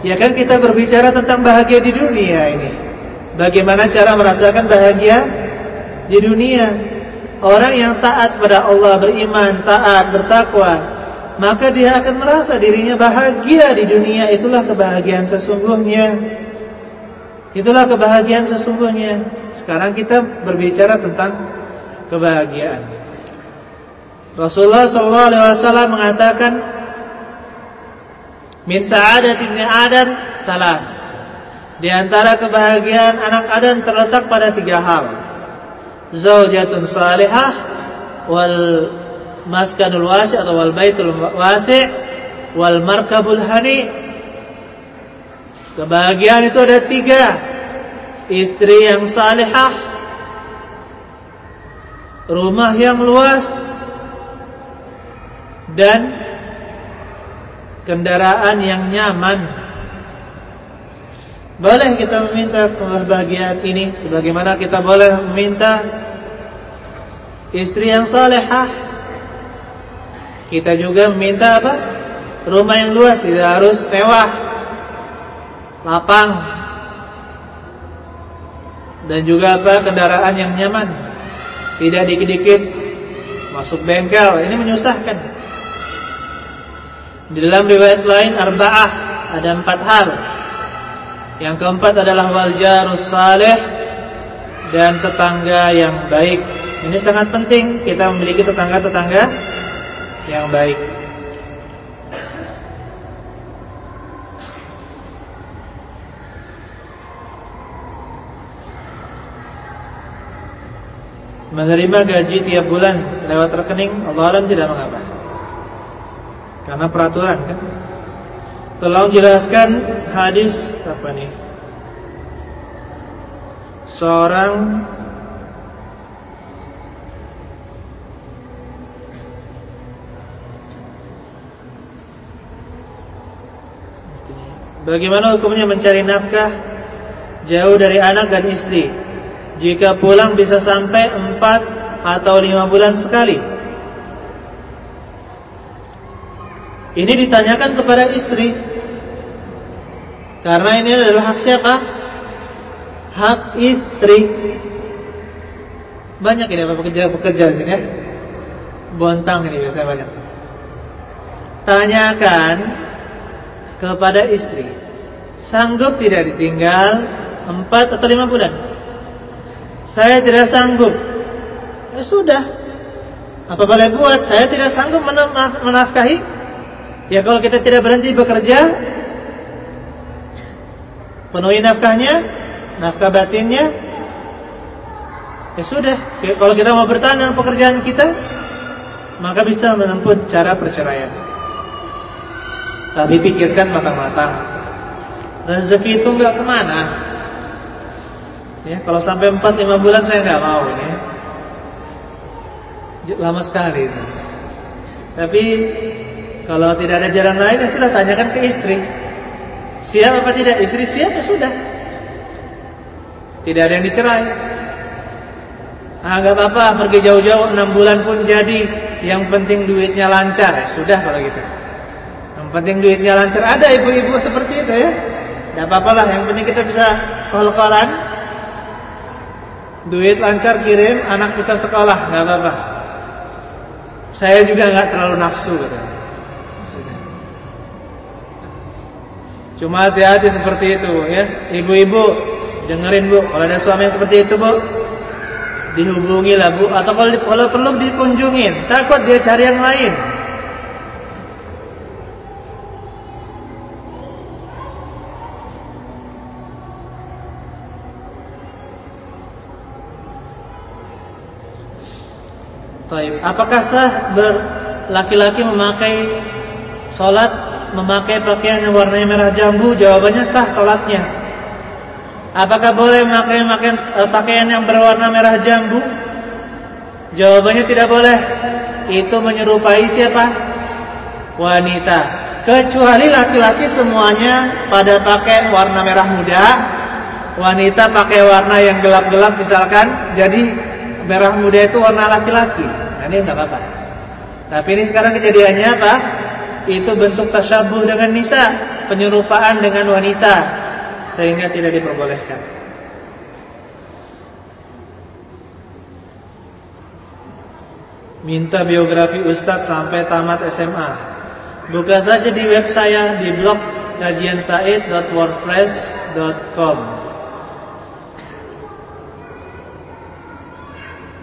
Ya kan kita berbicara tentang bahagia di dunia ini. Bagaimana cara merasakan bahagia di dunia? Orang yang taat pada Allah, beriman, taat, bertakwa, maka dia akan merasa dirinya bahagia di dunia. Itulah kebahagiaan sesungguhnya. Itulah kebahagiaan sesungguhnya. Sekarang kita berbicara tentang kebahagiaan. Rasulullah SAW mengatakan min sa'adat ibni Adam salah. Di antara kebahagiaan anak Adam terletak pada tiga hal. Zaujatun salihah wal maskanul wasi' atau wal baitul wasi' wal markabul hani. Kebahagiaan itu ada tiga. Istri yang salihah rumah yang luas dan kendaraan yang nyaman. Boleh kita meminta kebahagiaan ini sebagaimana kita boleh meminta istri yang salehah kita juga meminta apa? Rumah yang luas, tidak harus mewah. Lapang. Dan juga apa? Kendaraan yang nyaman. Tidak dikit-dikit masuk bengkel. Ini menyusahkan. Di dalam riwayat lain arba'ah ada empat hal. Yang keempat adalah wal jarus salih dan tetangga yang baik. Ini sangat penting kita memiliki tetangga-tetangga yang baik. Menerima gaji tiap bulan lewat rekening Allah alam tidak mengapa. Karena peraturan kan. Tolong jelaskan hadis apa nih? Seorang Bagaimana hukumnya mencari nafkah jauh dari anak dan istri? Jika pulang bisa sampai empat atau lima bulan sekali. Ini ditanyakan kepada istri. Karena ini adalah hak siapa? Hak istri. Banyak ini pekerja-pekerja di sini ya. Bontang ini biasanya banyak. Tanyakan kepada istri. Sanggup tidak ditinggal empat atau lima bulan? Saya tidak sanggup. Ya sudah. Apa boleh buat? Saya tidak sanggup menafkahi. Ya kalau kita tidak berhenti bekerja, penuhi nafkahnya, nafkah batinnya. Ya sudah. Ya, kalau kita mau bertahan dengan pekerjaan kita, maka bisa menempuh cara perceraian. Tapi pikirkan matang-matang. Rezeki itu nggak ke mana. Ya, kalau sampai 4-5 bulan saya nggak mau ini. Lama sekali itu. Tapi kalau tidak ada jalan lain ya sudah tanyakan ke istri. Siap apa tidak? Istri siap ya sudah. Tidak ada yang dicerai. Ah nggak apa-apa pergi jauh-jauh 6 bulan pun jadi. Yang penting duitnya lancar ya sudah kalau gitu penting duitnya lancar. Ada ibu-ibu seperti itu ya. Tidak apa-apa lah, yang penting kita bisa kol-kolan. Duit lancar kirim, anak bisa sekolah, nggak apa-apa. Saya juga nggak terlalu nafsu gitu. Cuma hati-hati seperti itu ya. Ibu-ibu dengerin Bu, kalau ada suami yang seperti itu Bu, dihubungi lah Bu atau kalau, kalau perlu dikunjungin. Takut dia cari yang lain. Taib. Apakah sah laki-laki memakai sholat memakai pakaian yang warnanya merah jambu? Jawabannya sah sholatnya. Apakah boleh memakai eh, pakaian yang berwarna merah jambu? Jawabannya tidak boleh. Itu menyerupai siapa? Wanita. Kecuali laki-laki semuanya pada pakai warna merah muda, wanita pakai warna yang gelap-gelap misalkan. Jadi merah muda itu warna laki-laki ini nggak apa-apa. Tapi ini sekarang kejadiannya apa? Itu bentuk tasyabuh dengan nisa, penyerupaan dengan wanita, sehingga tidak diperbolehkan. Minta biografi Ustadz sampai tamat SMA. Buka saja di web saya di blog kajiansaid.wordpress.com.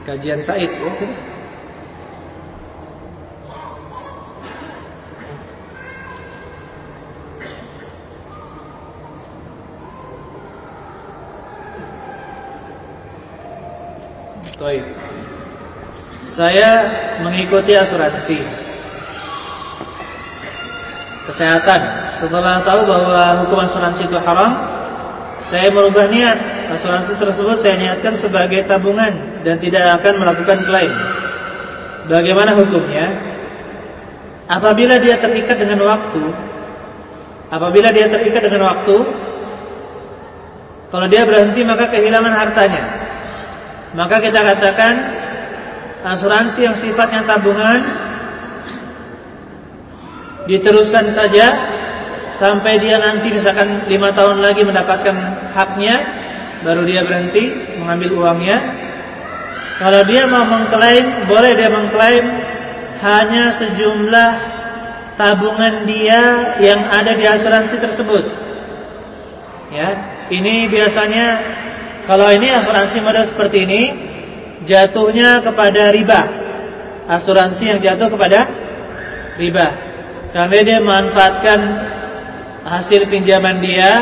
Kajian Said ya. Baik. Saya mengikuti asuransi kesehatan. Setelah tahu bahwa hukum asuransi itu haram, saya merubah niat. Asuransi tersebut saya niatkan sebagai tabungan dan tidak akan melakukan klaim. Bagaimana hukumnya? Apabila dia terikat dengan waktu, apabila dia terikat dengan waktu, kalau dia berhenti maka kehilangan hartanya. Maka kita katakan asuransi yang sifatnya tabungan diteruskan saja sampai dia nanti misalkan lima tahun lagi mendapatkan haknya baru dia berhenti mengambil uangnya. Kalau dia mau mengklaim boleh dia mengklaim hanya sejumlah tabungan dia yang ada di asuransi tersebut. Ya ini biasanya Kalau ini asuransi model seperti ini jatuhnya kepada riba. Asuransi yang jatuh kepada riba. Karena dia memanfaatkan hasil pinjaman dia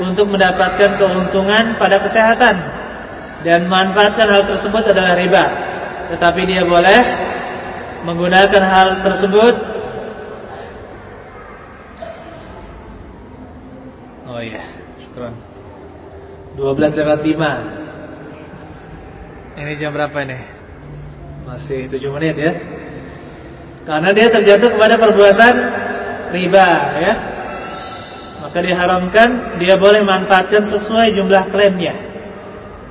untuk mendapatkan keuntungan pada kesehatan dan memanfaatkan hal tersebut adalah riba. Tetapi dia boleh menggunakan hal tersebut Oh iya, syukran. 12 lewat 5 Ini jam berapa ini? Masih 7 menit ya. Karena dia terjatuh kepada perbuatan riba ya. Maka diharamkan Dia boleh manfaatkan sesuai jumlah klaimnya.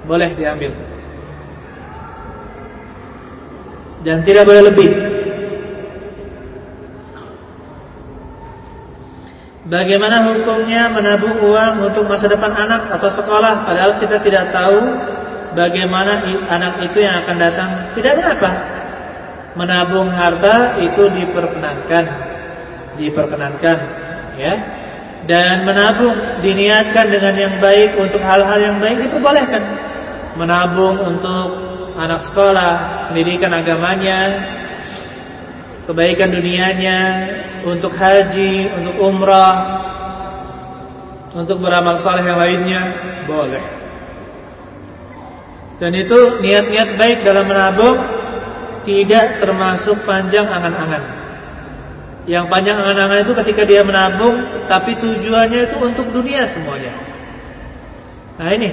Boleh diambil. Dan tidak boleh lebih Bagaimana hukumnya menabung uang untuk masa depan anak atau sekolah? Padahal kita tidak tahu Bagaimana anak itu yang akan datang. Tidak mengapa Menabung harta itu diperkenankan. Diperkenankan Ya. Dan menabung diniatkan dengan yang baik Untuk hal-hal yang baik diperbolehkan. Menabung untuk anak sekolah Pendidikan agamanya kebaikan dunianya, untuk haji, untuk umrah, untuk beramal saleh yang lainnya, boleh. Dan itu niat-niat baik dalam menabung tidak termasuk panjang angan-angan. Yang panjang angan-angan itu ketika dia menabung tapi tujuannya itu untuk dunia semuanya. Nah ini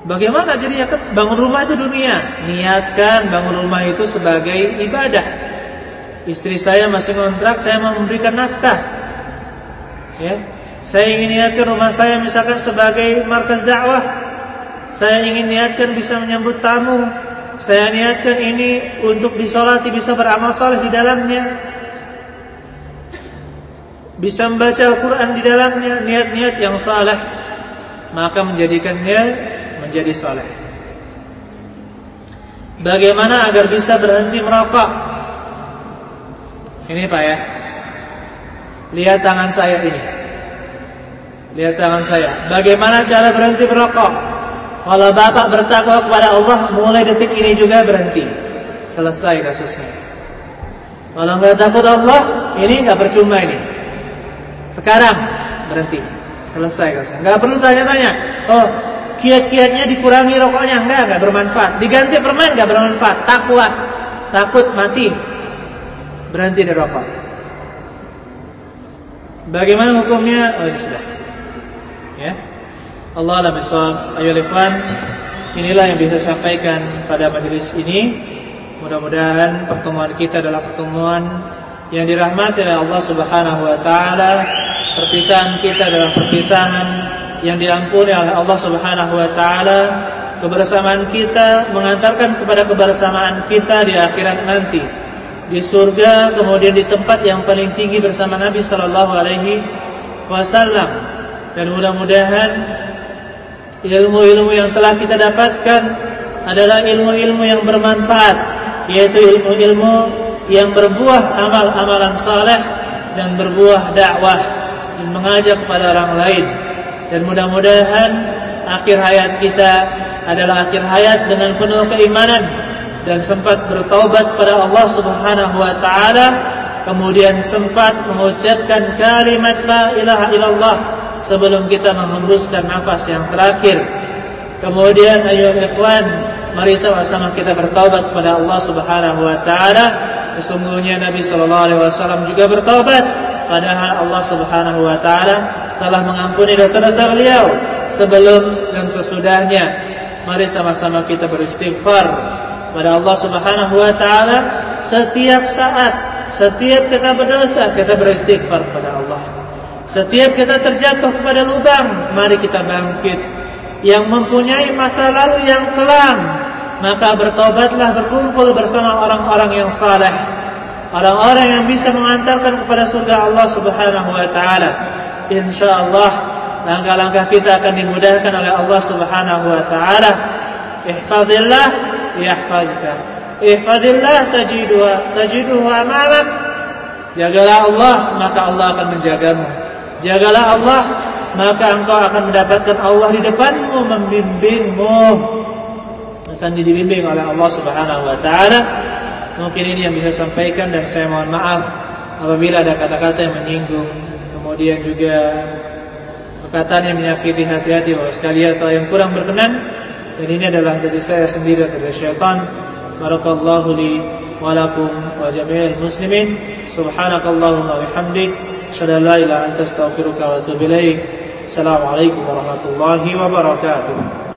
Bagaimana jadi ya kan bangun rumah itu dunia. Niatkan bangun rumah itu sebagai ibadah. Istri saya masih kontrak, saya mau memberikan nafkah. Ya. Saya ingin niatkan rumah saya misalkan sebagai markas dakwah. Saya ingin niatkan bisa menyambut tamu. Saya niatkan ini untuk disolati bisa beramal saleh di dalamnya. Bisa membaca Al-Quran di dalamnya, niat-niat yang saleh, maka menjadikannya menjadi soleh. Bagaimana agar bisa berhenti merokok? Ini Pak ya. Lihat tangan saya ini. Lihat tangan saya. Bagaimana cara berhenti merokok? Kalau Bapak bertakwa kepada Allah, mulai detik ini juga berhenti. Selesai kasusnya. Kalau nggak takut Allah, ini nggak percuma ini. Sekarang berhenti. Selesai kasusnya. Nggak perlu tanya-tanya. Oh, kiat-kiatnya dikurangi rokoknya. Enggak enggak bermanfaat. Diganti permen enggak bermanfaat. Takut takut mati. Berhenti dari rokok. Bagaimana hukumnya? Oh ini sudah. Ya. Allah alam ayo ikhwan. Inilah yang bisa sampaikan pada majelis ini. Mudah-mudahan pertemuan kita adalah pertemuan yang dirahmati oleh Allah Subhanahu wa taala. Perpisahan kita adalah perpisahan yang diampuni oleh Allah Subhanahu wa taala kebersamaan kita mengantarkan kepada kebersamaan kita di akhirat nanti. Di surga kemudian di tempat yang paling tinggi bersama Nabi sallallahu alaihi wasallam. Dan mudah-mudahan ilmu-ilmu yang telah kita dapatkan adalah ilmu-ilmu yang bermanfaat yaitu ilmu-ilmu yang berbuah amal-amalan saleh dan berbuah dakwah dan mengajak kepada orang lain dan mudah-mudahan akhir hayat kita adalah akhir hayat dengan penuh keimanan dan sempat bertaubat pada Allah Subhanahu wa taala kemudian sempat mengucapkan kalimat la ilaha illallah sebelum kita menghembuskan nafas yang terakhir. Kemudian ayo ikhwan mari sama-sama kita bertaubat kepada Allah Subhanahu wa taala. Sesungguhnya Nabi sallallahu alaihi wasallam juga bertaubat padahal Allah Subhanahu wa taala telah mengampuni dosa-dosa beliau sebelum dan sesudahnya. Mari sama-sama kita beristighfar pada Allah Subhanahu wa taala setiap saat, setiap kita berdosa kita beristighfar kepada Allah. Setiap kita terjatuh kepada lubang, mari kita bangkit. Yang mempunyai masa lalu yang kelam, maka bertobatlah berkumpul bersama orang-orang yang saleh. Orang-orang yang bisa mengantarkan kepada surga Allah Subhanahu wa taala insyaallah langkah-langkah kita akan dimudahkan oleh Allah Subhanahu wa taala. Ihfazillah yahfazka. Ihfazillah tajidwa tajiduhu amamak. Jagalah Allah maka Allah akan menjagamu. Jagalah Allah maka engkau akan mendapatkan Allah di depanmu membimbingmu akan dibimbing oleh Allah Subhanahu wa taala mungkin ini yang bisa sampaikan dan saya mohon maaf apabila ada kata-kata yang menyinggung kemudian juga perkataan yang menyakiti hati-hati bapak sekalian atau yang kurang berkenan dan ini adalah dari saya sendiri atau dari syaitan. Barakallahu li wa lakum wa jami'il muslimin. Subhanakallahumma wa bihamdik. Asyhadu an la ilaha illa anta astaghfiruka wa atubu ilaik. Assalamu alaikum warahmatullahi wabarakatuh